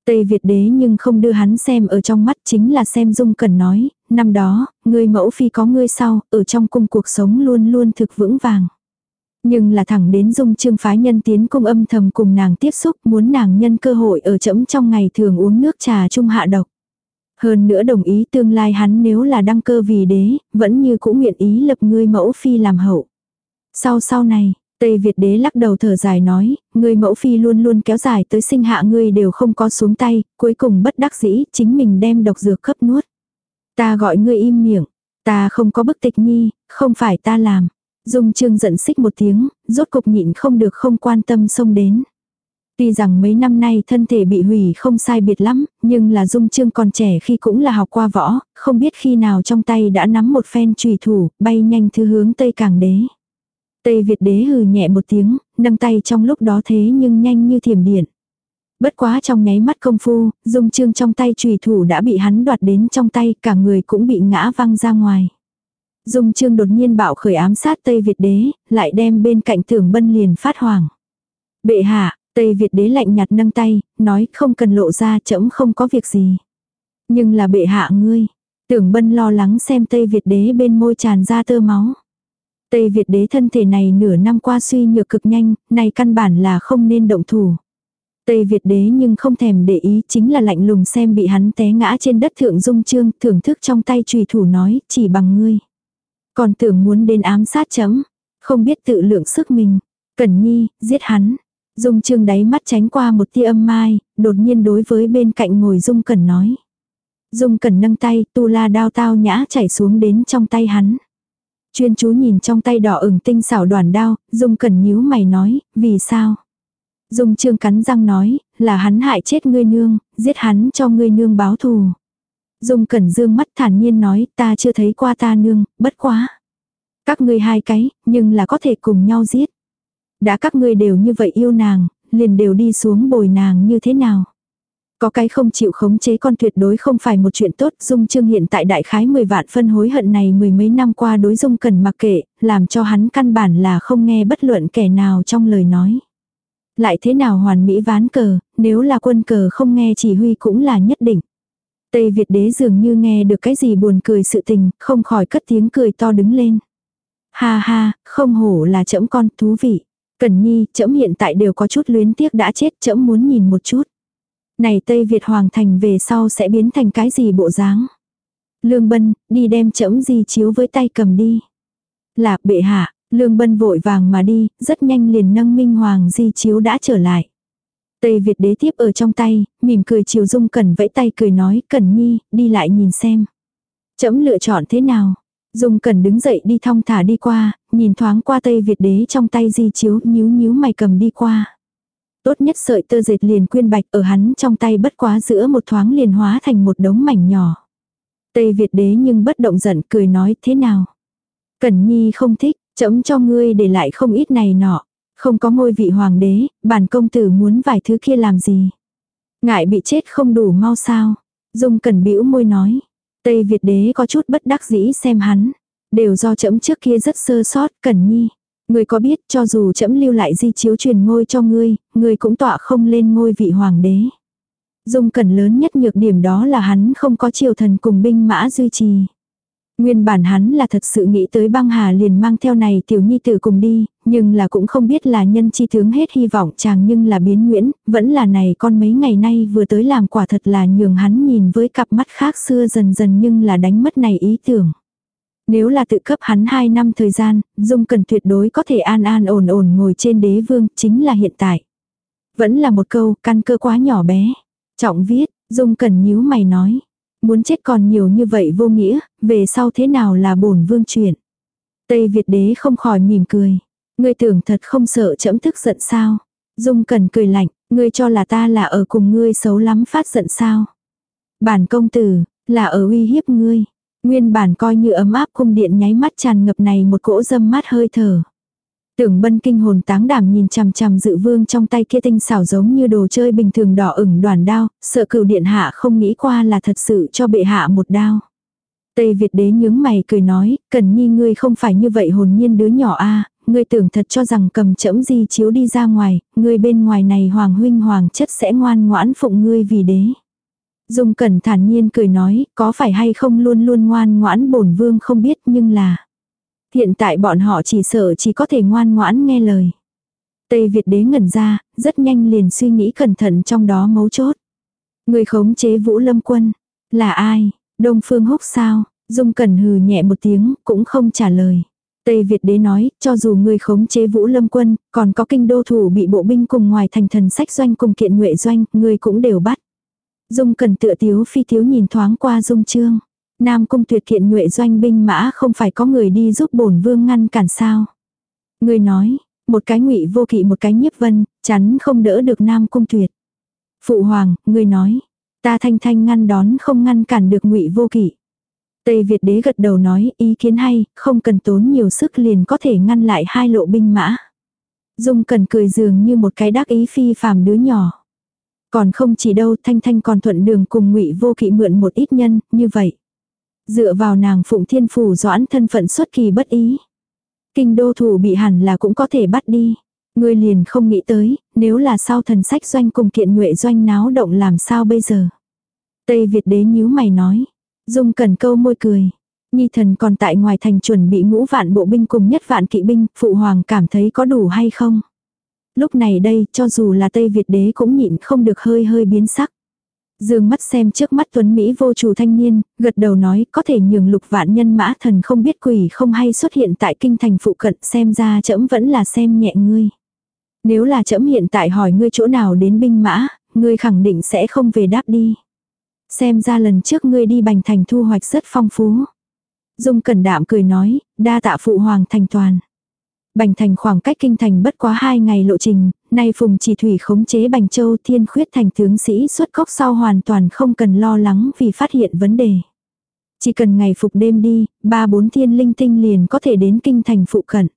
Speaker 1: Tây Việt đế nhưng không đưa hắn xem ở trong mắt chính là xem dung cần nói, năm đó, người mẫu phi có ngươi sau, ở trong cung cuộc sống luôn luôn thực vững vàng. Nhưng là thẳng đến dung trương phái nhân tiến cung âm thầm cùng nàng tiếp xúc muốn nàng nhân cơ hội ở chẫm trong ngày thường uống nước trà trung hạ độc. Hơn nữa đồng ý tương lai hắn nếu là đăng cơ vì đế, vẫn như cũng nguyện ý lập ngươi mẫu phi làm hậu. Sau sau này, Tây Việt đế lắc đầu thở dài nói, ngươi mẫu phi luôn luôn kéo dài tới sinh hạ ngươi đều không có xuống tay, cuối cùng bất đắc dĩ, chính mình đem độc dược cấp nuốt. Ta gọi ngươi im miệng, ta không có bức tịch nhi, không phải ta làm. Dung Trương giận xích một tiếng, rốt cục nhịn không được không quan tâm xông đến. Tuy rằng mấy năm nay thân thể bị hủy không sai biệt lắm, nhưng là Dung Trương còn trẻ khi cũng là học qua võ, không biết khi nào trong tay đã nắm một phen trùy thủ, bay nhanh thứ hướng Tây Càng Đế. Tây Việt Đế hừ nhẹ một tiếng, nâng tay trong lúc đó thế nhưng nhanh như thiểm điện. Bất quá trong nháy mắt công phu, Dung Trương trong tay trùy thủ đã bị hắn đoạt đến trong tay, cả người cũng bị ngã văng ra ngoài. Dung Trương đột nhiên bạo khởi ám sát Tây Việt đế, lại đem bên cạnh tưởng bân liền phát hoàng. Bệ hạ, Tây Việt đế lạnh nhạt nâng tay, nói không cần lộ ra chậm không có việc gì. Nhưng là bệ hạ ngươi. Tưởng bân lo lắng xem Tây Việt đế bên môi tràn ra tơ máu. Tây Việt đế thân thể này nửa năm qua suy nhược cực nhanh, này căn bản là không nên động thủ. Tây Việt đế nhưng không thèm để ý chính là lạnh lùng xem bị hắn té ngã trên đất thượng dung trương, thưởng thức trong tay trùy thủ nói, chỉ bằng ngươi. Còn tưởng muốn đến ám sát chấm, không biết tự lượng sức mình. Cẩn nhi, giết hắn. Dung trương đáy mắt tránh qua một tia âm mai, đột nhiên đối với bên cạnh ngồi Dung Cẩn nói. Dung Cẩn nâng tay, tu la đao tao nhã chảy xuống đến trong tay hắn. Chuyên chú nhìn trong tay đỏ ửng tinh xảo đoàn đao, Dung Cẩn nhíu mày nói, vì sao? Dung Trương cắn răng nói, là hắn hại chết ngươi nương, giết hắn cho ngươi nương báo thù. Dung Cẩn dương mắt thản nhiên nói, ta chưa thấy qua ta nương, bất quá. Các ngươi hai cái, nhưng là có thể cùng nhau giết. Đã các ngươi đều như vậy yêu nàng, liền đều đi xuống bồi nàng như thế nào. Có cái không chịu khống chế con tuyệt đối không phải một chuyện tốt, Dung Trương hiện tại đại khái 10 vạn phân hối hận này mười mấy năm qua đối Dung Cần mặc kệ, làm cho hắn căn bản là không nghe bất luận kẻ nào trong lời nói. Lại thế nào hoàn mỹ ván cờ, nếu là quân cờ không nghe chỉ huy cũng là nhất định. Tây Việt đế dường như nghe được cái gì buồn cười sự tình, không khỏi cất tiếng cười to đứng lên. Ha ha, không hổ là chậm con, thú vị. Cần nhi, chậm hiện tại đều có chút luyến tiếc đã chết, chậm muốn nhìn một chút. Này Tây Việt Hoàng thành về sau sẽ biến thành cái gì bộ dáng? Lương Bân, đi đem chậm di chiếu với tay cầm đi. Là bệ hạ, Lương Bân vội vàng mà đi, rất nhanh liền nâng Minh Hoàng di chiếu đã trở lại. Tây Việt đế tiếp ở trong tay, mỉm cười chiều dung cẩn vẫy tay cười nói, cẩn nhi, đi lại nhìn xem. Chấm lựa chọn thế nào? Dung cẩn đứng dậy đi thong thả đi qua, nhìn thoáng qua Tây Việt đế trong tay di chiếu, nhíu nhíu mày cầm đi qua. Tốt nhất sợi tơ dệt liền quyên bạch ở hắn trong tay bất quá giữa một thoáng liền hóa thành một đống mảnh nhỏ. Tây Việt đế nhưng bất động giận cười nói thế nào? Cẩn nhi không thích, chấm cho ngươi để lại không ít này nọ. Không có ngôi vị hoàng đế, bản công tử muốn vài thứ kia làm gì. Ngại bị chết không đủ mau sao. Dung cẩn bĩu môi nói. Tây Việt đế có chút bất đắc dĩ xem hắn. Đều do chấm trước kia rất sơ sót, cẩn nhi. Ngươi có biết cho dù chấm lưu lại di chiếu truyền ngôi cho ngươi, ngươi cũng tọa không lên ngôi vị hoàng đế. Dung cẩn lớn nhất nhược điểm đó là hắn không có triều thần cùng binh mã duy trì. Nguyên bản hắn là thật sự nghĩ tới băng hà liền mang theo này tiểu nhi tử cùng đi, nhưng là cũng không biết là nhân chi tướng hết hy vọng chàng nhưng là biến nguyễn, vẫn là này con mấy ngày nay vừa tới làm quả thật là nhường hắn nhìn với cặp mắt khác xưa dần dần nhưng là đánh mất này ý tưởng. Nếu là tự cấp hắn 2 năm thời gian, Dung cần tuyệt đối có thể an an ổn ổn ngồi trên đế vương, chính là hiện tại. Vẫn là một câu, căn cơ quá nhỏ bé. Trọng viết, Dung cần nhíu mày nói. Muốn chết còn nhiều như vậy vô nghĩa, về sau thế nào là bổn vương chuyện. Tây Việt đế không khỏi mỉm cười. Ngươi tưởng thật không sợ chẫm thức giận sao. Dung cần cười lạnh, ngươi cho là ta là ở cùng ngươi xấu lắm phát giận sao. Bản công tử, là ở uy hiếp ngươi. Nguyên bản coi như ấm áp cung điện nháy mắt tràn ngập này một cỗ dâm mát hơi thở. Tưởng bân kinh hồn táng đảm nhìn chằm chằm dự vương trong tay kia tinh xảo giống như đồ chơi bình thường đỏ ửng đoàn đao, sợ cửu điện hạ không nghĩ qua là thật sự cho bệ hạ một đao. Tây Việt đế nhướng mày cười nói, Cần Nhi ngươi không phải như vậy hồn nhiên đứa nhỏ a, ngươi tưởng thật cho rằng cầm chẫm di chiếu đi ra ngoài, ngươi bên ngoài này hoàng huynh hoàng chất sẽ ngoan ngoãn phụng ngươi vì đế. Dung Cẩn thản nhiên cười nói, có phải hay không luôn luôn ngoan ngoãn bổn vương không biết nhưng là. Hiện tại bọn họ chỉ sợ chỉ có thể ngoan ngoãn nghe lời. Tây Việt đế ngẩn ra, rất nhanh liền suy nghĩ cẩn thận trong đó mấu chốt. Người khống chế vũ lâm quân, là ai? Đông Phương Húc sao? Dung Cẩn hừ nhẹ một tiếng, cũng không trả lời. Tây Việt đế nói, cho dù người khống chế vũ lâm quân, còn có kinh đô thủ bị bộ binh cùng ngoài thành thần sách doanh cùng kiện nhuệ doanh, người cũng đều bắt. Dung Cẩn tựa tiếu phi tiếu nhìn thoáng qua Dung Trương. Nam cung tuyệt kiện nhuệ doanh binh mã không phải có người đi giúp bổn vương ngăn cản sao. Người nói, một cái ngụy vô kỵ một cái nhiếp vân, chắn không đỡ được Nam cung tuyệt. Phụ hoàng, người nói, ta thanh thanh ngăn đón không ngăn cản được ngụy vô kỵ. Tây Việt đế gật đầu nói ý kiến hay, không cần tốn nhiều sức liền có thể ngăn lại hai lộ binh mã. Dung cần cười dường như một cái đắc ý phi phàm đứa nhỏ. Còn không chỉ đâu Thanh Thanh còn thuận đường cùng ngụy vô kỵ mượn một ít nhân, như vậy. Dựa vào nàng phụng thiên phủ doãn thân phận xuất kỳ bất ý. Kinh đô thủ bị hẳn là cũng có thể bắt đi. Ngươi liền không nghĩ tới, nếu là sau thần sách doanh cùng kiện nhuệ doanh náo động làm sao bây giờ. Tây Việt đế nhíu mày nói. Dung cần câu môi cười. Nhi thần còn tại ngoài thành chuẩn bị ngũ vạn bộ binh cùng nhất vạn kỵ binh, phụ hoàng cảm thấy có đủ hay không? Lúc này đây, cho dù là Tây Việt đế cũng nhịn không được hơi hơi biến sắc. Dương mắt xem trước mắt tuấn Mỹ vô chủ thanh niên, gật đầu nói có thể nhường lục vạn nhân mã thần không biết quỷ không hay xuất hiện tại kinh thành phụ cận xem ra trẫm vẫn là xem nhẹ ngươi. Nếu là trẫm hiện tại hỏi ngươi chỗ nào đến binh mã, ngươi khẳng định sẽ không về đáp đi. Xem ra lần trước ngươi đi bành thành thu hoạch rất phong phú. Dung cẩn đạm cười nói, đa tạ phụ hoàng thành toàn. Bành thành khoảng cách kinh thành bất quá hai ngày lộ trình, nay phùng chỉ thủy khống chế bành châu thiên khuyết thành tướng sĩ xuất cốc sau hoàn toàn không cần lo lắng vì phát hiện vấn đề. Chỉ cần ngày phục đêm đi, ba bốn thiên linh tinh liền có thể đến kinh thành phụ cận.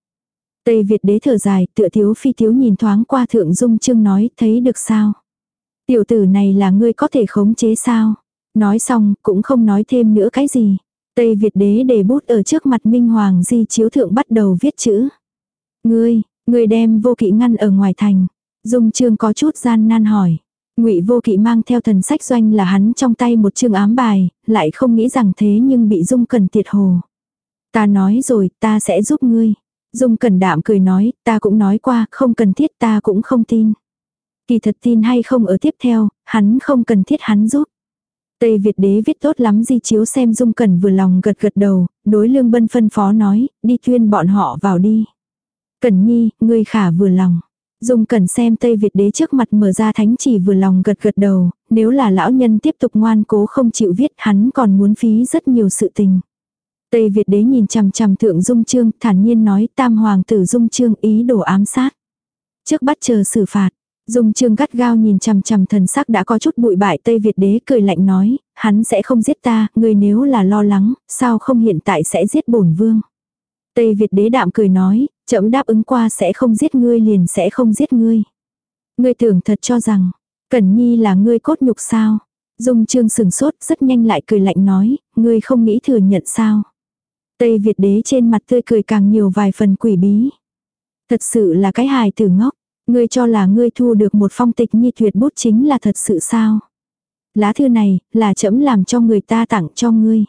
Speaker 1: Tây Việt đế thở dài, tựa thiếu phi thiếu nhìn thoáng qua thượng dung chương nói, thấy được sao? Tiểu tử này là ngươi có thể khống chế sao? Nói xong, cũng không nói thêm nữa cái gì. Tây Việt đế để bút ở trước mặt Minh Hoàng di chiếu thượng bắt đầu viết chữ. Ngươi, ngươi đem vô kỵ ngăn ở ngoài thành. Dung trương có chút gian nan hỏi. Ngụy Vô Kỵ mang theo thần sách doanh là hắn trong tay một chương ám bài, lại không nghĩ rằng thế nhưng bị Dung Cần tiệt hồ. Ta nói rồi, ta sẽ giúp ngươi. Dung Cần đạm cười nói, ta cũng nói qua, không cần thiết ta cũng không tin. Kỳ thật tin hay không ở tiếp theo, hắn không cần thiết hắn giúp. Tây Việt đế viết tốt lắm di chiếu xem Dung Cần vừa lòng gật gật đầu, đối lương bân phân phó nói, đi tuyên bọn họ vào đi. Cẩn nhi, ngươi khả vừa lòng. Dung Cẩn xem Tây Việt đế trước mặt mở ra thánh chỉ vừa lòng gật gật đầu, nếu là lão nhân tiếp tục ngoan cố không chịu viết hắn còn muốn phí rất nhiều sự tình. Tây Việt đế nhìn chằm chằm thượng Dung Trương thản nhiên nói tam hoàng tử Dung Trương ý đồ ám sát. Trước bắt chờ xử phạt, Dung Trương gắt gao nhìn chằm chằm thần sắc đã có chút bụi bại Tây Việt đế cười lạnh nói, hắn sẽ không giết ta, người nếu là lo lắng, sao không hiện tại sẽ giết bổn vương. Tây Việt đế đạm cười nói, chậm đáp ứng qua sẽ không giết ngươi liền sẽ không giết ngươi. Ngươi tưởng thật cho rằng, Cẩn Nhi là ngươi cốt nhục sao? Dung Trương sừng sốt rất nhanh lại cười lạnh nói, ngươi không nghĩ thừa nhận sao? Tây Việt đế trên mặt tươi cười càng nhiều vài phần quỷ bí. Thật sự là cái hài tử ngốc, ngươi cho là ngươi thu được một phong tịch nhi tuyệt bút chính là thật sự sao? Lá thư này, là chấm làm cho người ta tặng cho ngươi.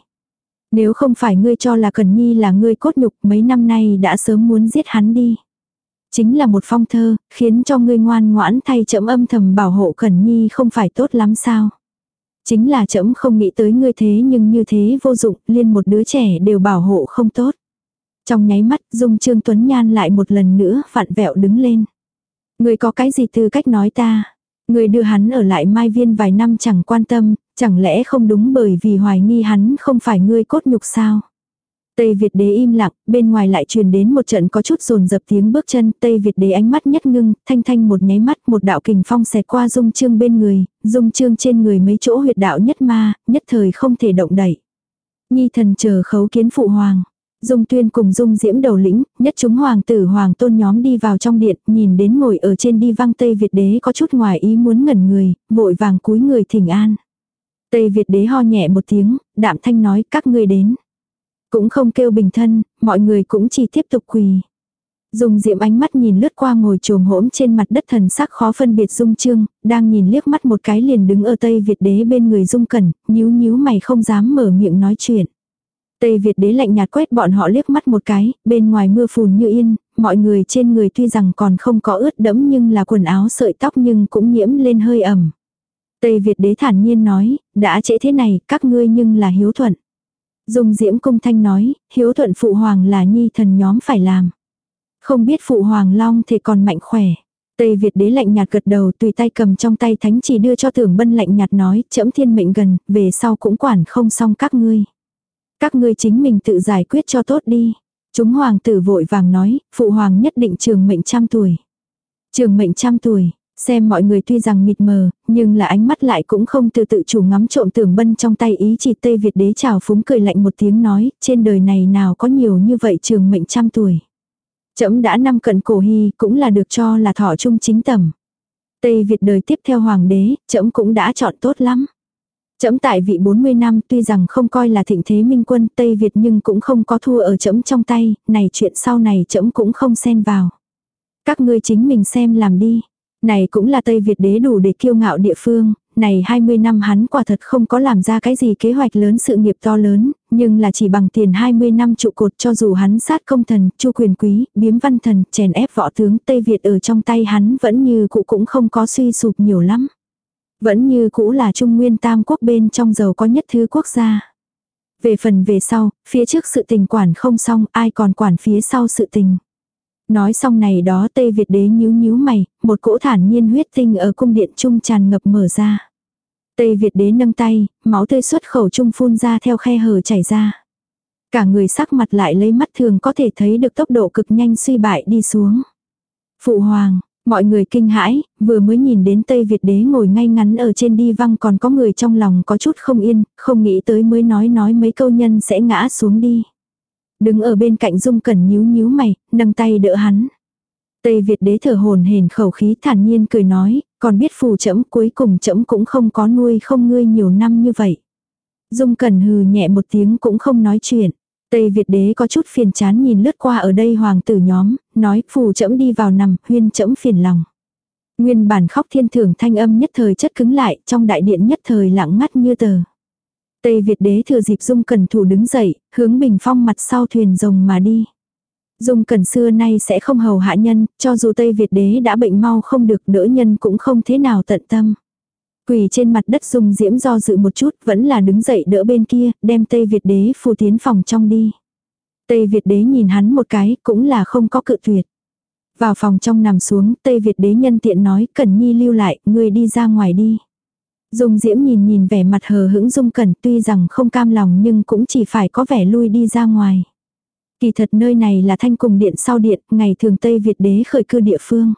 Speaker 1: Nếu không phải ngươi cho là Cần Nhi là ngươi cốt nhục mấy năm nay đã sớm muốn giết hắn đi. Chính là một phong thơ, khiến cho ngươi ngoan ngoãn thay chậm âm thầm bảo hộ Cần Nhi không phải tốt lắm sao. Chính là chậm không nghĩ tới ngươi thế nhưng như thế vô dụng, liên một đứa trẻ đều bảo hộ không tốt. Trong nháy mắt, Dung Trương Tuấn Nhan lại một lần nữa vặn vẹo đứng lên. Ngươi có cái gì tư cách nói ta? Ngươi đưa hắn ở lại Mai Viên vài năm chẳng quan tâm, Chẳng lẽ không đúng bởi vì hoài nghi hắn không phải ngươi cốt nhục sao? Tây Việt đế im lặng, bên ngoài lại truyền đến một trận có chút rồn dập tiếng bước chân, Tây Việt đế ánh mắt nhất ngưng, thanh thanh một nháy mắt, một đạo kình phong xẹt qua dung trương bên người, dung trương trên người mấy chỗ huyệt đạo nhất ma, nhất thời không thể động đẩy. Nhi thần chờ khấu kiến phụ hoàng. Dung tuyên cùng dung diễm đầu lĩnh, nhất chúng hoàng tử hoàng tôn nhóm đi vào trong điện, nhìn đến ngồi ở trên đi văng Tây Việt đế có chút ngoài ý muốn ngẩn người, vội vàng cúi người thỉnh an. Tây Việt đế ho nhẹ một tiếng, đạm thanh nói các ngươi đến. Cũng không kêu bình thân, mọi người cũng chỉ tiếp tục quỳ. Dung diệm ánh mắt nhìn lướt qua ngồi trồm hỗn trên mặt đất thần sắc khó phân biệt dung trương, đang nhìn liếc mắt một cái liền đứng ở Tây Việt đế bên người dung cẩn, nhíu nhíu mày không dám mở miệng nói chuyện. Tây Việt đế lạnh nhạt quét bọn họ liếc mắt một cái, bên ngoài mưa phùn như yên, mọi người trên người tuy rằng còn không có ướt đẫm nhưng là quần áo sợi tóc nhưng cũng nhiễm lên hơi ẩm. Tây Việt đế thản nhiên nói, đã trễ thế này, các ngươi nhưng là hiếu thuận. Dung diễm cung thanh nói, hiếu thuận phụ hoàng là nhi thần nhóm phải làm. Không biết phụ hoàng long thì còn mạnh khỏe. Tây Việt đế lạnh nhạt gật đầu tùy tay cầm trong tay thánh chỉ đưa cho tưởng bân lạnh nhạt nói, chẫm thiên mệnh gần, về sau cũng quản không xong các ngươi. Các ngươi chính mình tự giải quyết cho tốt đi. Chúng hoàng tử vội vàng nói, phụ hoàng nhất định trường mệnh trăm tuổi. Trường mệnh trăm tuổi, xem mọi người tuy rằng mịt mờ, nhưng là ánh mắt lại cũng không từ tự chủ ngắm trộm tưởng bân trong tay ý chỉ Tây Việt đế chào phúng cười lạnh một tiếng nói, trên đời này nào có nhiều như vậy trường mệnh trăm tuổi. Chấm đã năm cận cổ hy cũng là được cho là thọ trung chính tầm. Tây Việt đời tiếp theo hoàng đế, chấm cũng đã chọn tốt lắm. Chấm tại vị 40 năm tuy rằng không coi là thịnh thế minh quân Tây Việt nhưng cũng không có thua ở chấm trong tay, này chuyện sau này chấm cũng không xen vào. Các ngươi chính mình xem làm đi. Này cũng là Tây Việt đế đủ để kiêu ngạo địa phương, này 20 năm hắn quả thật không có làm ra cái gì kế hoạch lớn sự nghiệp to lớn, nhưng là chỉ bằng tiền 20 năm trụ cột cho dù hắn sát công thần, chu quyền quý, biếm văn thần, chèn ép võ tướng Tây Việt ở trong tay hắn vẫn như cũ cũng không có suy sụp nhiều lắm. Vẫn như cũ là trung nguyên tam quốc bên trong giàu có nhất thứ quốc gia. Về phần về sau, phía trước sự tình quản không xong ai còn quản phía sau sự tình. Nói xong này đó Tây Việt đế nhíu nhíu mày, một cỗ thản nhiên huyết tinh ở cung điện trung tràn ngập mở ra. Tây Việt đế nâng tay, máu tươi xuất khẩu trung phun ra theo khe hở chảy ra. Cả người sắc mặt lại lấy mắt thường có thể thấy được tốc độ cực nhanh suy bại đi xuống. Phụ hoàng, mọi người kinh hãi, vừa mới nhìn đến Tây Việt đế ngồi ngay ngắn ở trên đi văng còn có người trong lòng có chút không yên, không nghĩ tới mới nói nói mấy câu nhân sẽ ngã xuống đi. Đứng ở bên cạnh Dung Cẩn nhíu nhíu mày, nâng tay đỡ hắn. Tây Việt đế thở hồn hển khẩu khí thản nhiên cười nói, còn biết phù chấm cuối cùng chấm cũng không có nuôi không ngươi nhiều năm như vậy. Dung Cẩn hừ nhẹ một tiếng cũng không nói chuyện. Tây Việt đế có chút phiền chán nhìn lướt qua ở đây hoàng tử nhóm, nói phù chấm đi vào nằm, huyên chấm phiền lòng. Nguyên bản khóc thiên thưởng thanh âm nhất thời chất cứng lại, trong đại điện nhất thời lặng ngắt như tờ. Tây Việt đế thừa dịp Dung Cẩn thủ đứng dậy, hướng bình phong mặt sau thuyền rồng mà đi. Dung Cẩn xưa nay sẽ không hầu hạ nhân, cho dù Tây Việt đế đã bệnh mau không được đỡ nhân cũng không thế nào tận tâm. Quỳ trên mặt đất Dung Diễm do dự một chút vẫn là đứng dậy đỡ bên kia, đem Tây Việt đế phù tiến phòng trong đi. Tây Việt đế nhìn hắn một cái cũng là không có cự tuyệt. Vào phòng trong nằm xuống, Tây Việt đế nhân tiện nói, Cẩn Nhi lưu lại, người đi ra ngoài đi. Dung Diễm nhìn nhìn vẻ mặt hờ hững Dung Cẩn tuy rằng không cam lòng nhưng cũng chỉ phải có vẻ lui đi ra ngoài. Kỳ thật nơi này là thanh cùng điện sau điện, ngày thường Tây Việt đế khởi cư địa phương.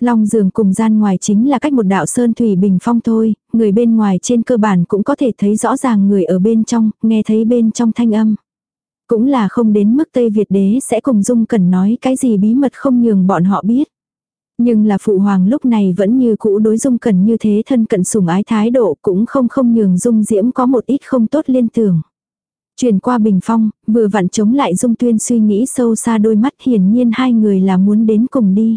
Speaker 1: Long giường cùng gian ngoài chính là cách một đạo sơn thủy bình phong thôi, người bên ngoài trên cơ bản cũng có thể thấy rõ ràng người ở bên trong, nghe thấy bên trong thanh âm. Cũng là không đến mức Tây Việt đế sẽ cùng Dung Cẩn nói cái gì bí mật không nhường bọn họ biết. Nhưng là phụ hoàng lúc này vẫn như cũ đối dung cẩn như thế thân cận sủng ái thái độ cũng không không nhường dung diễm có một ít không tốt liên tưởng. Chuyển qua bình phong, vừa vặn chống lại dung tuyên suy nghĩ sâu xa đôi mắt hiển nhiên hai người là muốn đến cùng đi.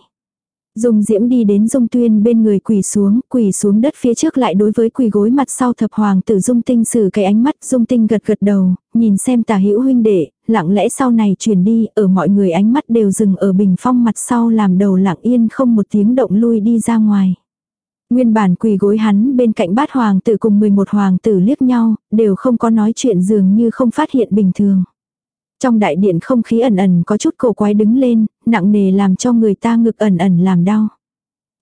Speaker 1: Dung Diễm đi đến Dung Tuyên bên người quỳ xuống, quỳ xuống đất phía trước lại đối với quỳ gối mặt sau thập hoàng tử Dung Tinh sử cái ánh mắt Dung Tinh gật gật đầu, nhìn xem tà hữu huynh đệ, lặng lẽ sau này chuyển đi, ở mọi người ánh mắt đều dừng ở bình phong mặt sau làm đầu lặng yên không một tiếng động lui đi ra ngoài. Nguyên bản quỳ gối hắn bên cạnh bát hoàng tử cùng 11 hoàng tử liếc nhau, đều không có nói chuyện dường như không phát hiện bình thường. Trong đại điện không khí ẩn ẩn có chút cổ quái đứng lên, nặng nề làm cho người ta ngực ẩn ẩn làm đau.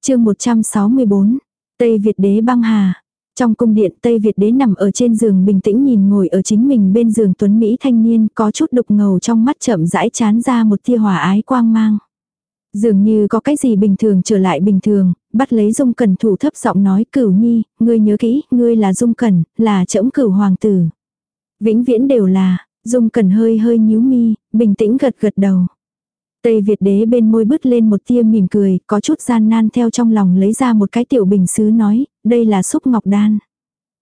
Speaker 1: chương 164, Tây Việt đế băng hà. Trong cung điện Tây Việt đế nằm ở trên giường bình tĩnh nhìn ngồi ở chính mình bên giường tuấn Mỹ thanh niên có chút đục ngầu trong mắt chậm rãi chán ra một tia hỏa ái quang mang. Dường như có cái gì bình thường trở lại bình thường, bắt lấy dung cẩn thủ thấp giọng nói cửu nhi, ngươi nhớ kỹ, ngươi là dung cẩn, là trẫm cửu hoàng tử. Vĩnh viễn đều là, Dung Cần hơi hơi nhíu mi, bình tĩnh gật gật đầu. Tây Việt đế bên môi bứt lên một tia mỉm cười, có chút gian nan theo trong lòng lấy ra một cái tiểu bình sứ nói, đây là xúc ngọc đan.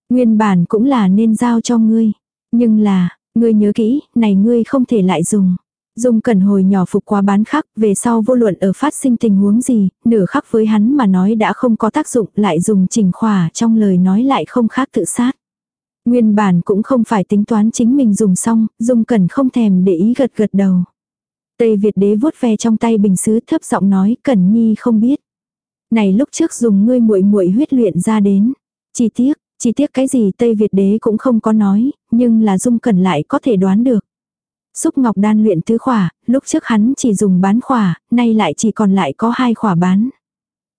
Speaker 1: Nguyên bản cũng là nên giao cho ngươi. Nhưng là, ngươi nhớ kỹ, này ngươi không thể lại dùng. Dung cẩn hồi nhỏ phục quá bán khắc, về sau vô luận ở phát sinh tình huống gì, nửa khắc với hắn mà nói đã không có tác dụng, lại dùng chỉnh khỏa trong lời nói lại không khác tự sát. Nguyên bản cũng không phải tính toán chính mình dùng xong, Dung cẩn không thèm để ý gật gật đầu. Tây Việt đế vuốt ve trong tay bình sứ thấp giọng nói Cẩn Nhi không biết. Này lúc trước dùng ngươi muội muội huyết luyện ra đến. Chi tiết, chi tiết cái gì Tây Việt đế cũng không có nói, nhưng là Dung Cẩn lại có thể đoán được. Xúc ngọc đan luyện tứ khỏa, lúc trước hắn chỉ dùng bán khỏa, nay lại chỉ còn lại có hai khỏa bán.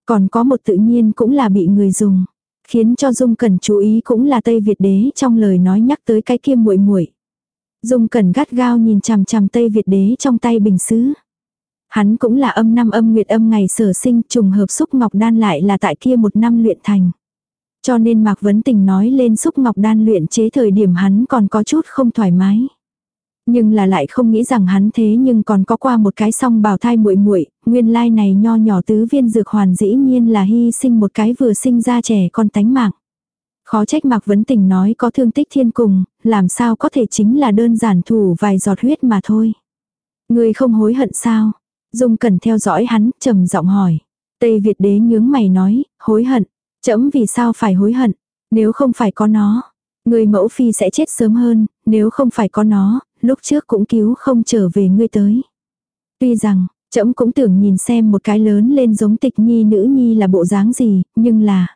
Speaker 1: Còn có một tự nhiên cũng là bị người dùng. Khiến cho Dung Cẩn chú ý cũng là Tây Việt đế trong lời nói nhắc tới cái kia muội muội. Dung Cẩn gắt gao nhìn chằm chằm Tây Việt đế trong tay bình sứ. Hắn cũng là âm năm âm nguyệt âm ngày sở sinh trùng hợp xúc ngọc đan lại là tại kia một năm luyện thành. Cho nên Mạc Vấn Tình nói lên xúc ngọc đan luyện chế thời điểm hắn còn có chút không thoải mái. Nhưng là lại không nghĩ rằng hắn thế nhưng còn có qua một cái song bào thai muội muội, nguyên lai này nho nhỏ tứ viên dược hoàn dĩ nhiên là hy sinh một cái vừa sinh ra trẻ con tánh mạng. Khó trách Mạc Vấn Tình nói có thương tích thiên cùng, làm sao có thể chính là đơn giản thủ vài giọt huyết mà thôi. Người không hối hận sao? Dung cần theo dõi hắn, trầm giọng hỏi. Tây Việt đế nhướng mày nói, hối hận. Chấm vì sao phải hối hận? Nếu không phải có nó, người mẫu phi sẽ chết sớm hơn, nếu không phải có nó, lúc trước cũng cứu không trở về ngươi tới. Tuy rằng, trẫm cũng tưởng nhìn xem một cái lớn lên giống tịch nhi nữ nhi là bộ dáng gì, nhưng là...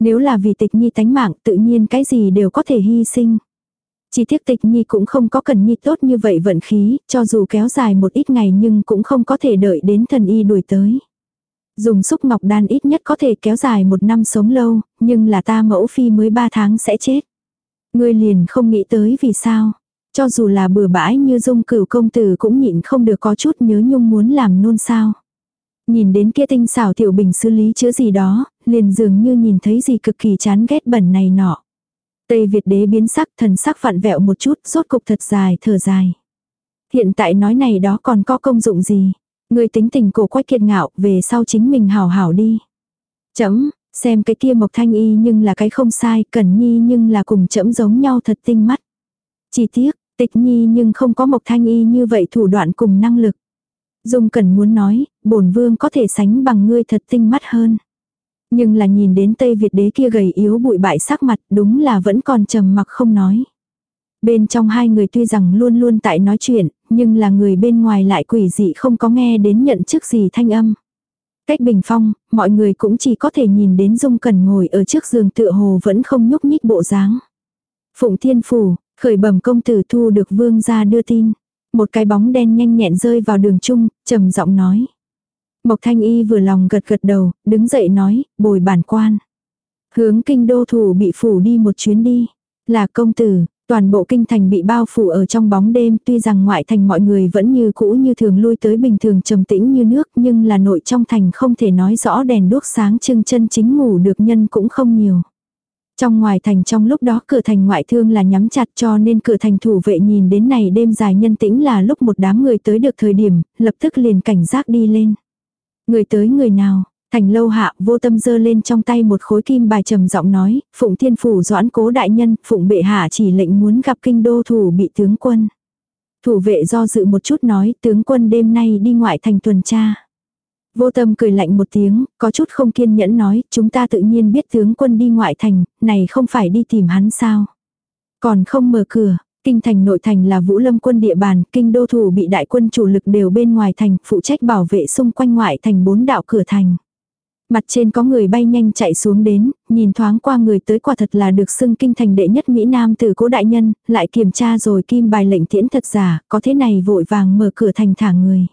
Speaker 1: Nếu là vì tịch nhi tánh mạng tự nhiên cái gì đều có thể hy sinh. Chỉ tiếc tịch nhi cũng không có cần nhi tốt như vậy vận khí, cho dù kéo dài một ít ngày nhưng cũng không có thể đợi đến thần y đuổi tới. Dùng xúc ngọc đan ít nhất có thể kéo dài một năm sống lâu, nhưng là ta mẫu phi mới ba tháng sẽ chết. Ngươi liền không nghĩ tới vì sao. Cho dù là bừa bãi như dung cửu công tử cũng nhịn không được có chút nhớ nhung muốn làm nôn sao. Nhìn đến kia tinh xảo tiểu bình xử lý chữa gì đó, liền dường như nhìn thấy gì cực kỳ chán ghét bẩn này nọ. Tây Việt đế biến sắc thần sắc vặn vẹo một chút, rốt cục thật dài, thở dài. Hiện tại nói này đó còn có công dụng gì? Người tính tình cổ quách kiệt ngạo, về sau chính mình hào hảo đi. Chấm, xem cái kia mộc thanh y nhưng là cái không sai, cẩn nhi nhưng là cùng chấm giống nhau thật tinh mắt. Chỉ tiếc, tịch nhi nhưng không có mộc thanh y như vậy thủ đoạn cùng năng lực. Dung Cẩn muốn nói, bổn vương có thể sánh bằng ngươi thật tinh mắt hơn. Nhưng là nhìn đến Tây Việt đế kia gầy yếu bụi bại sắc mặt đúng là vẫn còn trầm mặc không nói. Bên trong hai người tuy rằng luôn luôn tại nói chuyện, nhưng là người bên ngoài lại quỷ dị không có nghe đến nhận trước gì thanh âm. Cách bình phong, mọi người cũng chỉ có thể nhìn đến Dung cần ngồi ở trước giường tựa hồ vẫn không nhúc nhích bộ dáng. Phụng Thiên Phủ, khởi bẩm công tử thu được vương gia đưa tin. Một cái bóng đen nhanh nhẹn rơi vào đường chung, trầm giọng nói. Mộc Thanh Y vừa lòng gật gật đầu, đứng dậy nói, bồi bản quan. Hướng kinh đô thủ bị phủ đi một chuyến đi. Là công tử, toàn bộ kinh thành bị bao phủ ở trong bóng đêm tuy rằng ngoại thành mọi người vẫn như cũ như thường lui tới bình thường trầm tĩnh như nước nhưng là nội trong thành không thể nói rõ đèn đuốc sáng trưng chân chính ngủ được nhân cũng không nhiều. Trong ngoài thành trong lúc đó cửa thành ngoại thương là nhắm chặt cho nên cửa thành thủ vệ nhìn đến này đêm dài nhân tĩnh là lúc một đám người tới được thời điểm, lập tức liền cảnh giác đi lên. Người tới người nào, thành lâu hạ vô tâm dơ lên trong tay một khối kim bài trầm giọng nói, phụng thiên phủ doãn cố đại nhân, phụng bệ hạ chỉ lệnh muốn gặp kinh đô thủ bị tướng quân. Thủ vệ do dự một chút nói tướng quân đêm nay đi ngoại thành tuần tra. Vô tâm cười lạnh một tiếng, có chút không kiên nhẫn nói, chúng ta tự nhiên biết tướng quân đi ngoại thành, này không phải đi tìm hắn sao. Còn không mở cửa, kinh thành nội thành là vũ lâm quân địa bàn, kinh đô thủ bị đại quân chủ lực đều bên ngoài thành, phụ trách bảo vệ xung quanh ngoại thành bốn đạo cửa thành. Mặt trên có người bay nhanh chạy xuống đến, nhìn thoáng qua người tới quả thật là được xưng kinh thành đệ nhất Mỹ Nam từ cố đại nhân, lại kiểm tra rồi kim bài lệnh tiễn thật giả, có thế này vội vàng mở cửa thành thả người.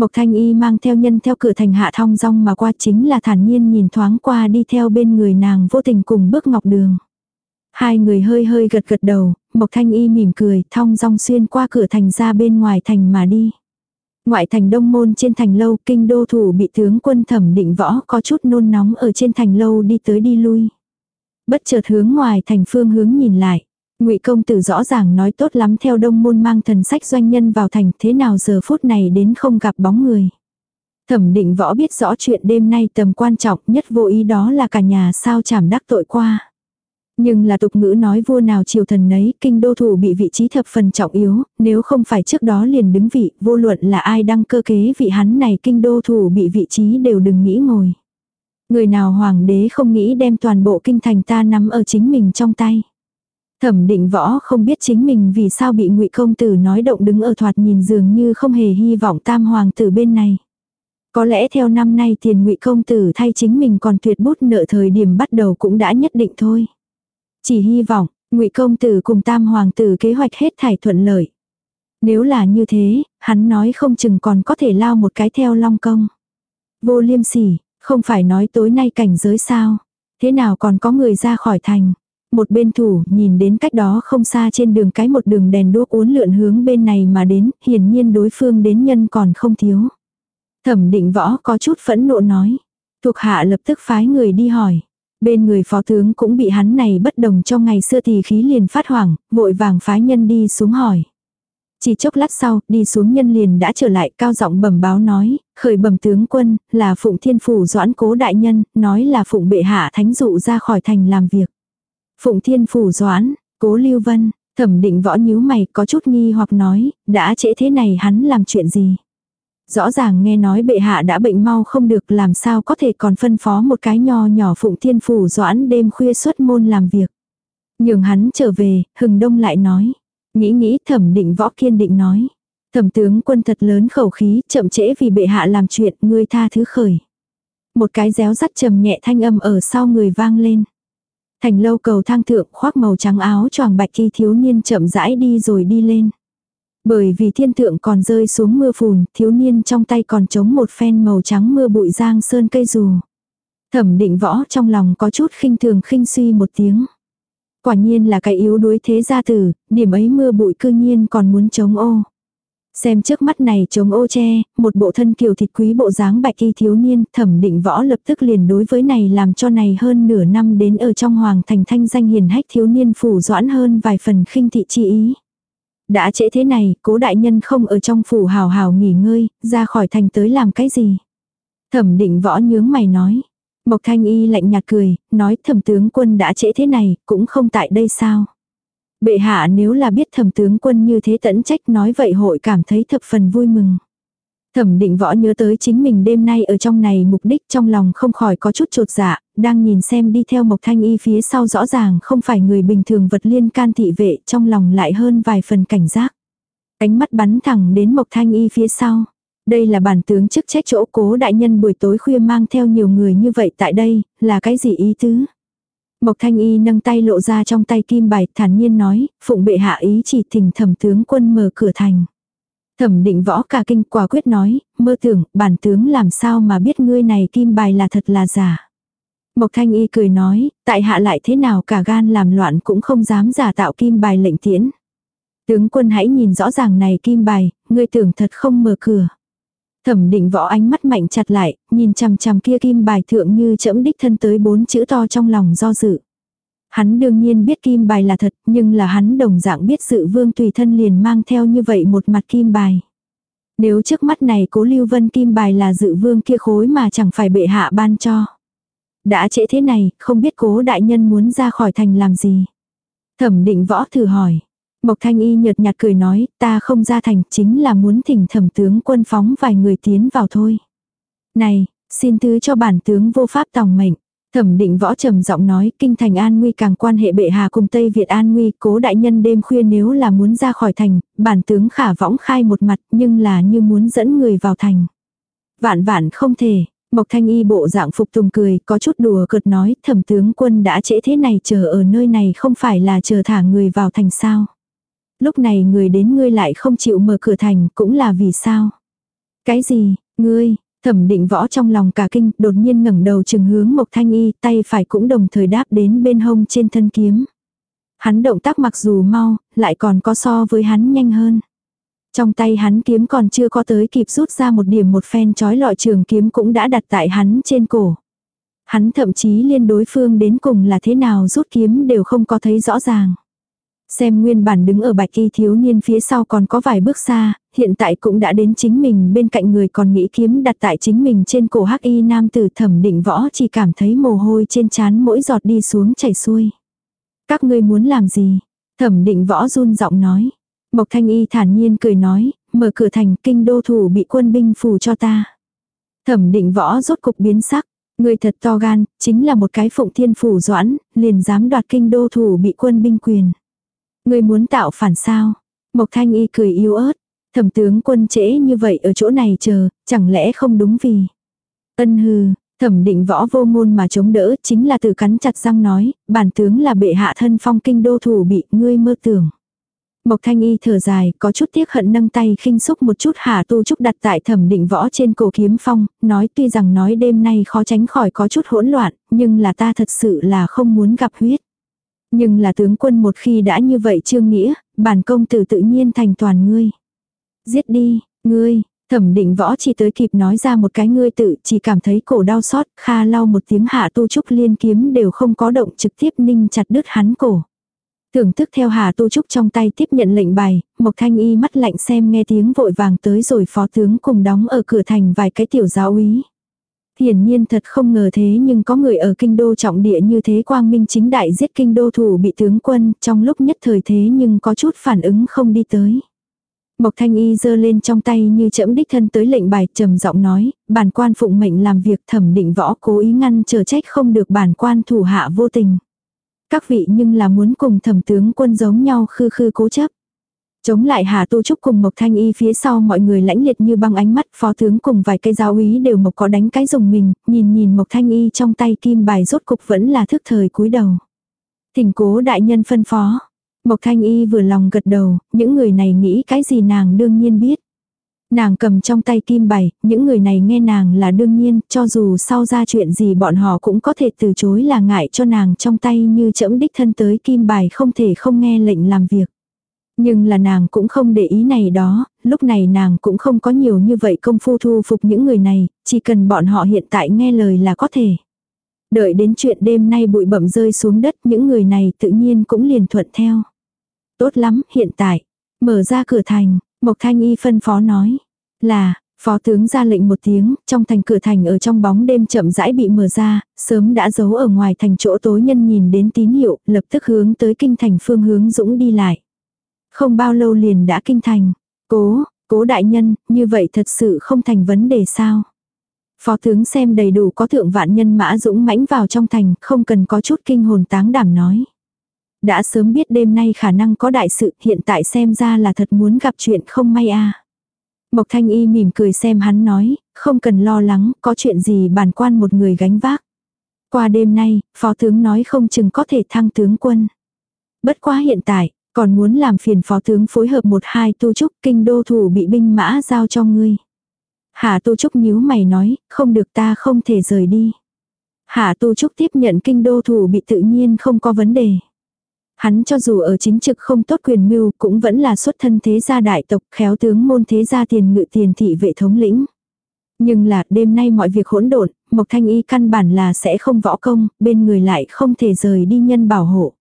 Speaker 1: Mộc Thanh Y mang theo nhân theo cửa thành hạ thong rong mà qua chính là thản nhiên nhìn thoáng qua đi theo bên người nàng vô tình cùng bước ngọc đường. Hai người hơi hơi gật gật đầu, Mộc Thanh Y mỉm cười, thong rong xuyên qua cửa thành ra bên ngoài thành mà đi. Ngoại thành đông môn trên thành lâu, kinh đô thủ bị tướng quân thẩm định võ, có chút nôn nóng ở trên thành lâu đi tới đi lui. Bất chợt hướng ngoài thành phương hướng nhìn lại. Ngụy công tử rõ ràng nói tốt lắm theo đông môn mang thần sách doanh nhân vào thành, thế nào giờ phút này đến không gặp bóng người. Thẩm định võ biết rõ chuyện đêm nay tầm quan trọng, nhất vô ý đó là cả nhà sao chảm đắc tội qua. Nhưng là tục ngữ nói vua nào triều thần nấy, kinh đô thủ bị vị trí thập phần trọng yếu, nếu không phải trước đó liền đứng vị, vô luận là ai đăng cơ kế vị hắn này kinh đô thủ bị vị trí đều đừng nghĩ ngồi. Người nào hoàng đế không nghĩ đem toàn bộ kinh thành ta nắm ở chính mình trong tay. Thẩm định võ không biết chính mình vì sao bị ngụy công tử nói động đứng ở thoạt nhìn dường như không hề hy vọng tam hoàng tử bên này. Có lẽ theo năm nay tiền ngụy công tử thay chính mình còn tuyệt bút nợ thời điểm bắt đầu cũng đã nhất định thôi. Chỉ hy vọng, ngụy công tử cùng tam hoàng tử kế hoạch hết thảy thuận lợi. Nếu là như thế, hắn nói không chừng còn có thể lao một cái theo long công. Vô liêm sỉ, không phải nói tối nay cảnh giới sao. Thế nào còn có người ra khỏi thành. Một bên thủ nhìn đến cách đó không xa trên đường cái một đường đèn đuốc uốn lượn hướng bên này mà đến, hiển nhiên đối phương đến nhân còn không thiếu. Thẩm định võ có chút phẫn nộ nói. Thuộc hạ lập tức phái người đi hỏi. Bên người phó tướng cũng bị hắn này bất đồng trong ngày xưa thì khí liền phát hoảng, vội vàng phái nhân đi xuống hỏi. Chỉ chốc lát sau, đi xuống nhân liền đã trở lại cao giọng bẩm báo nói, khởi bẩm tướng quân, là phụng thiên phủ doãn cố đại nhân, nói là phụng bệ hạ thánh dụ ra khỏi thành làm việc. Phụng thiên phủ doãn, cố lưu vân, thẩm định võ nhíu mày có chút nghi hoặc nói, đã trễ thế này hắn làm chuyện gì. Rõ ràng nghe nói bệ hạ đã bệnh mau không được làm sao có thể còn phân phó một cái nho nhỏ phụng thiên phủ doãn đêm khuya xuất môn làm việc. Nhường hắn trở về, hừng đông lại nói. Nghĩ nghĩ thẩm định võ kiên định nói. Thẩm tướng quân thật lớn khẩu khí, chậm trễ vì bệ hạ làm chuyện, ngươi tha thứ khởi. Một cái réo rắt trầm nhẹ thanh âm ở sau người vang lên. Thành lâu cầu thang thượng khoác màu trắng áo choàng bạch khi thiếu niên chậm rãi đi rồi đi lên. Bởi vì thiên thượng còn rơi xuống mưa phùn, thiếu niên trong tay còn chống một phen màu trắng mưa bụi giang sơn cây dù. Thẩm định võ trong lòng có chút khinh thường khinh suy một tiếng. Quả nhiên là cái yếu đuối thế gia tử, điểm ấy mưa bụi cư nhiên còn muốn chống ô. Xem trước mắt này chống ô che, một bộ thân kiều thịt quý bộ dáng bạch y thiếu niên, thẩm định võ lập tức liền đối với này làm cho này hơn nửa năm đến ở trong hoàng thành thanh danh hiền hách thiếu niên phủ doãn hơn vài phần khinh thị chi ý. Đã trễ thế này, cố đại nhân không ở trong phủ hào hào nghỉ ngơi, ra khỏi thành tới làm cái gì. Thẩm định võ nhướng mày nói. Mộc thanh y lạnh nhạt cười, nói thẩm tướng quân đã trễ thế này, cũng không tại đây sao. Bệ hạ nếu là biết thẩm tướng quân như thế tẫn trách nói vậy hội cảm thấy thập phần vui mừng. Thẩm định võ nhớ tới chính mình đêm nay ở trong này mục đích trong lòng không khỏi có chút trột dạ, đang nhìn xem đi theo Mộc Thanh Y phía sau rõ ràng không phải người bình thường vật liên can thị vệ trong lòng lại hơn vài phần cảnh giác. Ánh mắt bắn thẳng đến Mộc Thanh Y phía sau. Đây là bản tướng chức trách chỗ cố đại nhân buổi tối khuya mang theo nhiều người như vậy tại đây, là cái gì ý tứ? Mộc Thanh Y nâng tay lộ ra trong tay kim bài thản nhiên nói, phụng bệ hạ ý chỉ thỉnh thẩm tướng quân mở cửa thành. Thẩm định võ cả kinh quả quyết nói, mơ tưởng, bản tướng làm sao mà biết ngươi này kim bài là thật là giả. Mộc Thanh Y cười nói, tại hạ lại thế nào cả gan làm loạn cũng không dám giả tạo kim bài lệnh tiễn. Tướng quân hãy nhìn rõ ràng này kim bài, ngươi tưởng thật không mở cửa. Thẩm định võ ánh mắt mạnh chặt lại, nhìn chằm chằm kia kim bài thượng như chẫm đích thân tới bốn chữ to trong lòng do dự. Hắn đương nhiên biết kim bài là thật, nhưng là hắn đồng dạng biết sự vương tùy thân liền mang theo như vậy một mặt kim bài. Nếu trước mắt này cố lưu vân kim bài là dự vương kia khối mà chẳng phải bệ hạ ban cho. Đã trễ thế này, không biết cố đại nhân muốn ra khỏi thành làm gì. Thẩm định võ thử hỏi. Mộc thanh y nhợt nhạt cười nói, ta không ra thành chính là muốn thỉnh thẩm tướng quân phóng vài người tiến vào thôi. Này, xin thứ cho bản tướng vô pháp tòng mệnh. Thẩm định võ trầm giọng nói, kinh thành an nguy càng quan hệ bệ hà cùng Tây Việt an nguy, cố đại nhân đêm khuya nếu là muốn ra khỏi thành, bản tướng khả võng khai một mặt, nhưng là như muốn dẫn người vào thành. Vạn vạn không thể, Mộc thanh y bộ dạng phục tùng cười, có chút đùa cợt nói, thẩm tướng quân đã trễ thế này chờ ở nơi này không phải là chờ thả người vào thành sao. Lúc này người đến ngươi lại không chịu mở cửa thành, cũng là vì sao. Cái gì, ngươi, Thẩm định võ trong lòng cả kinh, đột nhiên ngẩng đầu chừng hướng Mộc Thanh Y, tay phải cũng đồng thời đáp đến bên hông trên thân kiếm. Hắn động tác mặc dù mau, lại còn có so với hắn nhanh hơn. Trong tay hắn kiếm còn chưa có tới kịp rút ra một điểm một phen chói lọi trường kiếm cũng đã đặt tại hắn trên cổ. Hắn thậm chí liên đối phương đến cùng là thế nào rút kiếm đều không có thấy rõ ràng. Xem nguyên bản đứng ở bạch y thiếu niên phía sau còn có vài bước xa, hiện tại cũng đã đến chính mình bên cạnh người còn nghĩ kiếm đặt tại chính mình trên cổ hắc y nam tử thẩm định võ chỉ cảm thấy mồ hôi trên trán mỗi giọt đi xuống chảy xuôi. Các ngươi muốn làm gì? Thẩm định võ run giọng nói. Mộc thanh y thản nhiên cười nói, mở cửa thành kinh đô thủ bị quân binh phù cho ta. Thẩm định võ rốt cục biến sắc. Người thật to gan, chính là một cái phụng thiên phủ doãn, liền dám đoạt kinh đô thủ bị quân binh quyền. Người muốn tạo phản sao? Mộc thanh y cười yếu ớt. Thẩm tướng quân trễ như vậy ở chỗ này chờ, chẳng lẽ không đúng vì. Ân hừ, thẩm định võ vô ngôn mà chống đỡ chính là từ cắn chặt răng nói, bản tướng là bệ hạ thân phong kinh đô thủ bị ngươi mơ tưởng. Mộc thanh y thở dài, có chút tiếc hận nâng tay khinh xúc một chút hạ tu trúc đặt tại thẩm định võ trên cổ kiếm phong, nói tuy rằng nói đêm nay khó tránh khỏi có chút hỗn loạn, nhưng là ta thật sự là không muốn gặp huyết. Nhưng là tướng quân một khi đã như vậy trương nghĩa, bản công tử tự nhiên thành toàn ngươi. Giết đi, ngươi, thẩm định võ chỉ tới kịp nói ra một cái ngươi tự chỉ cảm thấy cổ đau xót, kha lau một tiếng hạ tu trúc liên kiếm đều không có động trực tiếp ninh chặt đứt hắn cổ. Thưởng thức theo Hà Tu Trúc trong tay tiếp nhận lệnh bài, Mộc Thanh Y mắt lạnh xem nghe tiếng vội vàng tới rồi phó tướng cùng đóng ở cửa thành vài cái tiểu giáo úy. Hiển nhiên thật không ngờ thế nhưng có người ở kinh đô trọng địa như thế quang minh chính đại giết kinh đô thủ bị tướng quân trong lúc nhất thời thế nhưng có chút phản ứng không đi tới. Mộc Thanh Y giơ lên trong tay như chẫm đích thân tới lệnh bài trầm giọng nói, bản quan phụng mệnh làm việc thẩm định võ cố ý ngăn chờ trách không được bản quan thủ hạ vô tình. Các vị nhưng là muốn cùng thẩm tướng quân giống nhau khư khư cố chấp. Chống lại Hà Tu Trúc cùng Mộc Thanh Y phía sau mọi người lãnh liệt như băng ánh mắt phó tướng cùng vài cây giáo úy đều Mộc có đánh cái dùng mình, nhìn nhìn Mộc Thanh Y trong tay kim bài rốt cục vẫn là thức thời cúi đầu. Thỉnh cố đại nhân phân phó. Mộc Thanh Y vừa lòng gật đầu, những người này nghĩ cái gì nàng đương nhiên biết. Nàng cầm trong tay kim bài, những người này nghe nàng là đương nhiên, cho dù sau ra chuyện gì bọn họ cũng có thể từ chối là ngại cho nàng trong tay như chẫm đích thân tới kim bài không thể không nghe lệnh làm việc. Nhưng là nàng cũng không để ý này đó, lúc này nàng cũng không có nhiều như vậy công phu thu phục những người này, chỉ cần bọn họ hiện tại nghe lời là có thể. Đợi đến chuyện đêm nay bụi bẩm rơi xuống đất những người này tự nhiên cũng liền thuận theo. Tốt lắm, hiện tại, mở ra cửa thành, Mộc Thanh Y phân phó nói, là, phó tướng ra lệnh một tiếng, trong thành cửa thành ở trong bóng đêm chậm rãi bị mở ra, sớm đã giấu ở ngoài thành chỗ tối nhân nhìn đến tín hiệu, lập tức hướng tới kinh thành phương hướng dũng đi lại. Không bao lâu liền đã kinh thành, cố, cố đại nhân, như vậy thật sự không thành vấn đề sao. Phó tướng xem đầy đủ có thượng vạn nhân mã dũng mãnh vào trong thành, không cần có chút kinh hồn táng đảm nói. Đã sớm biết đêm nay khả năng có đại sự, hiện tại xem ra là thật muốn gặp chuyện không may a. Mộc Thanh Y mỉm cười xem hắn nói, không cần lo lắng, có chuyện gì bản quan một người gánh vác. Qua đêm nay, phó tướng nói không chừng có thể thăng tướng quân. Bất quá hiện tại, còn muốn làm phiền phó tướng phối hợp một hai tu trúc kinh đô thủ bị binh mã giao cho ngươi. Hạ tu trúc nhíu mày nói, không được ta không thể rời đi. Hạ tu trúc tiếp nhận kinh đô thủ bị tự nhiên không có vấn đề. Hắn cho dù ở chính trực không tốt quyền mưu cũng vẫn là xuất thân thế gia đại tộc khéo tướng môn thế gia tiền ngự tiền thị vệ thống lĩnh. Nhưng là đêm nay mọi việc hỗn độn, Mộc Thanh Y căn bản là sẽ không võ công, bên người lại không thể rời đi nhân bảo hộ.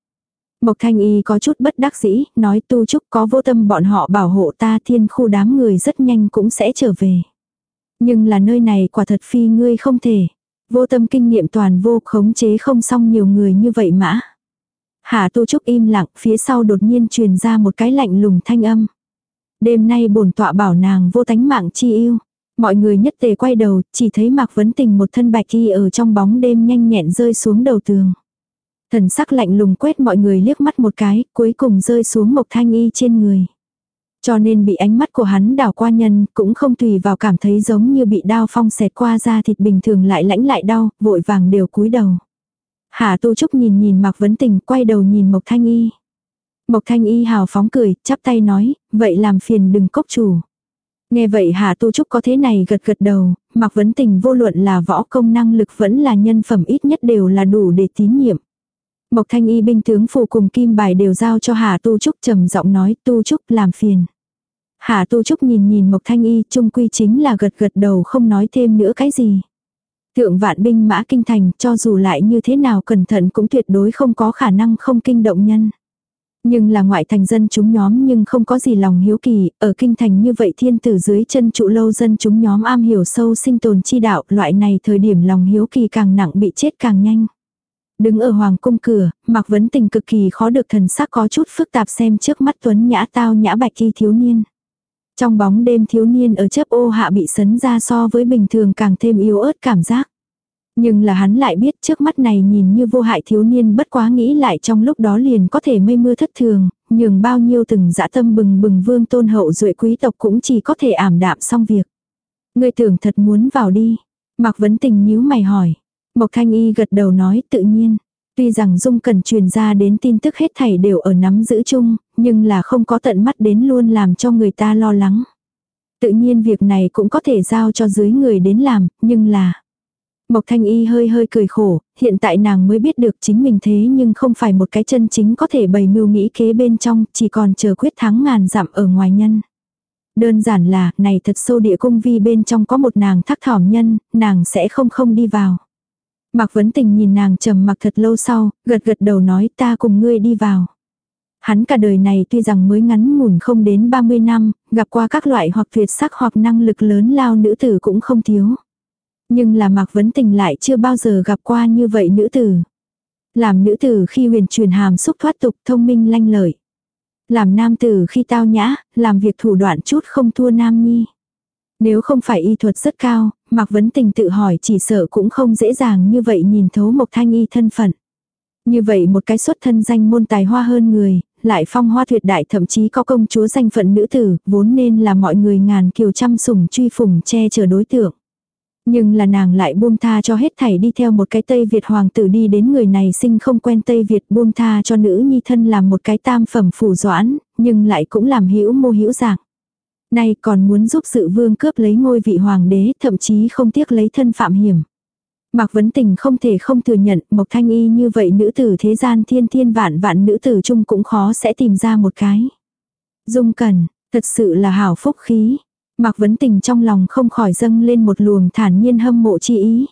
Speaker 1: Mộc Thanh Y có chút bất đắc dĩ, nói tu trúc có vô tâm bọn họ bảo hộ ta thiên khu đám người rất nhanh cũng sẽ trở về. Nhưng là nơi này quả thật phi ngươi không thể. Vô tâm kinh nghiệm toàn vô khống chế không xong nhiều người như vậy mã. Hà Tu Trúc im lặng, phía sau đột nhiên truyền ra một cái lạnh lùng thanh âm. Đêm nay bổn tọa bảo nàng vô tánh mạng chi yêu. Mọi người nhất tề quay đầu, chỉ thấy Mạc Vấn Tình một thân bạch y ở trong bóng đêm nhanh nhẹn rơi xuống đầu tường. Thần sắc lạnh lùng quét mọi người liếc mắt một cái, cuối cùng rơi xuống Mộc Thanh Y trên người. Cho nên bị ánh mắt của hắn đảo qua nhân, cũng không tùy vào cảm thấy giống như bị đao phong xẹt qua da thịt bình thường lại lãnh lại đau, vội vàng đều cúi đầu. Hà Tu Trúc nhìn nhìn Mạc Vấn Tình, quay đầu nhìn Mộc Thanh Y. Mộc Thanh Y hào phóng cười, chắp tay nói, vậy làm phiền đừng cốc chủ. Nghe vậy Hà Tu Trúc có thế này gật gật đầu, Mạc Vấn Tình vô luận là võ công năng lực vẫn là nhân phẩm ít nhất đều là đủ để tín nhiệm. Mộc Thanh Y binh tướng phù cùng kim bài đều giao cho Hà Tu Trúc trầm giọng nói Tu Trúc làm phiền. Hà Tu Trúc nhìn nhìn Mộc Thanh Y trung quy chính là gật gật đầu không nói thêm nữa cái gì. Thượng vạn binh mã kinh thành cho dù lại như thế nào cẩn thận cũng tuyệt đối không có khả năng không kinh động nhân. Nhưng là ngoại thành dân chúng nhóm nhưng không có gì lòng hiếu kỳ, ở kinh thành như vậy thiên tử dưới chân trụ lâu dân chúng nhóm am hiểu sâu sinh tồn chi đạo, loại này thời điểm lòng hiếu kỳ càng nặng bị chết càng nhanh. Đứng ở hoàng cung cửa, Mạc Vấn Tình cực kỳ khó được thần sắc có chút phức tạp xem trước mắt tuấn nhã tao nhã bạch y thiếu niên. Trong bóng đêm thiếu niên ở chấp ô hạ bị sấn ra so với bình thường càng thêm yếu ớt cảm giác. Nhưng là hắn lại biết trước mắt này nhìn như vô hại thiếu niên bất quá nghĩ lại trong lúc đó liền có thể mây mưa thất thường, nhường bao nhiêu từng dã tâm bừng bừng vương tôn hậu duệ quý tộc cũng chỉ có thể ảm đạm xong việc. Người tưởng thật muốn vào đi. Mạc Vấn Tình nhíu mày hỏi. Mộc Thanh Y gật đầu nói tự nhiên. Tuy rằng Dung cần truyền ra đến tin tức hết thảy đều ở nắm giữ chung, nhưng là không có tận mắt đến luôn làm cho người ta lo lắng. Tự nhiên việc này cũng có thể giao cho dưới người đến làm, nhưng là... Mộc Thanh Y hơi hơi cười khổ, hiện tại nàng mới biết được chính mình thế nhưng không phải một cái chân chính có thể bày mưu nghĩ kế bên trong, chỉ còn chờ quyết thắng ngàn dặm ở ngoài nhân. Đơn giản là, này thật sâu địa cung vi bên trong có một nàng thắc thỏm nhân, nàng sẽ không không đi vào. Mạc Vấn Tình nhìn nàng trầm mặc thật lâu sau, gật gật đầu nói ta cùng ngươi đi vào. Hắn cả đời này tuy rằng mới ngắn ngủn không đến 30 năm, gặp qua các loại hoặc tuyệt sắc hoặc năng lực lớn lao nữ tử cũng không thiếu. Nhưng là Mạc Vấn Tình lại chưa bao giờ gặp qua như vậy nữ tử. Làm nữ tử khi huyền truyền hàm xúc thoát tục thông minh lanh lợi. Làm nam tử khi tao nhã, làm việc thủ đoạn chút không thua nam nhi. Nếu không phải y thuật rất cao, Mạc Vấn Tình tự hỏi chỉ sợ cũng không dễ dàng như vậy nhìn thấu Mộc Thanh Y thân phận. Như vậy một cái xuất thân danh môn tài hoa hơn người, lại phong hoa tuyệt đại thậm chí có công chúa danh phận nữ tử, vốn nên là mọi người ngàn kiều chăm sủng truy phủng che chở đối tượng. Nhưng là nàng lại buông tha cho hết thảy đi theo một cái Tây Việt hoàng tử đi đến người này sinh không quen Tây Việt buông tha cho nữ nhi thân làm một cái tam phẩm phủ doãn, nhưng lại cũng làm hữu mô hữu dạng. Nay còn muốn giúp sự vương cướp lấy ngôi vị hoàng đế, thậm chí không tiếc lấy thân phạm hiểm. Mạc Vấn Tình không thể không thừa nhận, Mộc Thanh Y như vậy nữ tử thế gian thiên thiên vạn vạn nữ tử chung cũng khó sẽ tìm ra một cái. Dung Cần, thật sự là hảo phúc khí. Mạc Vấn Tình trong lòng không khỏi dâng lên một luồng thản nhiên hâm mộ chi ý.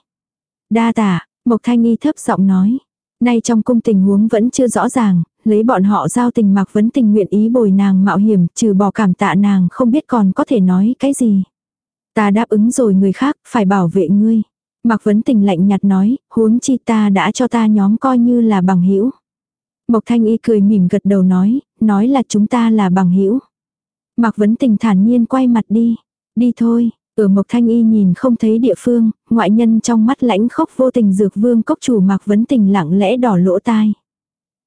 Speaker 1: Đa tả, Mộc Thanh Y thấp giọng nói. Nay trong cung tình huống vẫn chưa rõ ràng, lấy bọn họ giao tình Mạc Vấn Tình nguyện ý bồi nàng mạo hiểm, trừ bỏ cảm tạ nàng không biết còn có thể nói cái gì. Ta đáp ứng rồi người khác, phải bảo vệ ngươi. Mạc Vấn Tình lạnh nhạt nói, huống chi ta đã cho ta nhóm coi như là bằng hữu. Mộc Thanh Y cười mỉm gật đầu nói, nói là chúng ta là bằng hữu. Mạc Vấn Tình thản nhiên quay mặt đi. Đi thôi, ở Mộc Thanh Y nhìn không thấy địa phương, ngoại nhân trong mắt lãnh khốc vô tình dược vương cốc chủ Mạc Vấn Tình lặng lẽ đỏ lỗ tai.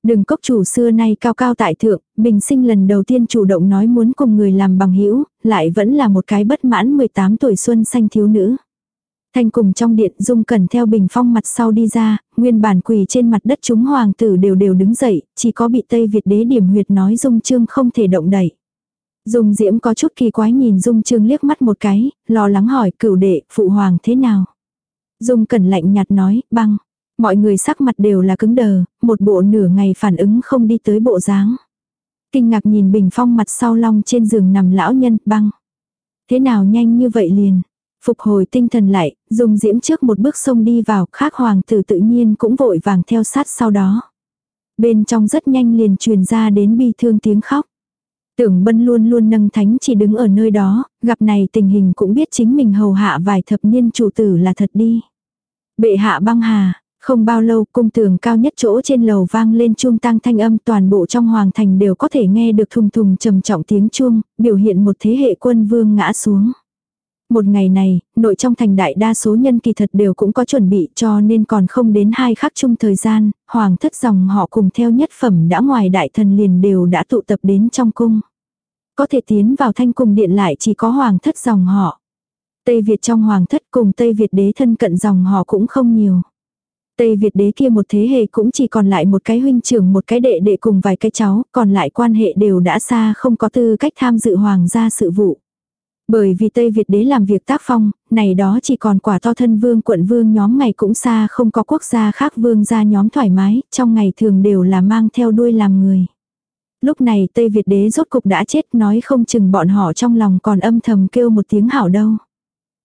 Speaker 1: Đừng cốc chủ xưa nay cao cao tại thượng, bình sinh lần đầu tiên chủ động nói muốn cùng người làm bằng hữu lại vẫn là một cái bất mãn 18 tuổi xuân xanh thiếu nữ. Thanh cùng trong điện dung cẩn theo bình phong mặt sau đi ra, nguyên bản quỳ trên mặt đất chúng hoàng tử đều đều đứng dậy, chỉ có bị Tây Việt đế điểm huyệt nói dung trương không thể động đẩy. Dung diễm có chút kỳ quái nhìn dung trương liếc mắt một cái, lo lắng hỏi cửu đệ, phụ hoàng thế nào. Dung cẩn lạnh nhạt nói, băng. Mọi người sắc mặt đều là cứng đờ, một bộ nửa ngày phản ứng không đi tới bộ dáng. Kinh ngạc nhìn bình phong mặt sau long trên giường nằm lão nhân, băng. Thế nào nhanh như vậy liền. Phục hồi tinh thần lại, dùng diễm trước một bước sông đi vào, khác hoàng tử tự nhiên cũng vội vàng theo sát sau đó. Bên trong rất nhanh liền truyền ra đến bi thương tiếng khóc. Tưởng bân luôn luôn nâng thánh chỉ đứng ở nơi đó, gặp này tình hình cũng biết chính mình hầu hạ vài thập niên chủ tử là thật đi. Bệ hạ băng hà, không bao lâu cung tường cao nhất chỗ trên lầu vang lên chuông tăng thanh âm toàn bộ trong hoàng thành đều có thể nghe được thùng thùng trầm trọng tiếng chuông, biểu hiện một thế hệ quân vương ngã xuống. Một ngày này, nội trong thành đại đa số nhân kỳ thật đều cũng có chuẩn bị cho nên còn không đến hai khắc chung thời gian, hoàng thất dòng họ cùng theo nhất phẩm đã ngoài đại thần liền đều đã tụ tập đến trong cung. Có thể tiến vào thanh cung điện lại chỉ có hoàng thất dòng họ. Tây Việt trong hoàng thất cùng Tây Việt đế thân cận dòng họ cũng không nhiều. Tây Việt đế kia một thế hệ cũng chỉ còn lại một cái huynh trưởng một cái đệ đệ cùng vài cái cháu, còn lại quan hệ đều đã xa không có tư cách tham dự hoàng gia sự vụ. Bởi vì Tây Việt đế làm việc tác phong, này đó chỉ còn quả to thân vương quận vương nhóm ngày cũng xa không có quốc gia khác vương gia nhóm thoải mái, trong ngày thường đều là mang theo đuôi làm người. Lúc này Tây Việt đế rốt cục đã chết nói không chừng bọn họ trong lòng còn âm thầm kêu một tiếng hảo đâu.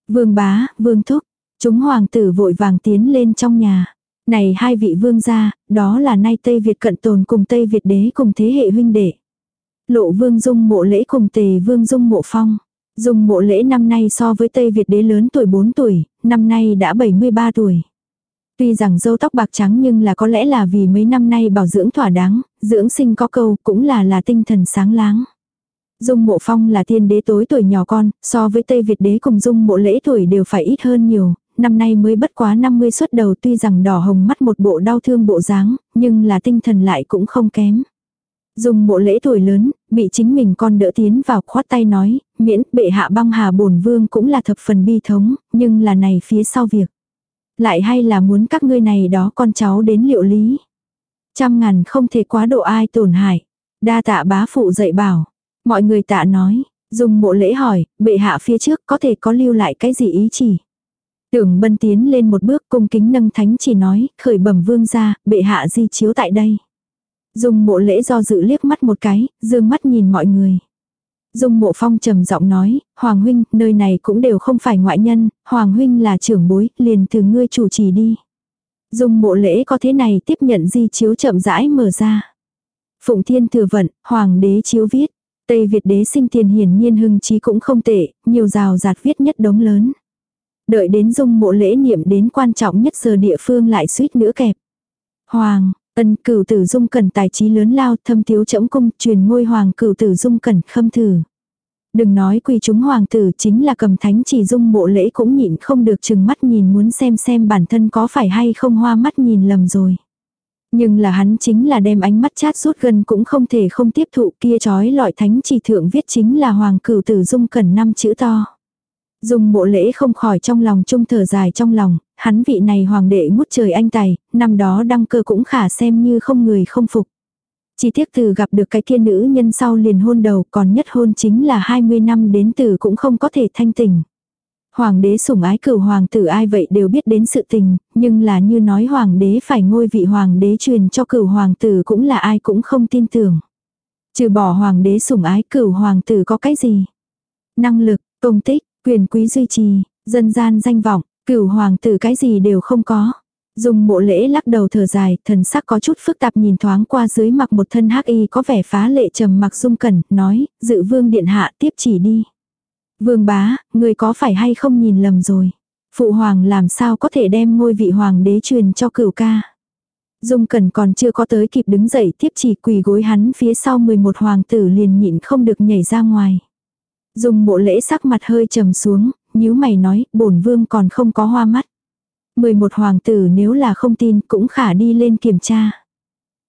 Speaker 1: Vương bá, vương thúc, chúng hoàng tử vội vàng tiến lên trong nhà. Này hai vị vương gia, đó là nay Tây Việt cận tồn cùng Tây Việt đế cùng thế hệ huynh đệ. Lộ vương dung mộ lễ cùng tề vương dung mộ phong. Dung mộ lễ năm nay so với Tây Việt đế lớn tuổi 4 tuổi, năm nay đã 73 tuổi. Tuy rằng dâu tóc bạc trắng nhưng là có lẽ là vì mấy năm nay bảo dưỡng thỏa đáng, dưỡng sinh có câu cũng là là tinh thần sáng láng. Dung Mộ Phong là tiên đế tối tuổi nhỏ con, so với Tây Việt đế cùng Dung Mộ Lễ tuổi đều phải ít hơn nhiều, năm nay mới bất quá 50 xuất đầu tuy rằng đỏ hồng mắt một bộ đau thương bộ dáng, nhưng là tinh thần lại cũng không kém. dùng bộ Lễ tuổi lớn, bị chính mình con đỡ tiến vào khoát tay nói, miễn bệ hạ băng hà bổn vương cũng là thập phần bi thống, nhưng là này phía sau việc. Lại hay là muốn các ngươi này đó con cháu đến liệu lý. Trăm ngàn không thể quá độ ai tổn hại. Đa tạ bá phụ dạy bảo. Mọi người tạ nói, dùng mộ lễ hỏi, bệ hạ phía trước có thể có lưu lại cái gì ý chỉ. Tưởng bân tiến lên một bước cung kính nâng thánh chỉ nói, khởi bẩm vương ra, bệ hạ di chiếu tại đây. Dùng mộ lễ do dự liếc mắt một cái, dương mắt nhìn mọi người. Dung mộ phong trầm giọng nói, Hoàng huynh, nơi này cũng đều không phải ngoại nhân, Hoàng huynh là trưởng bối, liền từ ngươi chủ trì đi. Dung mộ lễ có thế này tiếp nhận di chiếu chậm rãi mở ra. Phụng thiên thừa vận, Hoàng đế chiếu viết. Tây Việt đế sinh tiền hiển nhiên hưng trí cũng không tệ, nhiều rào rạt viết nhất đống lớn. Đợi đến dung mộ lễ niệm đến quan trọng nhất giờ địa phương lại suýt nữa kẹp. Hoàng, ân cửu tử dung cần tài trí lớn lao thâm thiếu trẫm cung truyền ngôi hoàng cửu tử dung cần khâm thử. Đừng nói quỳ chúng hoàng tử chính là cầm thánh chỉ dung mộ lễ cũng nhịn không được chừng mắt nhìn muốn xem xem bản thân có phải hay không hoa mắt nhìn lầm rồi. Nhưng là hắn chính là đem ánh mắt chát rút gần cũng không thể không tiếp thụ kia trói lọi thánh chỉ thượng viết chính là hoàng cửu tử dung cần năm chữ to dùng mộ lễ không khỏi trong lòng trung thở dài trong lòng, hắn vị này hoàng đệ ngút trời anh tài, năm đó đăng cơ cũng khả xem như không người không phục. Chỉ tiếc từ gặp được cái kia nữ nhân sau liền hôn đầu còn nhất hôn chính là 20 năm đến từ cũng không có thể thanh tình. Hoàng đế sủng ái cửu hoàng tử ai vậy đều biết đến sự tình, nhưng là như nói hoàng đế phải ngôi vị hoàng đế truyền cho cửu hoàng tử cũng là ai cũng không tin tưởng. Trừ bỏ hoàng đế sủng ái cửu hoàng tử có cái gì? Năng lực, công tích, quyền quý duy trì, dân gian danh vọng, cửu hoàng tử cái gì đều không có. Dùng mộ lễ lắc đầu thở dài, thần sắc có chút phức tạp nhìn thoáng qua dưới mặc một thân hắc y có vẻ phá lệ trầm mặc dung cẩn, nói, dự vương điện hạ tiếp chỉ đi. Vương bá, người có phải hay không nhìn lầm rồi. Phụ hoàng làm sao có thể đem ngôi vị hoàng đế truyền cho cửu ca. Dung Cẩn còn chưa có tới kịp đứng dậy tiếp chỉ quỳ gối hắn phía sau 11 hoàng tử liền nhịn không được nhảy ra ngoài. Dung bộ lễ sắc mặt hơi trầm xuống, nhíu mày nói, bổn vương còn không có hoa mắt. 11 hoàng tử nếu là không tin cũng khả đi lên kiểm tra.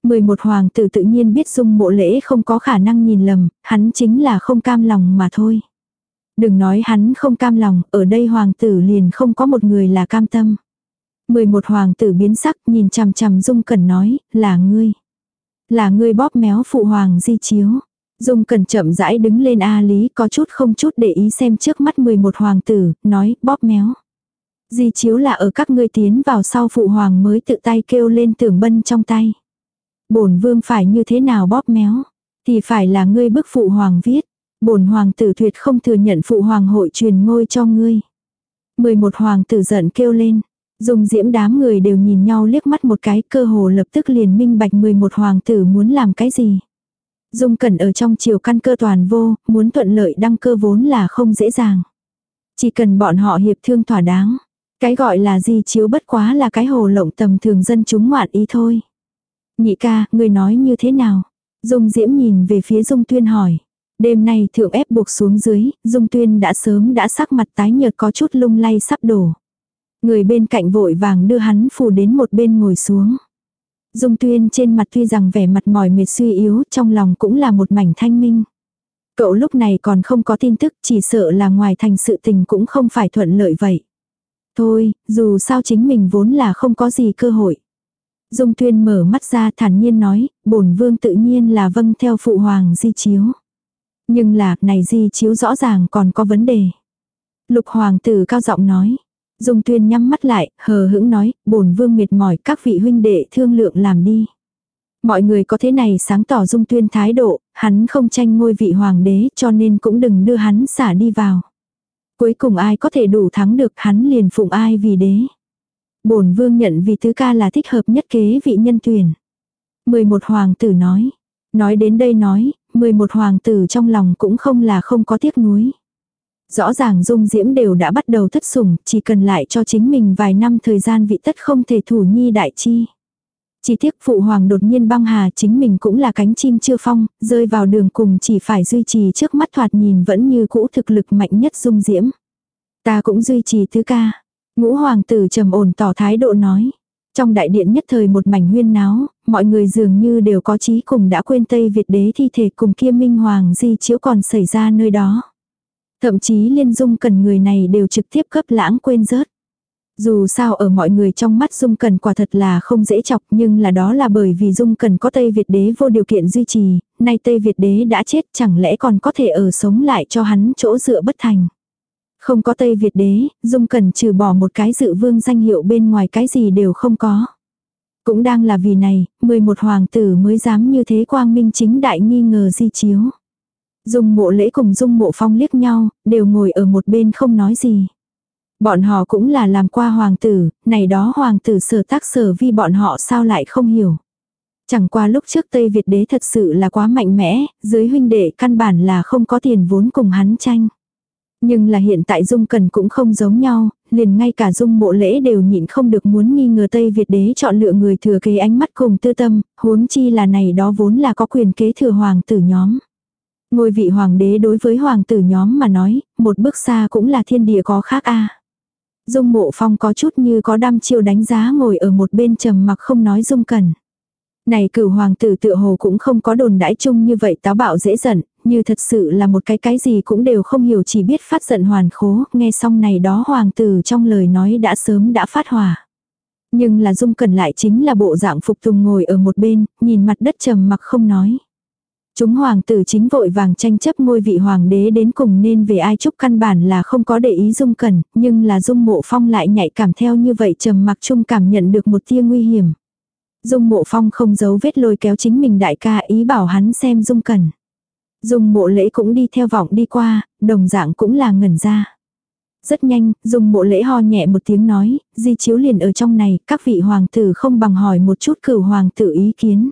Speaker 1: 11 hoàng tử tự nhiên biết dung bộ lễ không có khả năng nhìn lầm, hắn chính là không cam lòng mà thôi. Đừng nói hắn không cam lòng, ở đây hoàng tử liền không có một người là cam tâm. 11 hoàng tử biến sắc nhìn chằm chằm dung cẩn nói, là ngươi. Là ngươi bóp méo phụ hoàng di chiếu. Dung cẩn chậm rãi đứng lên A Lý có chút không chút để ý xem trước mắt 11 hoàng tử, nói bóp méo. Di chiếu là ở các ngươi tiến vào sau phụ hoàng mới tự tay kêu lên tưởng bân trong tay. bổn vương phải như thế nào bóp méo, thì phải là ngươi bức phụ hoàng viết. bổn hoàng tử tuyệt không thừa nhận phụ hoàng hội truyền ngôi cho ngươi. 11 hoàng tử giận kêu lên. Dùng diễm đám người đều nhìn nhau liếc mắt một cái cơ hồ lập tức liền minh bạch 11 hoàng tử muốn làm cái gì. Dung cẩn ở trong chiều căn cơ toàn vô, muốn thuận lợi đăng cơ vốn là không dễ dàng. Chỉ cần bọn họ hiệp thương thỏa đáng. Cái gọi là gì chiếu bất quá là cái hồ lộng tầm thường dân chúng ngoạn ý thôi. Nhị ca, người nói như thế nào? Dung Diễm nhìn về phía Dung Tuyên hỏi. Đêm nay thượng ép buộc xuống dưới, Dung Tuyên đã sớm đã sắc mặt tái nhợt có chút lung lay sắp đổ. Người bên cạnh vội vàng đưa hắn phù đến một bên ngồi xuống. Dung Tuyên trên mặt tuy rằng vẻ mặt mỏi mệt suy yếu, trong lòng cũng là một mảnh thanh minh. Cậu lúc này còn không có tin tức, chỉ sợ là ngoài thành sự tình cũng không phải thuận lợi vậy. Thôi, dù sao chính mình vốn là không có gì cơ hội. Dung Tuyên mở mắt ra thản nhiên nói, bổn vương tự nhiên là vâng theo phụ hoàng di chiếu. Nhưng là, này di chiếu rõ ràng còn có vấn đề. Lục hoàng tử cao giọng nói. Dung Tuyên nhắm mắt lại, hờ hững nói, bổn vương mệt mỏi các vị huynh đệ thương lượng làm đi. Mọi người có thế này sáng tỏ Dung Tuyên thái độ, hắn không tranh ngôi vị hoàng đế cho nên cũng đừng đưa hắn xả đi vào. Cuối cùng ai có thể đủ thắng được hắn liền phụng ai vì đế. bổn vương nhận vì thứ ca là thích hợp nhất kế vị nhân tuyển. 11 hoàng tử nói. Nói đến đây nói, 11 hoàng tử trong lòng cũng không là không có tiếc nuối. Rõ ràng dung diễm đều đã bắt đầu thất sủng, chỉ cần lại cho chính mình vài năm thời gian vị tất không thể thủ nhi đại chi. Chỉ tiếc phụ hoàng đột nhiên băng hà chính mình cũng là cánh chim chưa phong, rơi vào đường cùng chỉ phải duy trì trước mắt thoạt nhìn vẫn như cũ thực lực mạnh nhất dung diễm. Ta cũng duy trì thứ ca. Ngũ hoàng tử trầm ổn tỏ thái độ nói. Trong đại điện nhất thời một mảnh huyên náo, mọi người dường như đều có chí cùng đã quên Tây Việt đế thi thể cùng kia minh hoàng di chiếu còn xảy ra nơi đó. Thậm chí liên dung cần người này đều trực tiếp cấp lãng quên rớt. Dù sao ở mọi người trong mắt Dung Cần quả thật là không dễ chọc nhưng là đó là bởi vì Dung Cần có Tây Việt đế vô điều kiện duy trì, nay Tây Việt đế đã chết chẳng lẽ còn có thể ở sống lại cho hắn chỗ dựa bất thành. Không có Tây Việt đế, Dung Cần trừ bỏ một cái dự vương danh hiệu bên ngoài cái gì đều không có. Cũng đang là vì này, 11 hoàng tử mới dám như thế quang minh chính đại nghi ngờ di chiếu. Dung mộ lễ cùng dung mộ phong liếc nhau, đều ngồi ở một bên không nói gì. Bọn họ cũng là làm qua hoàng tử, này đó hoàng tử sở tác sở vi bọn họ sao lại không hiểu. Chẳng qua lúc trước Tây Việt đế thật sự là quá mạnh mẽ, dưới huynh đệ căn bản là không có tiền vốn cùng hắn tranh. Nhưng là hiện tại Dung Cần cũng không giống nhau, liền ngay cả Dung mộ lễ đều nhịn không được muốn nghi ngờ Tây Việt đế chọn lựa người thừa kế ánh mắt cùng tư tâm, huống chi là này đó vốn là có quyền kế thừa hoàng tử nhóm. Ngôi vị hoàng đế đối với hoàng tử nhóm mà nói, một bước xa cũng là thiên địa có khác a. Dung mộ phong có chút như có đăm chiêu đánh giá ngồi ở một bên trầm mặc không nói dung cần. Này cửu hoàng tử tựa hồ cũng không có đồn đãi chung như vậy táo bạo dễ giận, như thật sự là một cái cái gì cũng đều không hiểu chỉ biết phát giận hoàn khố, nghe xong này đó hoàng tử trong lời nói đã sớm đã phát hỏa. Nhưng là dung cần lại chính là bộ dạng phục tùng ngồi ở một bên, nhìn mặt đất trầm mặc không nói. Chúng hoàng tử chính vội vàng tranh chấp ngôi vị hoàng đế đến cùng nên về ai chúc căn bản là không có để ý dung cần, nhưng là dung mộ phong lại nhạy cảm theo như vậy trầm mặc chung cảm nhận được một tia nguy hiểm. Dung mộ phong không giấu vết lôi kéo chính mình đại ca ý bảo hắn xem dung cần. Dung mộ lễ cũng đi theo vọng đi qua, đồng dạng cũng là ngẩn ra. Rất nhanh, dung mộ lễ ho nhẹ một tiếng nói, di chiếu liền ở trong này, các vị hoàng tử không bằng hỏi một chút cửu hoàng tử ý kiến.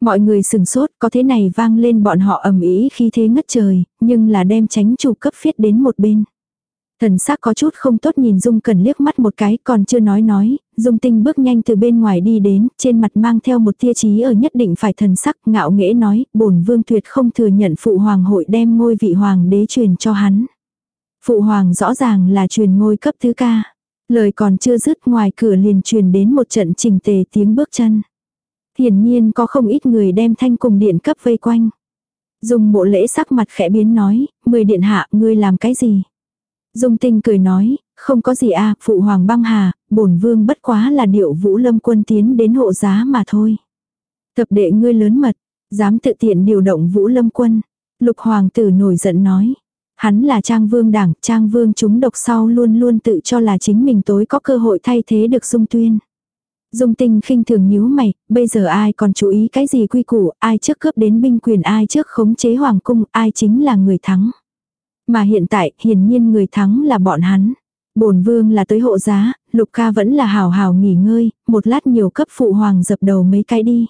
Speaker 1: Mọi người sừng sốt, có thế này vang lên bọn họ ầm ý khi thế ngất trời, nhưng là đem tránh chủ cấp phiết đến một bên. Thần sắc có chút không tốt nhìn Dung Cần liếc mắt một cái còn chưa nói nói, Dung Tinh bước nhanh từ bên ngoài đi đến, trên mặt mang theo một tia chí ở nhất định phải thần sắc ngạo nghễ nói, bổn vương tuyệt không thừa nhận phụ hoàng hội đem ngôi vị hoàng đế truyền cho hắn. Phụ hoàng rõ ràng là truyền ngôi cấp thứ ca. Lời còn chưa dứt ngoài cửa liền truyền đến một trận trình tề tiếng bước chân. Hiển nhiên có không ít người đem thanh cùng điện cấp vây quanh. Dung bộ lễ sắc mặt khẽ biến nói, mười điện hạ, ngươi làm cái gì? Dung tinh cười nói, không có gì à, phụ hoàng băng hà, bổn vương bất quá là điệu vũ lâm quân tiến đến hộ giá mà thôi. Thập đệ ngươi lớn mật, dám tự tiện điều động vũ lâm quân. Lục hoàng tử nổi giận nói. Hắn là trang vương đảng, trang vương chúng độc sau luôn luôn tự cho là chính mình tối có cơ hội thay thế được dung tuyên. Dung tinh khinh thường nhíu mày, bây giờ ai còn chú ý cái gì quy củ, ai trước cướp đến binh quyền ai trước khống chế hoàng cung, ai chính là người thắng. Mà hiện tại, hiển nhiên người thắng là bọn hắn. bổn vương là tới hộ giá, lục ca vẫn là hào hào nghỉ ngơi, một lát nhiều cấp phụ hoàng dập đầu mấy cái đi.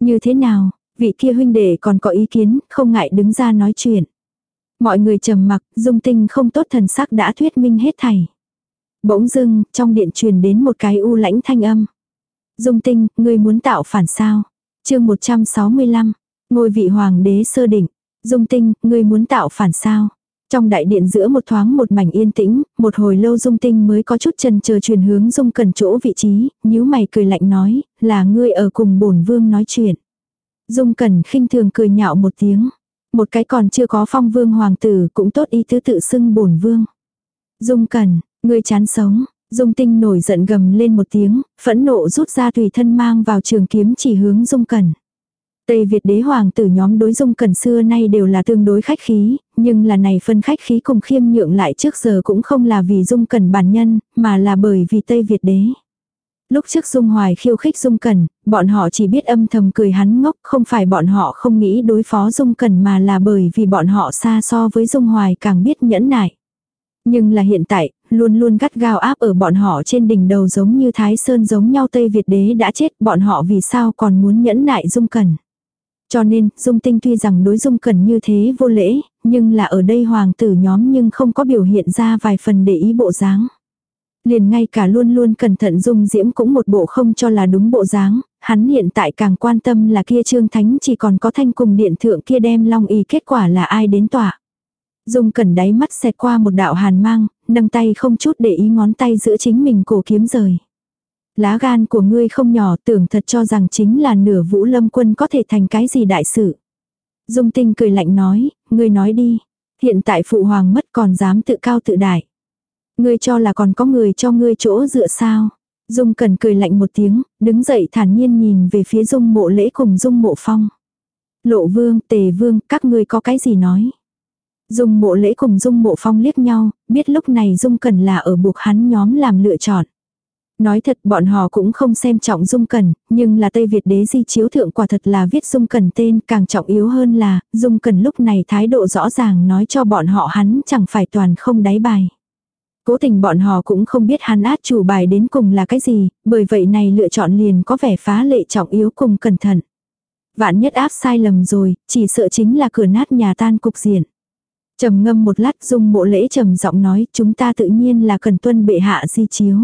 Speaker 1: Như thế nào, vị kia huynh đệ còn có ý kiến, không ngại đứng ra nói chuyện. Mọi người trầm mặc, dung tinh không tốt thần sắc đã thuyết minh hết thảy. Bỗng dưng, trong điện truyền đến một cái u lãnh thanh âm. Dung tinh, ngươi muốn tạo phản sao? chương 165, ngôi vị hoàng đế sơ định. Dung tinh, ngươi muốn tạo phản sao? Trong đại điện giữa một thoáng một mảnh yên tĩnh, một hồi lâu dung tinh mới có chút chân chờ truyền hướng dung cần chỗ vị trí, nhíu mày cười lạnh nói, là ngươi ở cùng bổn vương nói chuyện. Dung cần khinh thường cười nhạo một tiếng. Một cái còn chưa có phong vương hoàng tử cũng tốt ý tứ tự xưng bổn vương. Dung cần, ngươi chán sống, Dung tinh nổi giận gầm lên một tiếng, phẫn nộ rút ra tùy thân mang vào trường kiếm chỉ hướng Dung Cẩn. Tây Việt đế hoàng tử nhóm đối Dung Cẩn xưa nay đều là tương đối khách khí, nhưng là này phân khách khí cùng khiêm nhượng lại trước giờ cũng không là vì Dung Cẩn bản nhân, mà là bởi vì Tây Việt đế. Lúc trước Dung Hoài khiêu khích Dung Cẩn, bọn họ chỉ biết âm thầm cười hắn ngốc, không phải bọn họ không nghĩ đối phó Dung Cẩn mà là bởi vì bọn họ xa so với Dung Hoài càng biết nhẫn nại. Nhưng là hiện tại, luôn luôn gắt gao áp ở bọn họ trên đỉnh đầu giống như Thái Sơn giống nhau Tây Việt đế đã chết, bọn họ vì sao còn muốn nhẫn nại Dung Cẩn. Cho nên, Dung Tinh tuy rằng đối Dung Cẩn như thế vô lễ, nhưng là ở đây hoàng tử nhóm nhưng không có biểu hiện ra vài phần để ý bộ dáng. Liền ngay cả luôn luôn cẩn thận dung diễm cũng một bộ không cho là đúng bộ dáng, hắn hiện tại càng quan tâm là kia trương thánh chỉ còn có thanh cùng điện thượng kia đem long y kết quả là ai đến tỏa. Dung cẩn đáy mắt xẹt qua một đạo hàn mang, nâng tay không chút để ý ngón tay giữa chính mình cổ kiếm rời. Lá gan của ngươi không nhỏ tưởng thật cho rằng chính là nửa vũ lâm quân có thể thành cái gì đại sự. Dung tinh cười lạnh nói, ngươi nói đi. Hiện tại phụ hoàng mất còn dám tự cao tự đại. Ngươi cho là còn có người cho ngươi chỗ dựa sao. Dung cần cười lạnh một tiếng, đứng dậy thản nhiên nhìn về phía dung mộ lễ cùng dung mộ phong. Lộ vương, tề vương, các ngươi có cái gì nói. Dung mộ lễ cùng dung mộ phong liếc nhau, biết lúc này dung cần là ở buộc hắn nhóm làm lựa chọn. Nói thật bọn họ cũng không xem trọng Dung cần nhưng là Tây Việt đế di chiếu thượng quả thật là viết Dung cần tên càng trọng yếu hơn là Dung cần lúc này thái độ rõ ràng nói cho bọn họ hắn chẳng phải toàn không đáy bài. Cố tình bọn họ cũng không biết hắn át chủ bài đến cùng là cái gì, bởi vậy này lựa chọn liền có vẻ phá lệ trọng yếu cùng cẩn thận. Vạn nhất áp sai lầm rồi, chỉ sợ chính là cửa nát nhà tan cục diện trầm ngâm một lát dung mộ lễ trầm giọng nói chúng ta tự nhiên là cần tuân bệ hạ di chiếu.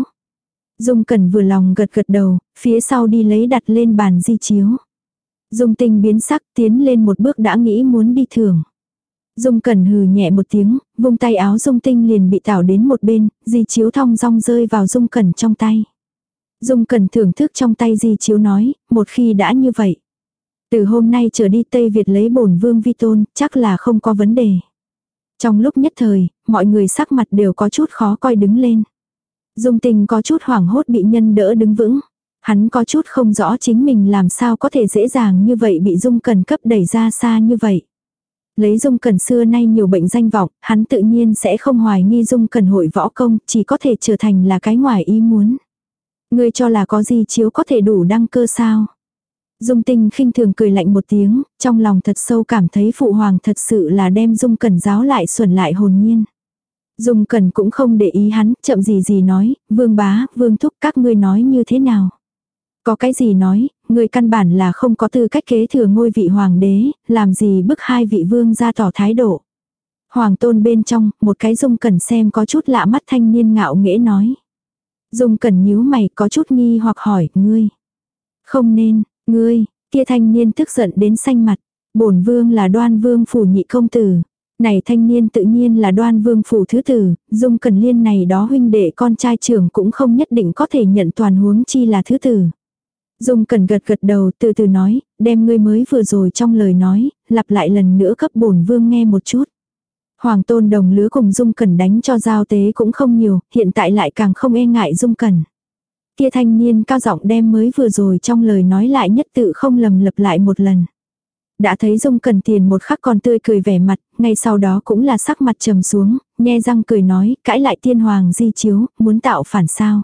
Speaker 1: Dung cần vừa lòng gật gật đầu, phía sau đi lấy đặt lên bàn di chiếu. Dung Tinh biến sắc tiến lên một bước đã nghĩ muốn đi thưởng. Dung cần hừ nhẹ một tiếng, vung tay áo Dung Tinh liền bị tảo đến một bên, di chiếu thong dong rơi vào Dung cần trong tay. Dung cần thưởng thức trong tay di chiếu nói, một khi đã như vậy. Từ hôm nay trở đi Tây Việt lấy bổn vương vi tôn, chắc là không có vấn đề. Trong lúc nhất thời, mọi người sắc mặt đều có chút khó coi đứng lên. Dung tình có chút hoảng hốt bị nhân đỡ đứng vững. Hắn có chút không rõ chính mình làm sao có thể dễ dàng như vậy bị Dung Cần cấp đẩy ra xa như vậy. Lấy Dung Cần xưa nay nhiều bệnh danh vọng, hắn tự nhiên sẽ không hoài nghi Dung Cần hội võ công, chỉ có thể trở thành là cái ngoài ý muốn. Ngươi cho là có gì chiếu có thể đủ đăng cơ sao? Dung Tinh khinh thường cười lạnh một tiếng, trong lòng thật sâu cảm thấy phụ hoàng thật sự là đem Dung Cần giáo lại xuẩn lại hồn nhiên. Dung Cẩn cũng không để ý hắn, chậm gì gì nói, vương bá, vương thúc các ngươi nói như thế nào. Có cái gì nói, người căn bản là không có tư cách kế thừa ngôi vị hoàng đế, làm gì bức hai vị vương ra tỏ thái độ. Hoàng tôn bên trong, một cái dung cẩn xem có chút lạ mắt thanh niên ngạo nghễ nói. Dung cẩn nhíu mày có chút nghi hoặc hỏi, ngươi. Không nên, ngươi, kia thanh niên tức giận đến xanh mặt. bổn vương là đoan vương phủ nhị công tử. Này thanh niên tự nhiên là đoan vương phủ thứ tử, dung cần liên này đó huynh đệ con trai trưởng cũng không nhất định có thể nhận toàn huống chi là thứ tử. Dung cần gật gật đầu từ từ nói, đem ngươi mới vừa rồi trong lời nói, lặp lại lần nữa cấp bổn vương nghe một chút. Hoàng tôn đồng lứa cùng Dung Cẩn đánh cho giao tế cũng không nhiều, hiện tại lại càng không e ngại Dung Cẩn. Kia thanh niên cao giọng đem mới vừa rồi trong lời nói lại nhất tự không lầm lặp lại một lần. Đã thấy Dung Cần Tiền một khắc còn tươi cười vẻ mặt, ngay sau đó cũng là sắc mặt trầm xuống, nhe răng cười nói, cãi lại tiên hoàng di chiếu, muốn tạo phản sao.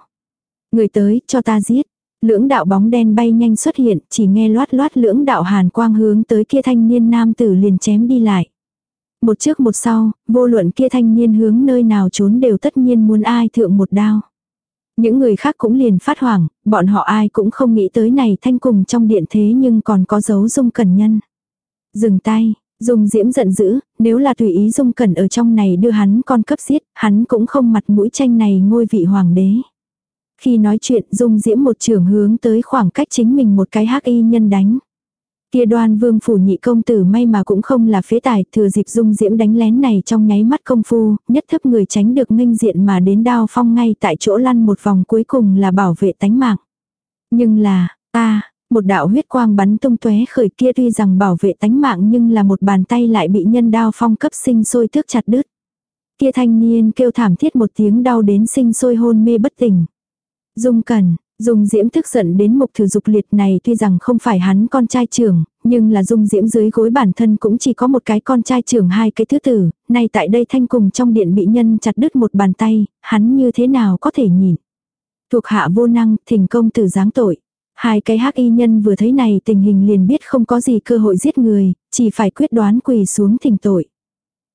Speaker 1: Người tới, cho ta giết. Lưỡng đạo bóng đen bay nhanh xuất hiện, chỉ nghe loát loát lưỡng đạo hàn quang hướng tới kia thanh niên nam tử liền chém đi lại. Một trước một sau, vô luận kia thanh niên hướng nơi nào trốn đều tất nhiên muốn ai thượng một đao. Những người khác cũng liền phát hoảng, bọn họ ai cũng không nghĩ tới này thanh cùng trong điện thế nhưng còn có dấu dung cẩn nhân. Dừng tay, Dung Diễm giận dữ, nếu là tùy ý Dung Cẩn ở trong này đưa hắn con cấp giết, hắn cũng không mặt mũi tranh này ngôi vị hoàng đế. Khi nói chuyện Dung Diễm một trường hướng tới khoảng cách chính mình một cái hắc y nhân đánh. Kia đoan vương phủ nhị công tử may mà cũng không là phế tài, thừa dịp Dung Diễm đánh lén này trong nháy mắt công phu, nhất thấp người tránh được nghênh diện mà đến đao phong ngay tại chỗ lăn một vòng cuối cùng là bảo vệ tánh mạng. Nhưng là, ta, một đạo huyết quang bắn tung tóe khởi kia tuy rằng bảo vệ tánh mạng nhưng là một bàn tay lại bị nhân đao phong cấp sinh sôi thước chặt đứt. Kia thanh niên kêu thảm thiết một tiếng đau đến sinh sôi hôn mê bất tỉnh. Dung Cẩn, Dung Diễm tức giận đến mục thử dục liệt này tuy rằng không phải hắn con trai trưởng, nhưng là Dung Diễm dưới gối bản thân cũng chỉ có một cái con trai trưởng hai cái thứ tử, nay tại đây thanh cùng trong điện bị nhân chặt đứt một bàn tay, hắn như thế nào có thể nhìn. Thuộc hạ vô năng, thỉnh công tử giáng tội. Hai cái hắc y nhân vừa thấy này tình hình liền biết không có gì cơ hội giết người, chỉ phải quyết đoán quỳ xuống thỉnh tội.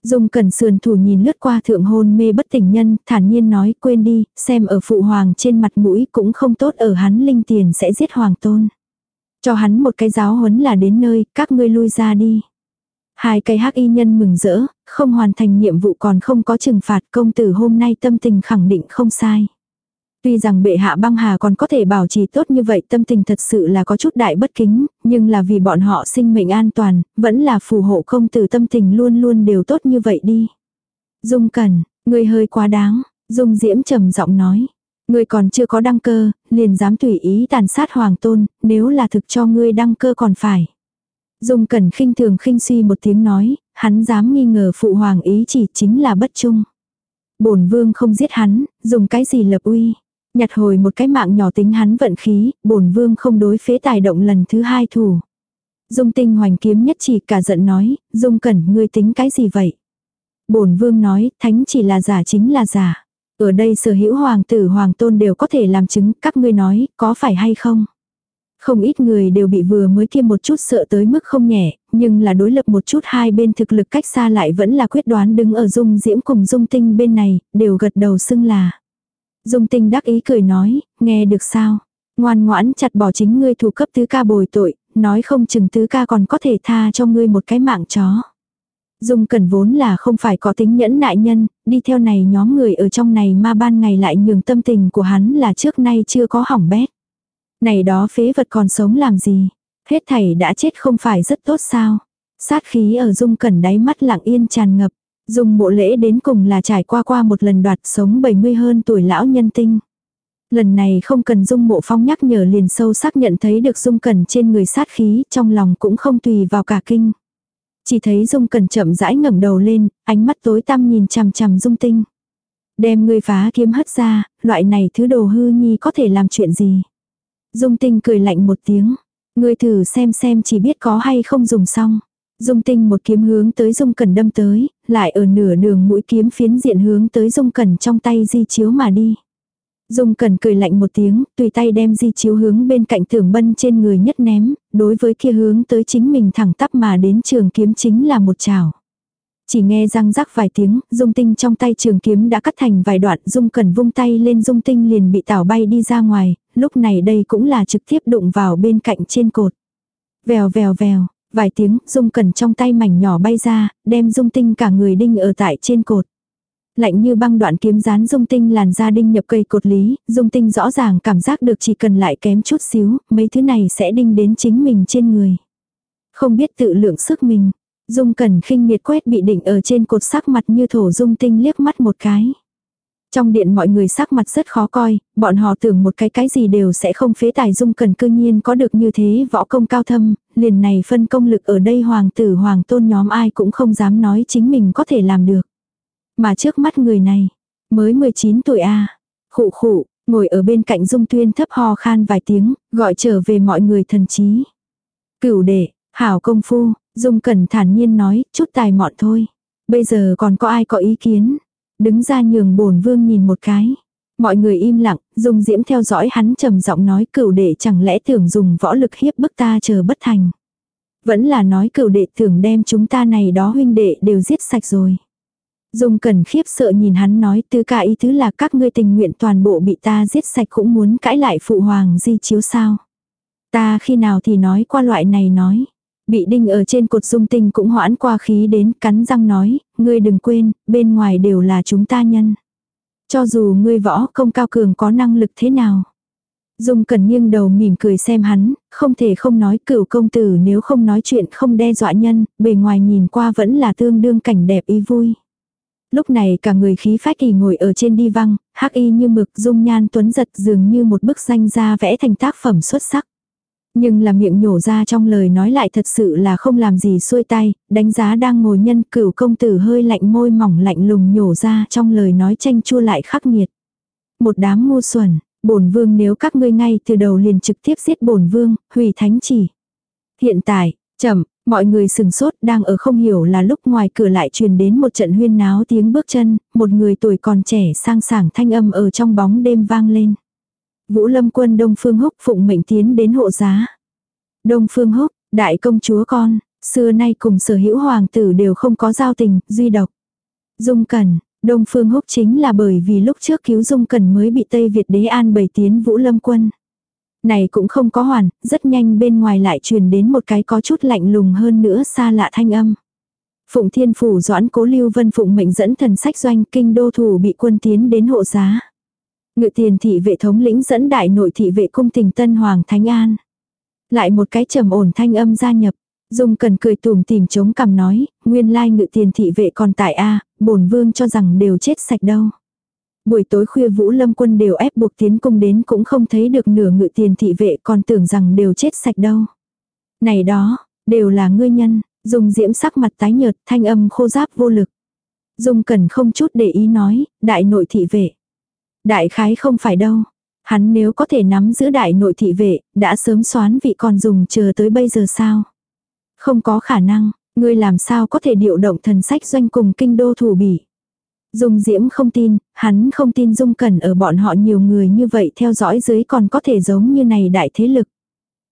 Speaker 1: Dung cẩn sườn thủ nhìn lướt qua thượng hôn mê bất tỉnh nhân, thản nhiên nói quên đi, xem ở phụ hoàng trên mặt mũi cũng không tốt ở hắn linh tiền sẽ giết hoàng tôn. Cho hắn một cái giáo huấn là đến nơi, các ngươi lui ra đi. Hai cây hắc y nhân mừng rỡ, không hoàn thành nhiệm vụ còn không có trừng phạt công tử hôm nay tâm tình khẳng định không sai. Tuy rằng bệ hạ băng hà còn có thể bảo trì tốt như vậy tâm tình thật sự là có chút đại bất kính, nhưng là vì bọn họ sinh mệnh an toàn, vẫn là phù hộ công tử tâm tình luôn luôn đều tốt như vậy đi. Dung Cẩn, người hơi quá đáng, Dung Diễm trầm giọng nói. Ngươi còn chưa có đăng cơ, liền dám tùy ý tàn sát hoàng tôn, nếu là thực cho ngươi đăng cơ còn phải. Dung Cẩn khinh thường khinh suy một tiếng nói, hắn dám nghi ngờ phụ hoàng ý chỉ chính là bất trung. Bổn vương không giết hắn, dùng cái gì lập uy. Nhặt hồi một cái mạng nhỏ tính hắn vận khí, bổn vương không đối phế tài động lần thứ hai thủ. Dung tinh hoành kiếm nhất chỉ cả giận nói, Dung Cẩn ngươi tính cái gì vậy? Bổn vương nói, thánh chỉ là giả chính là giả. Ở đây sở hữu hoàng tử hoàng tôn đều có thể làm chứng, các ngươi nói, có phải hay không? Không ít người đều bị vừa mới kia một chút sợ tới mức không nhẹ, nhưng là đối lập một chút hai bên thực lực cách xa lại vẫn là quyết đoán đứng ở dung diễm cùng dung tinh bên này, đều gật đầu xưng là. Dung tinh đắc ý cười nói, nghe được sao? Ngoan ngoãn chặt bỏ chính ngươi thủ cấp tứ ca bồi tội, nói không chừng tứ ca còn có thể tha cho ngươi một cái mạng chó. Dung Cẩn vốn là không phải có tính nhẫn nại nhân, đi theo này nhóm người ở trong này mà ban ngày lại nhường tâm tình của hắn là trước nay chưa có hỏng bét. Này đó phế vật còn sống làm gì? Hết thảy đã chết không phải rất tốt sao? Sát khí ở Dung Cẩn đáy mắt lặng yên tràn ngập. Dung mộ lễ đến cùng là trải qua qua một lần đoạt sống 70 hơn tuổi lão nhân tinh. Lần này không cần Dung mộ phong nhắc nhở liền sâu sắc nhận thấy được Dung Cẩn trên người sát khí trong lòng cũng không tùy vào cả kinh. Chỉ thấy Dung Cẩn chậm rãi ngẩng đầu lên, ánh mắt tối tăm nhìn chằm chằm Dung Tinh. Đem ngươi phá kiếm hất ra, loại này thứ đồ hư nhi có thể làm chuyện gì. Dung Tinh cười lạnh một tiếng. Ngươi thử xem xem chỉ biết có hay không dùng xong. Dung Tinh một kiếm hướng tới Dung Cẩn đâm tới, lại ở nửa đường mũi kiếm phiến diện hướng tới Dung Cẩn trong tay di chiếu mà đi. Dung Cẩn cười lạnh một tiếng, tùy tay đem di chiếu hướng bên cạnh thưởng bân trên người nhất ném, đối với kia hướng tới chính mình thẳng tắp mà đến trường kiếm chính là một chảo. Chỉ nghe răng rắc vài tiếng, dung tinh trong tay trường kiếm đã cắt thành vài đoạn, dung cẩn vung tay lên dung tinh liền bị tảo bay đi ra ngoài, lúc này đây cũng là trực tiếp đụng vào bên cạnh trên cột. Vèo vèo vèo, vài tiếng, dung cẩn trong tay mảnh nhỏ bay ra, đem dung tinh cả người đinh ở tại trên cột. Lạnh như băng đoạn kiếm rán dung tinh làn da đinh nhập cây cột lý, dung tinh rõ ràng cảm giác được chỉ cần lại kém chút xíu, mấy thứ này sẽ đinh đến chính mình trên người. Không biết tự lượng sức mình, dung cần khinh miệt quét bị định ở trên cột sắc mặt như thổ dung tinh liếc mắt một cái. Trong điện mọi người sắc mặt rất khó coi, bọn họ tưởng một cái cái gì đều sẽ không phế tài dung cần cư nhiên có được như thế võ công cao thâm, liền này phân công lực ở đây hoàng tử hoàng tôn nhóm ai cũng không dám nói chính mình có thể làm được. Mà trước mắt người này, mới 19 tuổi a Khụ khụ, ngồi ở bên cạnh Dung Tuyên thấp ho khan vài tiếng, gọi trở về mọi người thần trí. Cửu đệ, hảo công phu, Dung cần thản nhiên nói, chút tài mọn thôi. Bây giờ còn có ai có ý kiến? Đứng ra nhường bổn vương nhìn một cái. Mọi người im lặng, Dung Diễm theo dõi hắn trầm giọng nói cửu đệ chẳng lẽ tưởng dùng võ lực hiếp bức ta chờ bất thành. Vẫn là nói cửu đệ tưởng đem chúng ta này đó huynh đệ đều giết sạch rồi. Dung cần khiếp sợ nhìn hắn nói tứ cả ý thứ là các ngươi tình nguyện toàn bộ bị ta giết sạch cũng muốn cãi lại phụ hoàng di chiếu sao. Ta khi nào thì nói qua loại này nói. Bị đinh ở trên cột dung tinh cũng hoãn qua khí đến cắn răng nói, ngươi đừng quên, bên ngoài đều là chúng ta nhân. Cho dù ngươi võ không cao cường có năng lực thế nào. Dung cần nghiêng đầu mỉm cười xem hắn, không thể không nói cửu công tử nếu không nói chuyện không đe dọa nhân, bề ngoài nhìn qua vẫn là tương đương cảnh đẹp y vui. Lúc này cả người khí phách y ngồi ở trên đi văng, hắc y như mực dung nhan tuấn giật dường như một bức danh ra vẽ thành tác phẩm xuất sắc. Nhưng là miệng nhổ ra trong lời nói lại thật sự là không làm gì xuôi tay, đánh giá đang ngồi nhân cửu công tử hơi lạnh môi mỏng lạnh lùng nhổ ra trong lời nói tranh chua lại khắc nghiệt. Một đám ngu xuẩn, bổn vương nếu các ngươi ngay từ đầu liền trực tiếp giết bổn vương, hủy thánh chỉ. Hiện tại, chậm, Mọi người sừng sốt đang ở không hiểu là lúc ngoài cửa lại truyền đến một trận huyên náo tiếng bước chân, một người tuổi còn trẻ sang sảng thanh âm ở trong bóng đêm vang lên. Vũ lâm quân Đông Phương Húc phụng mệnh tiến đến hộ giá. Đông Phương Húc, đại công chúa con, xưa nay cùng sở hữu hoàng tử đều không có giao tình, duy độc. Dung Cẩn, Đông Phương Húc chính là bởi vì lúc trước cứu Dung Cẩn mới bị Tây Việt đế an bày tiến Vũ Lâm quân. Này cũng không có hoàn, rất nhanh bên ngoài lại truyền đến một cái có chút lạnh lùng hơn nữa xa lạ thanh âm. Phụng Thiên Phủ Doãn Cố Lưu Vân Phụng mệnh dẫn thần sách doanh kinh đô thủ bị quân tiến đến hộ giá. Ngự tiền thị vệ thống lĩnh dẫn đại nội thị vệ cung tình Tân Hoàng Thánh An. Lại một cái trầm ổn thanh âm gia nhập. Dung cần cười tùm tìm chống cằm nói, nguyên lai ngự tiền thị vệ còn tại A, bổn vương cho rằng đều chết sạch đâu. Buổi tối khuya Vũ Lâm quân đều ép buộc tiến cung đến cũng không thấy được nửa ngự tiền thị vệ còn tưởng rằng đều chết sạch đâu. Này đó, đều là ngươi nhân, Dung diễm sắc mặt tái nhợt, thanh âm khô giáp vô lực. Dung cần không chút để ý nói, đại nội thị vệ. Đại khái không phải đâu. Hắn nếu có thể nắm giữ đại nội thị vệ, đã sớm xoán vị còn dùng chờ tới bây giờ sao? Không có khả năng, ngươi làm sao có thể điều động thần sách doanh cùng kinh đô thủ bỉ. Dung Diễm không tin, hắn không tin Dung Cẩn ở bọn họ nhiều người như vậy theo dõi dưới còn có thể giống như này đại thế lực.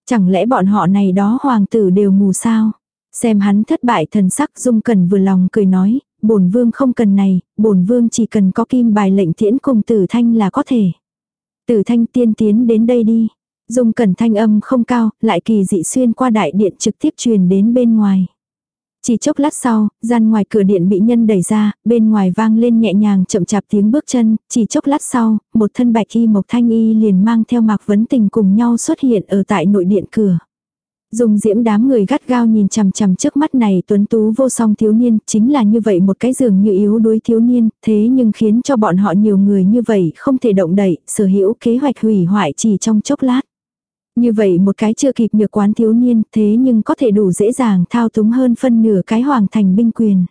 Speaker 1: Chẳng lẽ bọn họ này đó hoàng tử đều mù sao? Xem hắn thất bại thần sắc Dung Cẩn vừa lòng cười nói, bổn vương không cần này, bổn vương chỉ cần có kim bài lệnh tiễn cùng tử thanh là có thể. Tử thanh tiên tiến đến đây đi. Dung cẩn thanh âm không cao, lại kỳ dị xuyên qua đại điện trực tiếp truyền đến bên ngoài. Chỉ chốc lát sau, gian ngoài cửa điện bị nhân đẩy ra, bên ngoài vang lên nhẹ nhàng chậm chạp tiếng bước chân, chỉ chốc lát sau, một thân bạch y mộc thanh y liền mang theo mạc vấn tình cùng nhau xuất hiện ở tại nội điện cửa. Dùng diễm đám người gắt gao nhìn chằm chằm trước mắt này tuấn tú vô song thiếu niên, chính là như vậy một cái giường như yếu đuối thiếu niên, thế nhưng khiến cho bọn họ nhiều người như vậy không thể động đậy, sở hữu kế hoạch hủy hoại chỉ trong chốc lát. Như vậy một cái chưa kịp nhược quán thiếu niên thế nhưng có thể đủ dễ dàng thao túng hơn phân nửa cái hoàng thành binh quyền.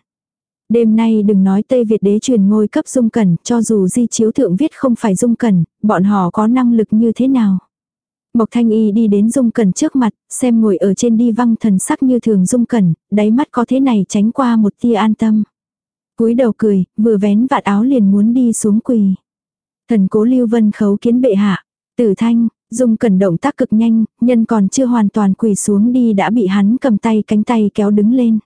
Speaker 1: Đêm nay đừng nói Tây Việt đế truyền ngôi cấp dung cẩn, cho dù di chiếu thượng viết không phải dung cẩn, bọn họ có năng lực như thế nào. Mộc Thanh Y đi đến Dung Cẩn trước mặt, xem ngồi ở trên đi văng thần sắc như thường Dung Cẩn, đáy mắt có thế này tránh qua một tia an tâm. cúi đầu cười, vừa vén vạt áo liền muốn đi xuống quỳ. Thần cố Lưu Vân khấu kiến bệ hạ. Tử Thanh, Dung Cẩn động tác cực nhanh, nhân còn chưa hoàn toàn quỳ xuống đi đã bị hắn cầm tay cánh tay kéo đứng lên.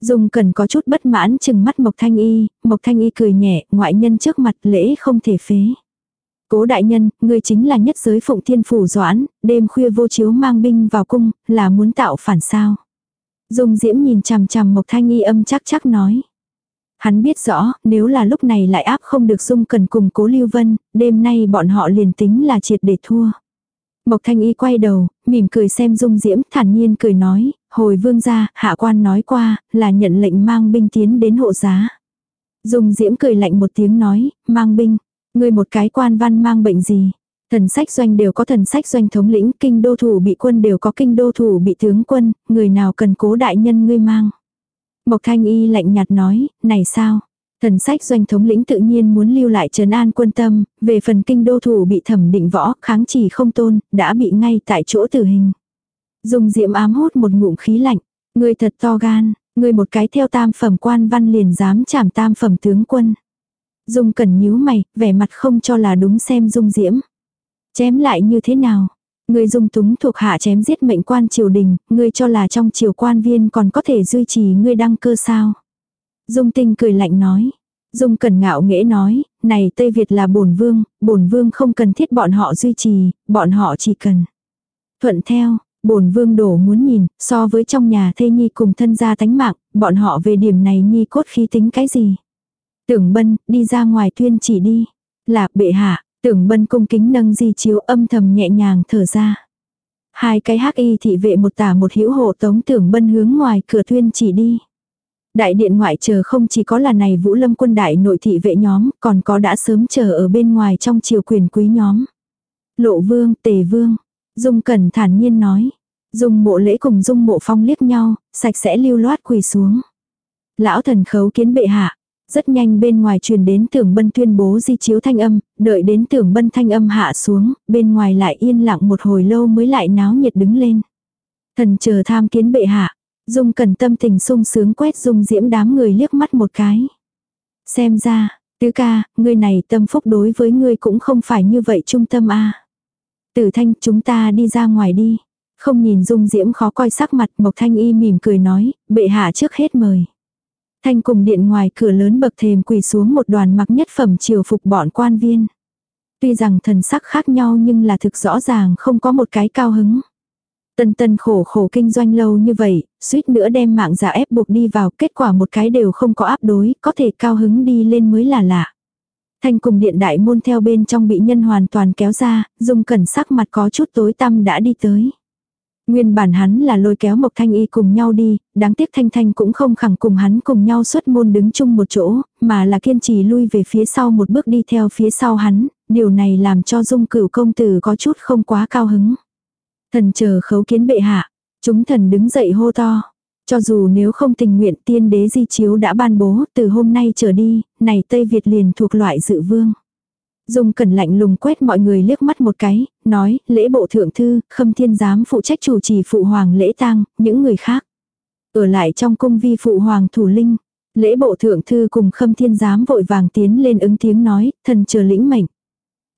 Speaker 1: Dung Cẩn có chút bất mãn chừng mắt Mộc Thanh Y, Mộc Thanh Y cười nhẹ, ngoại nhân trước mặt lễ không thể phế. Cố đại nhân, ngươi chính là nhất giới phụng thiên phủ doãn, đêm khuya vô chiếu mang binh vào cung, là muốn tạo phản sao. Dung diễm nhìn chằm chằm Mộc Thanh Y âm chắc chắc nói. Hắn biết rõ, nếu là lúc này lại áp không được Dung cần cùng cố Lưu Vân, đêm nay bọn họ liền tính là triệt để thua. Mộc Thanh Y quay đầu, mỉm cười xem Dung Diễm, thản nhiên cười nói, hồi vương gia, hạ quan nói qua, là nhận lệnh mang binh tiến đến hộ giá. Dung Diễm cười lạnh một tiếng nói, mang binh, ngươi một cái quan văn mang bệnh gì. Thần sách doanh đều có thần sách doanh thống lĩnh, kinh đô thủ bị quân đều có kinh đô thủ bị tướng quân, người nào cần cố đại nhân ngươi mang. Mộc Thanh Y lạnh nhạt nói, này sao? Thần sách doanh thống lĩnh tự nhiên muốn lưu lại trấn an quân tâm, về phần kinh đô thủ bị thẩm định võ, kháng chỉ không tôn, đã bị ngay tại chỗ tử hình. Dùng diệm ám hốt một ngụm khí lạnh, người thật to gan, người một cái theo tam phẩm quan văn liền dám chảm tam phẩm tướng quân. Dung cẩn nhíu mày, vẻ mặt không cho là đúng xem dung diễm. Chém lại như thế nào? Người dung túng thuộc hạ chém giết mệnh quan triều đình, người cho là trong triều quan viên còn có thể duy trì ngươi đăng cơ sao? Dung tinh cười lạnh nói. Dung cẩn ngạo nghễ nói, này Tây Việt là bổn vương, bổn vương không cần thiết bọn họ duy trì, bọn họ chỉ cần. Thuận theo, bổn vương đổ muốn nhìn, so với trong nhà thê nhi cùng thân gia tánh mạng, bọn họ về điểm này nhi cốt khí tính cái gì. Tưởng bân, đi ra ngoài tuyên chỉ đi. Là bệ hạ, tưởng bân cung kính nâng di chiếu âm thầm nhẹ nhàng thở ra. Hai cái hắc y thị vệ một tả một hữu hộ tống tưởng bân hướng ngoài cửa tuyên chỉ đi. Đại điện ngoại chờ không chỉ có là này vũ lâm quân đại nội thị vệ nhóm, còn có đã sớm chờ ở bên ngoài trong triều quyền quý nhóm. Lộ vương, tề vương, dung cẩn thản nhiên nói. Dung mộ lễ cùng dung mộ phong liếc nhau, sạch sẽ lưu loát quỳ xuống. Lão thần khấu kiến bệ hạ, rất nhanh bên ngoài truyền đến tưởng bân tuyên bố di chiếu thanh âm, đợi đến tưởng bân thanh âm hạ xuống, bên ngoài lại yên lặng một hồi lâu mới lại náo nhiệt đứng lên. Thần chờ tham kiến bệ hạ, dung cần tâm tình sung sướng quét dung diễm đám người liếc mắt một cái. Xem ra, tứ ca, ngươi này tâm phúc đối với ngươi cũng không phải như vậy trung tâm a Tử thanh chúng ta đi ra ngoài đi. Không nhìn dung diễm khó coi sắc mặt Mộc Thanh Y mỉm cười nói, bệ hạ trước hết mời. Thanh cùng điện ngoài cửa lớn bậc thềm quỳ xuống một đoàn mặc nhất phẩm triều phục bọn quan viên. Tuy rằng thần sắc khác nhau nhưng là thực rõ ràng không có một cái cao hứng. Tân tân khổ khổ kinh doanh lâu như vậy, suýt nữa đem mạng giả ép buộc đi vào, kết quả một cái đều không có áp đối, có thể cao hứng đi lên mới là lạ. Thanh cùng điện đại môn theo bên trong bị nhân hoàn toàn kéo ra, dùng cẩn sắc mặt có chút tối tăm đã đi tới. Nguyên bản hắn là lôi kéo Mộc Thanh Y cùng nhau đi, đáng tiếc Thanh Thanh cũng không khẳng cùng hắn cùng nhau xuất môn đứng chung một chỗ, mà là kiên trì lui về phía sau một bước đi theo phía sau hắn, điều này làm cho dung cửu công tử có chút không quá cao hứng. Thần chờ khấu kiến bệ hạ, chúng thần đứng dậy hô to. Cho dù nếu không tình nguyện tiên đế di chiếu đã ban bố từ hôm nay trở đi, này Tây Việt liền thuộc loại dự vương. Dung cẩn lạnh lùng quét mọi người liếc mắt một cái, nói, lễ bộ thượng thư, khâm thiên giám phụ trách chủ trì phụ hoàng lễ tang, những người khác. Ở lại trong cung vi phụ hoàng thủ linh, lễ bộ thượng thư cùng khâm thiên giám vội vàng tiến lên ứng tiếng nói, thần chờ lĩnh mệnh.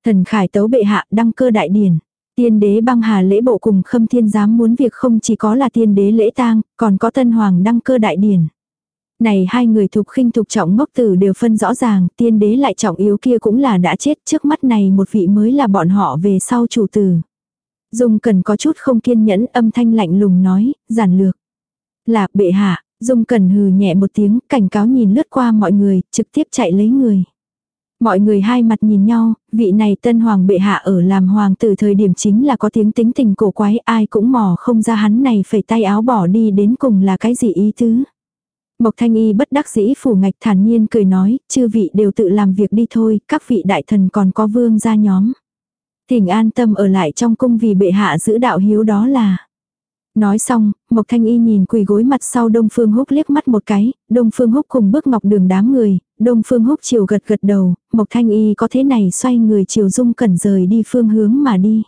Speaker 1: Thần khải tấu bệ hạ đăng cơ đại điển. Tiên đế băng hà lễ bộ cùng khâm thiên giám muốn việc không chỉ có là tiên đế lễ tang, còn có tân hoàng đăng cơ đại điển. Này hai người thục khinh thục trọng ngốc tử đều phân rõ ràng, tiên đế lại trọng yếu kia cũng là đã chết, trước mắt này một vị mới là bọn họ về sau chủ tử. Dung cần có chút không kiên nhẫn âm thanh lạnh lùng nói, giản lược. Là bệ hạ, Dung cần hừ nhẹ một tiếng, cảnh cáo nhìn lướt qua mọi người, trực tiếp chạy lấy người. Mọi người hai mặt nhìn nhau, vị này tân hoàng bệ hạ ở làm hoàng từ thời điểm chính là có tiếng tính tình cổ quái ai cũng mò không ra hắn này phải tay áo bỏ đi đến cùng là cái gì ý tứ. Mộc Thanh Y bất đắc dĩ phủ ngạch thản nhiên cười nói, chư vị đều tự làm việc đi thôi, các vị đại thần còn có vương gia nhóm. Thỉnh an tâm ở lại trong cung vì bệ hạ giữ đạo hiếu đó là. Nói xong, Mộc Thanh Y nhìn quỳ gối mặt sau Đông Phương Húc liếc mắt một cái, Đông Phương Húc cùng bước ngọc đường đám người, Đông Phương Húc chiều gật gật đầu, Mộc Thanh Y có thế này xoay người chiều dung cẩn rời đi phương hướng mà đi.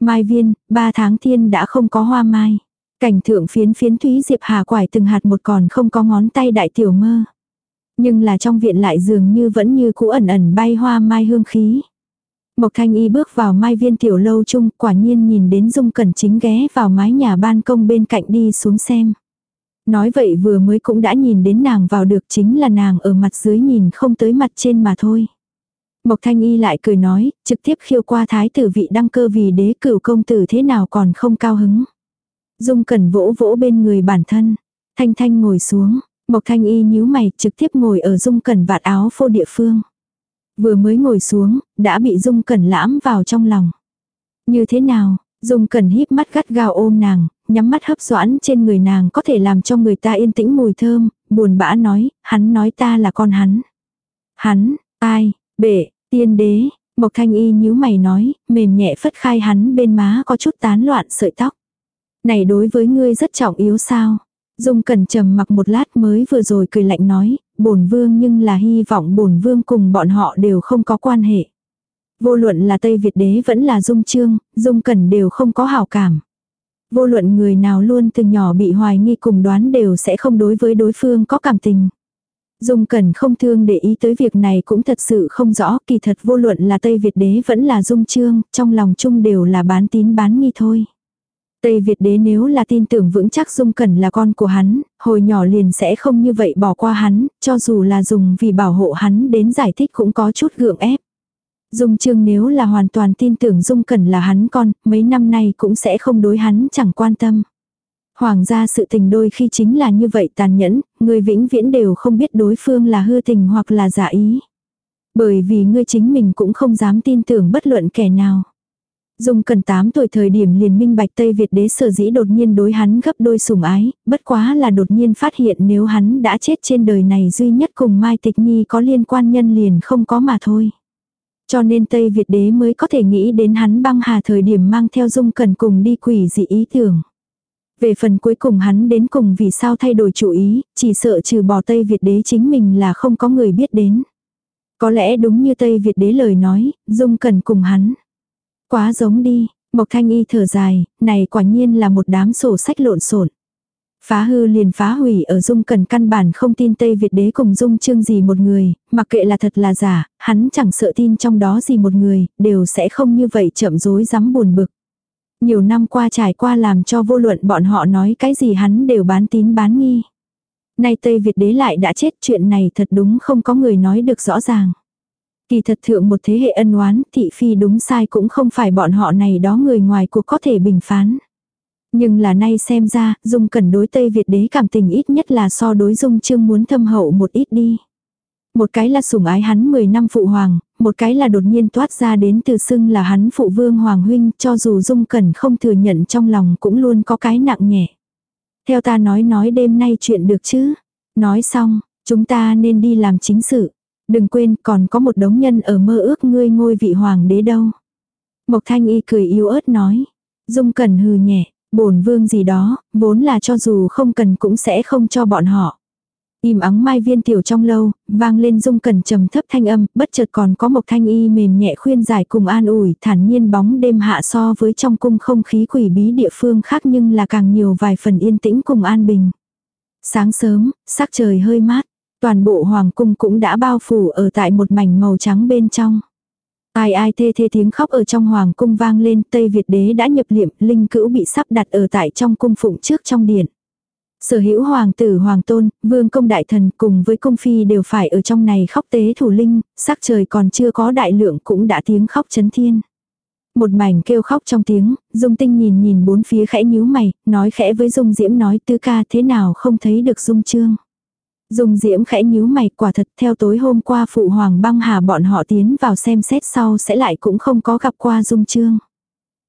Speaker 1: Mai viên, ba tháng thiên đã không có hoa mai. Cảnh thượng phiến phiến thúy diệp hà quải từng hạt một còn không có ngón tay đại tiểu mơ. Nhưng là trong viện lại dường như vẫn như cũ ẩn ẩn bay hoa mai hương khí. Mộc thanh y bước vào mai viên tiểu lâu chung quả nhiên nhìn đến dung cẩn chính ghé vào mái nhà ban công bên cạnh đi xuống xem. Nói vậy vừa mới cũng đã nhìn đến nàng vào được chính là nàng ở mặt dưới nhìn không tới mặt trên mà thôi. Mộc thanh y lại cười nói, trực tiếp khiêu qua thái tử vị đăng cơ vì đế cửu công tử thế nào còn không cao hứng. Dung cẩn vỗ vỗ bên người bản thân. Thanh thanh ngồi xuống. Mộc thanh y nhíu mày trực tiếp ngồi ở dung cẩn vạt áo phô địa phương. Vừa mới ngồi xuống, đã bị dung cẩn lãm vào trong lòng. Như thế nào, dung cẩn híp mắt gắt gao ôm nàng, nhắm mắt hấp doãn trên người nàng có thể làm cho người ta yên tĩnh mùi thơm, buồn bã nói, hắn nói ta là con hắn. Hắn, ai, bệ, tiên đế, Mộc thanh y nhíu mày nói, mềm nhẹ phất khai hắn bên má có chút tán loạn sợi tóc. Này đối với ngươi rất trọng yếu sao? Dung Cẩn trầm mặc một lát mới vừa rồi cười lạnh nói, bổn vương nhưng là hy vọng bổn vương cùng bọn họ đều không có quan hệ. Vô luận là Tây Việt đế vẫn là Dung Trương, Dung Cẩn đều không có hảo cảm. Vô luận người nào luôn từ nhỏ bị hoài nghi cùng đoán đều sẽ không đối với đối phương có cảm tình. Dung Cẩn không thương để ý tới việc này cũng thật sự không rõ, kỳ thật vô luận là Tây Việt đế vẫn là Dung Trương, trong lòng chung đều là bán tín bán nghi thôi. Tây Việt đế nếu là tin tưởng vững chắc Dung Cẩn là con của hắn, hồi nhỏ liền sẽ không như vậy bỏ qua hắn, cho dù là dùng vì bảo hộ hắn đến giải thích cũng có chút gượng ép. Dung Trương nếu là hoàn toàn tin tưởng Dung Cẩn là hắn con, mấy năm nay cũng sẽ không đối hắn chẳng quan tâm. Hoàng gia sự tình đôi khi chính là như vậy tàn nhẫn, người vĩnh viễn đều không biết đối phương là hư tình hoặc là giả ý. Bởi vì ngươi chính mình cũng không dám tin tưởng bất luận kẻ nào. Dung cần 8 tuổi thời điểm liền minh bạch Tây Việt đế sở dĩ đột nhiên đối hắn gấp đôi sủng ái, bất quá là đột nhiên phát hiện nếu hắn đã chết trên đời này duy nhất cùng Mai Tịch Nhi có liên quan nhân liền không có mà thôi. Cho nên Tây Việt đế mới có thể nghĩ đến hắn băng hà thời điểm mang theo Dung cần cùng đi quỷ dị ý tưởng. Về phần cuối cùng hắn đến cùng vì sao thay đổi chủ ý, chỉ sợ trừ bỏ Tây Việt đế chính mình là không có người biết đến. Có lẽ đúng như Tây Việt đế lời nói, Dung cần cùng hắn. Quá giống đi, Mộc Thanh Y thở dài, này quả nhiên là một đám sổ sách lộn xộn. Phá hư liền phá hủy ở Dung Cần căn bản không tin Tây Việt đế cùng Dung Trương gì một người, mặc kệ là thật là giả, hắn chẳng sợ tin trong đó gì một người, đều sẽ không như vậy chậm rối dám buồn bực. Nhiều năm qua trải qua làm cho vô luận bọn họ nói cái gì hắn đều bán tín bán nghi. Nay Tây Việt đế lại đã chết chuyện này thật đúng không có người nói được rõ ràng. Kỳ thật thượng một thế hệ ân oán, thị phi đúng sai cũng không phải bọn họ này đó người ngoài cuộc có thể bình phán. Nhưng là nay xem ra, Dung Cẩn đối Tây Việt đế cảm tình ít nhất là so đối Dung Trương muốn thâm hậu một ít đi. Một cái là sủng ái hắn 10 năm phụ hoàng, một cái là đột nhiên toát ra đến từ xưng là hắn phụ vương hoàng huynh, cho dù Dung Cẩn không thừa nhận trong lòng cũng luôn có cái nặng nhẹ. Theo ta nói nói đêm nay chuyện được chứ. Nói xong, chúng ta nên đi làm chính sự. Đừng quên còn có một đống nhân ở mơ ước ngươi ngôi vị hoàng đế đâu. Mộc Thanh Y cười yếu ớt nói. Dung Cẩn hừ nhẹ, bổn vương gì đó, vốn là cho dù không cần cũng sẽ không cho bọn họ. Im ắng mai viên tiểu trong lâu, vang lên dung cẩn trầm thấp thanh âm, bất chợt còn có một thanh y mềm nhẹ khuyên giải cùng an ủi, thản nhiên bóng đêm hạ so với trong cung không khí quỷ bí địa phương khác nhưng là càng nhiều vài phần yên tĩnh cùng an bình. Sáng sớm, sắc trời hơi mát, toàn bộ hoàng cung cũng đã bao phủ ở tại một mảnh màu trắng bên trong. Ai ai thê thê tiếng khóc ở trong hoàng cung vang lên, Tây Việt đế đã nhập liệm, linh cữu bị sắp đặt ở tại trong cung phụng trước trong điện. Sở hữu hoàng tử hoàng tôn, vương công đại thần cùng với công phi đều phải ở trong này khóc tế thủ linh, sắc trời còn chưa có đại lượng cũng đã tiếng khóc chấn thiên. Một mảnh kêu khóc trong tiếng, Dung Tinh nhìn nhìn bốn phía khẽ nhíu mày, nói khẽ với Dung Diễm nói tứ ca thế nào không thấy được Dung Trương. Dung Diễm khẽ nhíu mày quả thật theo tối hôm qua phụ hoàng băng hà bọn họ tiến vào xem xét sau sẽ lại cũng không có gặp qua Dung Trương.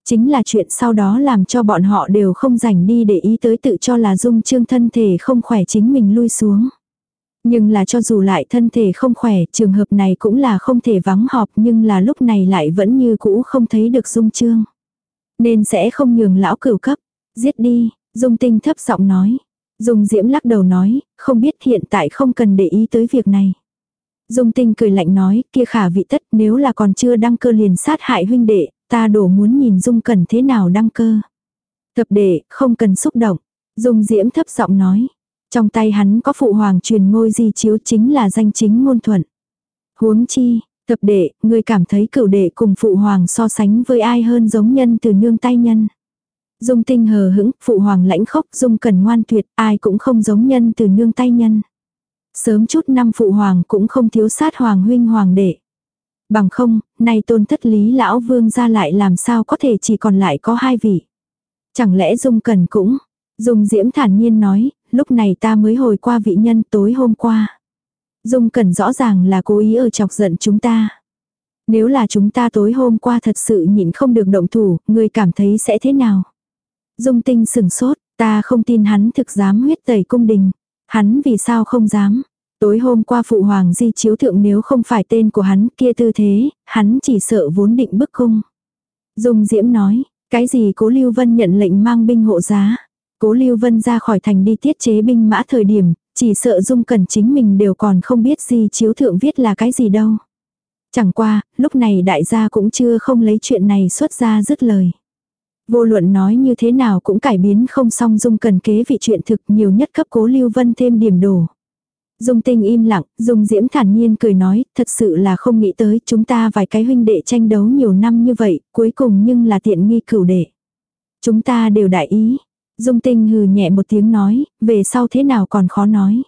Speaker 1: Chính là chuyện sau đó làm cho bọn họ đều không rảnh đi để ý tới tự cho là dung trương thân thể không khỏe chính mình lui xuống. Nhưng là cho dù lại thân thể không khỏe, trường hợp này cũng là không thể vắng họp nhưng là lúc này lại vẫn như cũ không thấy được dung trương. Nên sẽ không nhường lão cửu cấp. Giết đi, dung tinh thấp giọng nói. Dung diễm lắc đầu nói, không biết hiện tại không cần để ý tới việc này. Dung tinh cười lạnh nói, kia khả vị tất nếu là còn chưa đăng cơ liền sát hại huynh đệ, Ta đổ muốn nhìn Dung Cần thế nào đăng cơ. Thập đệ, không cần xúc động. Dung Diễm thấp giọng nói. Trong tay hắn có phụ hoàng truyền ngôi di chiếu chính là danh chính ngôn thuận. Huống chi, thập đệ, người cảm thấy cửu đệ cùng phụ hoàng so sánh với ai hơn giống nhân từ nương tay nhân. Dung tinh hờ hững, phụ hoàng lãnh khốc, dung cần ngoan tuyệt, ai cũng không giống nhân từ nương tay nhân. Sớm chút năm phụ hoàng cũng không thiếu sát hoàng huynh hoàng đệ. Bằng không, nay tôn thất lý lão vương ra lại làm sao có thể chỉ còn lại có hai vị. Chẳng lẽ Dung Cần cũng, Dung Diễm thản nhiên nói, lúc này ta mới hồi qua vị nhân tối hôm qua. Dung Cần rõ ràng là cố ý ở chọc giận chúng ta. Nếu là chúng ta tối hôm qua thật sự nhịn không được động thủ, người cảm thấy sẽ thế nào? Dung Tinh sừng sốt, ta không tin hắn thực dám huyết tẩy cung đình. Hắn vì sao không dám? Tối hôm qua phụ hoàng di chiếu thượng nếu không phải tên của hắn kia tư thế, hắn chỉ sợ vốn định bức cung. Dung Diễm nói, cái gì cố Lưu Vân nhận lệnh mang binh hộ giá. Cố Lưu Vân ra khỏi thành đi tiết chế binh mã thời điểm, chỉ sợ Dung Cẩn chính mình đều còn không biết gì chiếu thượng viết là cái gì đâu. Chẳng qua, lúc này đại gia cũng chưa không lấy chuyện này xuất ra dứt lời. Vô luận nói như thế nào cũng cải biến không xong Dung cần kế vị chuyện thực nhiều nhất cấp cố Lưu Vân thêm điểm đổ. Dung tinh im lặng, Dung diễm thản nhiên cười nói, thật sự là không nghĩ tới chúng ta vài cái huynh đệ tranh đấu nhiều năm như vậy, cuối cùng nhưng là tiện nghi cửu đệ. Chúng ta đều đại ý. Dung tinh hừ nhẹ một tiếng nói, về sau thế nào còn khó nói.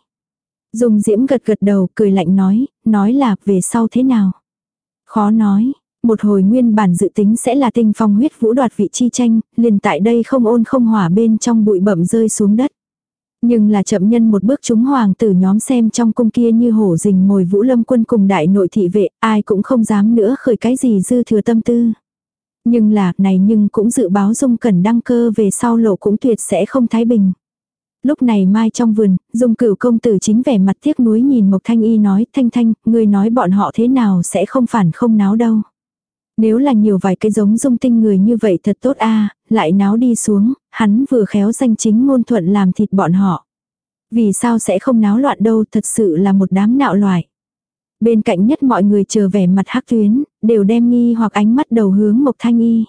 Speaker 1: Dung diễm gật gật đầu, cười lạnh nói, nói là về sau thế nào. Khó nói, một hồi nguyên bản dự tính sẽ là tinh phong huyết vũ đoạt vị chi tranh, liền tại đây không ôn không hỏa bên trong bụi bẩm rơi xuống đất. Nhưng là chậm nhân một bước chúng hoàng tử nhóm xem trong cung kia như hổ rình mồi vũ lâm quân cùng đại nội thị vệ, ai cũng không dám nữa khởi cái gì dư thừa tâm tư. Nhưng là, này nhưng cũng dự báo dung cẩn đăng cơ về sau lộ cũng tuyệt sẽ không thái bình. Lúc này mai trong vườn, dung cửu công tử chính vẻ mặt tiếc nuối nhìn Mộc Thanh Y nói, Thanh Thanh, người nói bọn họ thế nào sẽ không phản không náo đâu. Nếu là nhiều vài cái giống dung tinh người như vậy thật tốt a lại náo đi xuống, hắn vừa khéo danh chính ngôn thuận làm thịt bọn họ. Vì sao sẽ không náo loạn đâu thật sự là một đám nạo loài. Bên cạnh nhất mọi người chờ vẻ mặt hắc tuyến, đều đem nghi hoặc ánh mắt đầu hướng Mộc Thanh Y.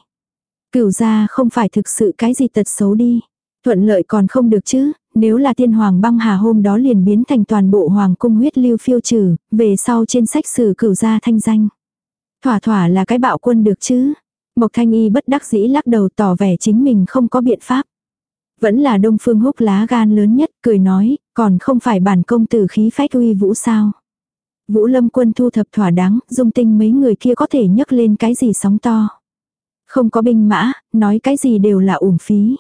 Speaker 1: Cửu ra không phải thực sự cái gì tật xấu đi. Thuận lợi còn không được chứ, nếu là tiên hoàng băng hà hôm đó liền biến thành toàn bộ hoàng cung huyết lưu phiêu trừ, về sau trên sách sử cửu gia thanh danh. Thỏa thỏa là cái bạo quân được chứ. Mộc Thanh Y bất đắc dĩ lắc đầu tỏ vẻ chính mình không có biện pháp. Vẫn là Đông Phương Húc lá gan lớn nhất, cười nói, còn không phải bản công tử khí phách uy vũ sao. Vũ lâm quân thu thập thỏa đáng, dung tinh mấy người kia có thể nhấc lên cái gì sóng to. Không có binh mã, nói cái gì đều là uổng phí.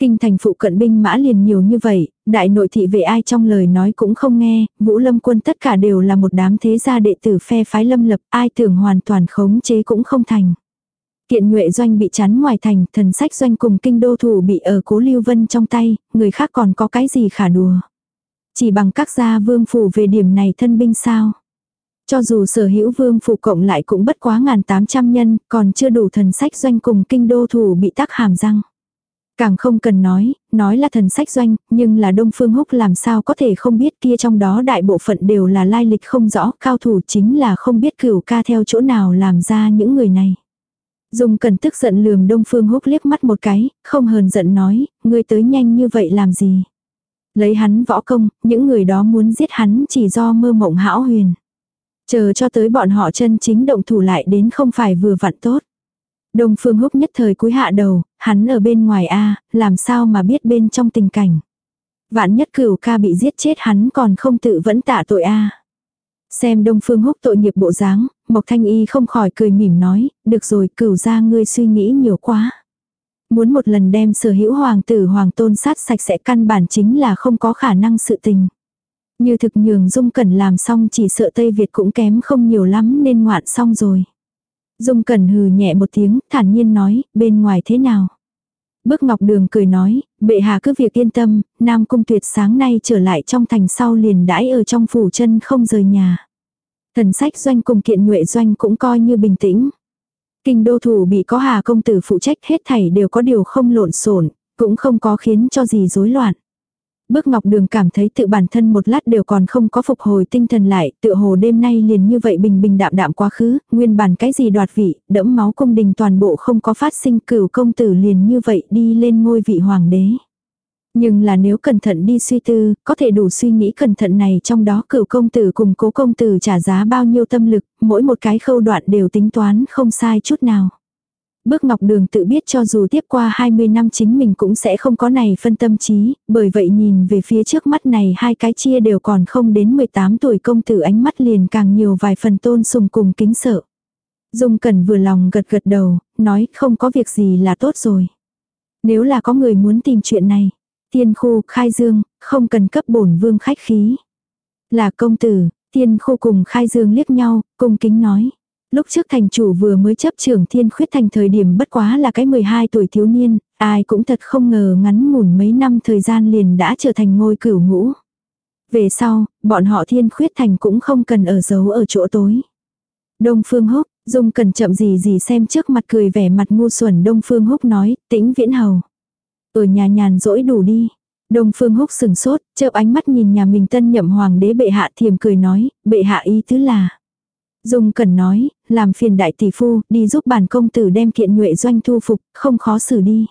Speaker 1: Kinh thành phụ cận binh mã liền nhiều như vậy, đại nội thị về ai trong lời nói cũng không nghe, vũ lâm quân tất cả đều là một đám thế gia đệ tử phe phái lâm lập, ai tưởng hoàn toàn khống chế cũng không thành. Kiện nhuệ doanh bị chắn ngoài thành, thần sách doanh cùng kinh đô thủ bị ở cố lưu vân trong tay, người khác còn có cái gì khả đùa. Chỉ bằng các gia vương phủ về điểm này thân binh sao. Cho dù sở hữu vương phủ cộng lại cũng bất quá ngàn tám trăm nhân, còn chưa đủ thần sách doanh cùng kinh đô thủ bị tắc hàm răng. Càng không cần nói, nói là thần sách doanh, nhưng là Đông Phương Húc làm sao có thể không biết kia trong đó đại bộ phận đều là lai lịch không rõ, cao thủ chính là không biết cửu ca theo chỗ nào làm ra những người này. Dung cần tức giận lườm Đông Phương Húc liếc mắt một cái, không hờn giận nói, ngươi tới nhanh như vậy làm gì. Lấy hắn võ công, những người đó muốn giết hắn chỉ do mơ mộng hão huyền. Chờ cho tới bọn họ chân chính động thủ lại đến không phải vừa vặn tốt. Đông Phương Húc nhất thời cúi hạ đầu, hắn ở bên ngoài a, làm sao mà biết bên trong tình cảnh. Vạn nhất cửu ca bị giết chết hắn còn không tự vẫn tạ tội a. Xem Đông Phương Húc tội nghiệp bộ dáng, Mộc Thanh Y không khỏi cười mỉm nói, được rồi cửu ra ngươi suy nghĩ nhiều quá. Muốn một lần đem sở hữu hoàng tử hoàng tôn sát sạch sẽ căn bản chính là không có khả năng sự tình. Như thực nhường Dung Cẩn làm xong chỉ sợ Tây Việt cũng kém không nhiều lắm nên ngoạn xong rồi. Dung Cẩn hừ nhẹ một tiếng, thản nhiên nói, bên ngoài thế nào? Bước Ngọc Đường cười nói, bệ hạ cứ việc yên tâm, Nam Cung Tuyệt sáng nay trở lại trong thành sau liền đãi ở trong phủ chân không rời nhà. Thần sách doanh cùng kiện nhuệ doanh cũng coi như bình tĩnh. Kinh đô thủ bị có hà công tử phụ trách hết thảy đều có điều không lộn xộn cũng không có khiến cho gì rối loạn. Bước Ngọc Đường cảm thấy tự bản thân một lát đều còn không có phục hồi tinh thần lại, tựa hồ đêm nay liền như vậy bình bình đạm đạm quá khứ, nguyên bản cái gì đoạt vị, đẫm máu cung đình toàn bộ không có phát sinh cửu công tử liền như vậy đi lên ngôi vị hoàng đế. Nhưng là nếu cẩn thận đi suy tư, có thể đủ suy nghĩ cẩn thận này trong đó cửu công tử cùng cố công tử trả giá bao nhiêu tâm lực, mỗi một cái khâu đoạn đều tính toán không sai chút nào. Bước Ngọc Đường tự biết cho dù tiếp qua 20 năm chính mình cũng sẽ không có này phân tâm trí, bởi vậy nhìn về phía trước mắt này hai cái chia đều còn không đến 18 tuổi công tử ánh mắt liền càng nhiều vài phần tôn sùng cùng kính sợ. Dung Cẩn vừa lòng gật gật đầu, nói không có việc gì là tốt rồi. Nếu là có người muốn tìm chuyện này, tiên khu, khai dương, không cần cấp bổn vương khách khí. Là công tử, tiên khu cùng khai dương liếc nhau, cung kính nói. Lúc trước thành chủ vừa mới chấp trưởng thiên khuyết thành thời điểm bất quá là cái 12 tuổi thiếu niên, ai cũng thật không ngờ ngắn ngủn mấy năm thời gian liền đã trở thành ngôi cửu ngũ. Về sau, bọn họ thiên khuyết thành cũng không cần ở giấu ở chỗ tối. Đông Phương Húc, Dung cần chậm gì gì xem trước mặt cười vẻ mặt ngu xuẩn Đông Phương Húc nói, tĩnh viễn hầu. Ở nhà nhàn rỗi đủ đi. Đông Phương Húc sừng sốt, chợp ánh mắt nhìn nhà mình tân nhậm hoàng đế bệ hạ thiềm cười nói, bệ hạ ý tứ là. Dung cần nói, làm phiền đại tỷ phu, đi giúp bản công tử đem kiện nhuệ doanh thu phục, không khó xử đi.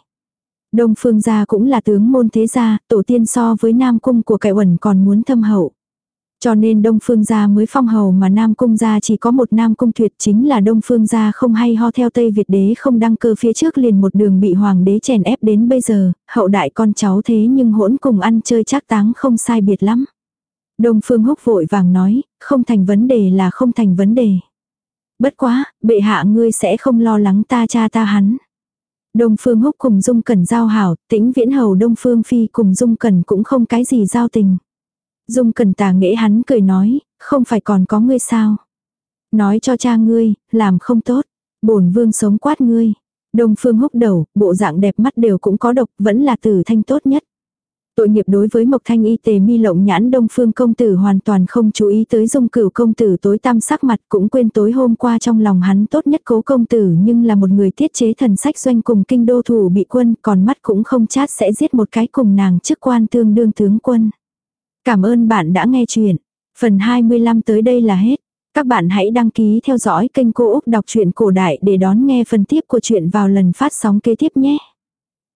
Speaker 1: Đông phương gia cũng là tướng môn thế gia, tổ tiên so với nam cung của cải uẩn còn muốn thâm hậu. Cho nên Đông Phương gia mới phong hầu mà Nam Cung gia chỉ có một Nam Cung tuyệt chính là Đông Phương gia không hay ho theo Tây Việt đế không đăng cơ phía trước liền một đường bị hoàng đế chèn ép đến bây giờ, hậu đại con cháu thế nhưng hỗn cùng ăn chơi chắc táng không sai biệt lắm. Đông Phương Húc vội vàng nói, không thành vấn đề là không thành vấn đề. Bất quá, bệ hạ ngươi sẽ không lo lắng ta cha ta hắn. Đông Phương Húc cùng Dung Cẩn giao hảo, tĩnh viễn hầu Đông Phương Phi cùng Dung Cẩn cũng không cái gì giao tình. Dung Cẩn tà nghệ hắn cười nói, không phải còn có ngươi sao. Nói cho cha ngươi, làm không tốt, bổn vương sống quát ngươi. Đông Phương Húc đầu, bộ dạng đẹp mắt đều cũng có độc, vẫn là tử thanh tốt nhất. Tội nghiệp đối với Mộc Thanh y tề mi lộng nhãn Đông Phương công tử hoàn toàn không chú ý tới dung cửu công tử tối tăm sắc mặt, cũng quên tối hôm qua trong lòng hắn tốt nhất cố công tử nhưng là một người tiết chế thần sách doanh cùng kinh đô thủ bị quân, còn mắt cũng không chát sẽ giết một cái cùng nàng chức quan tương đương tướng quân. Cảm ơn bạn đã nghe chuyện. Phần 25 tới đây là hết. Các bạn hãy đăng ký theo dõi kênh Cô Úc Đọc truyện Cổ Đại để đón nghe phần tiếp của chuyện vào lần phát sóng kế tiếp nhé.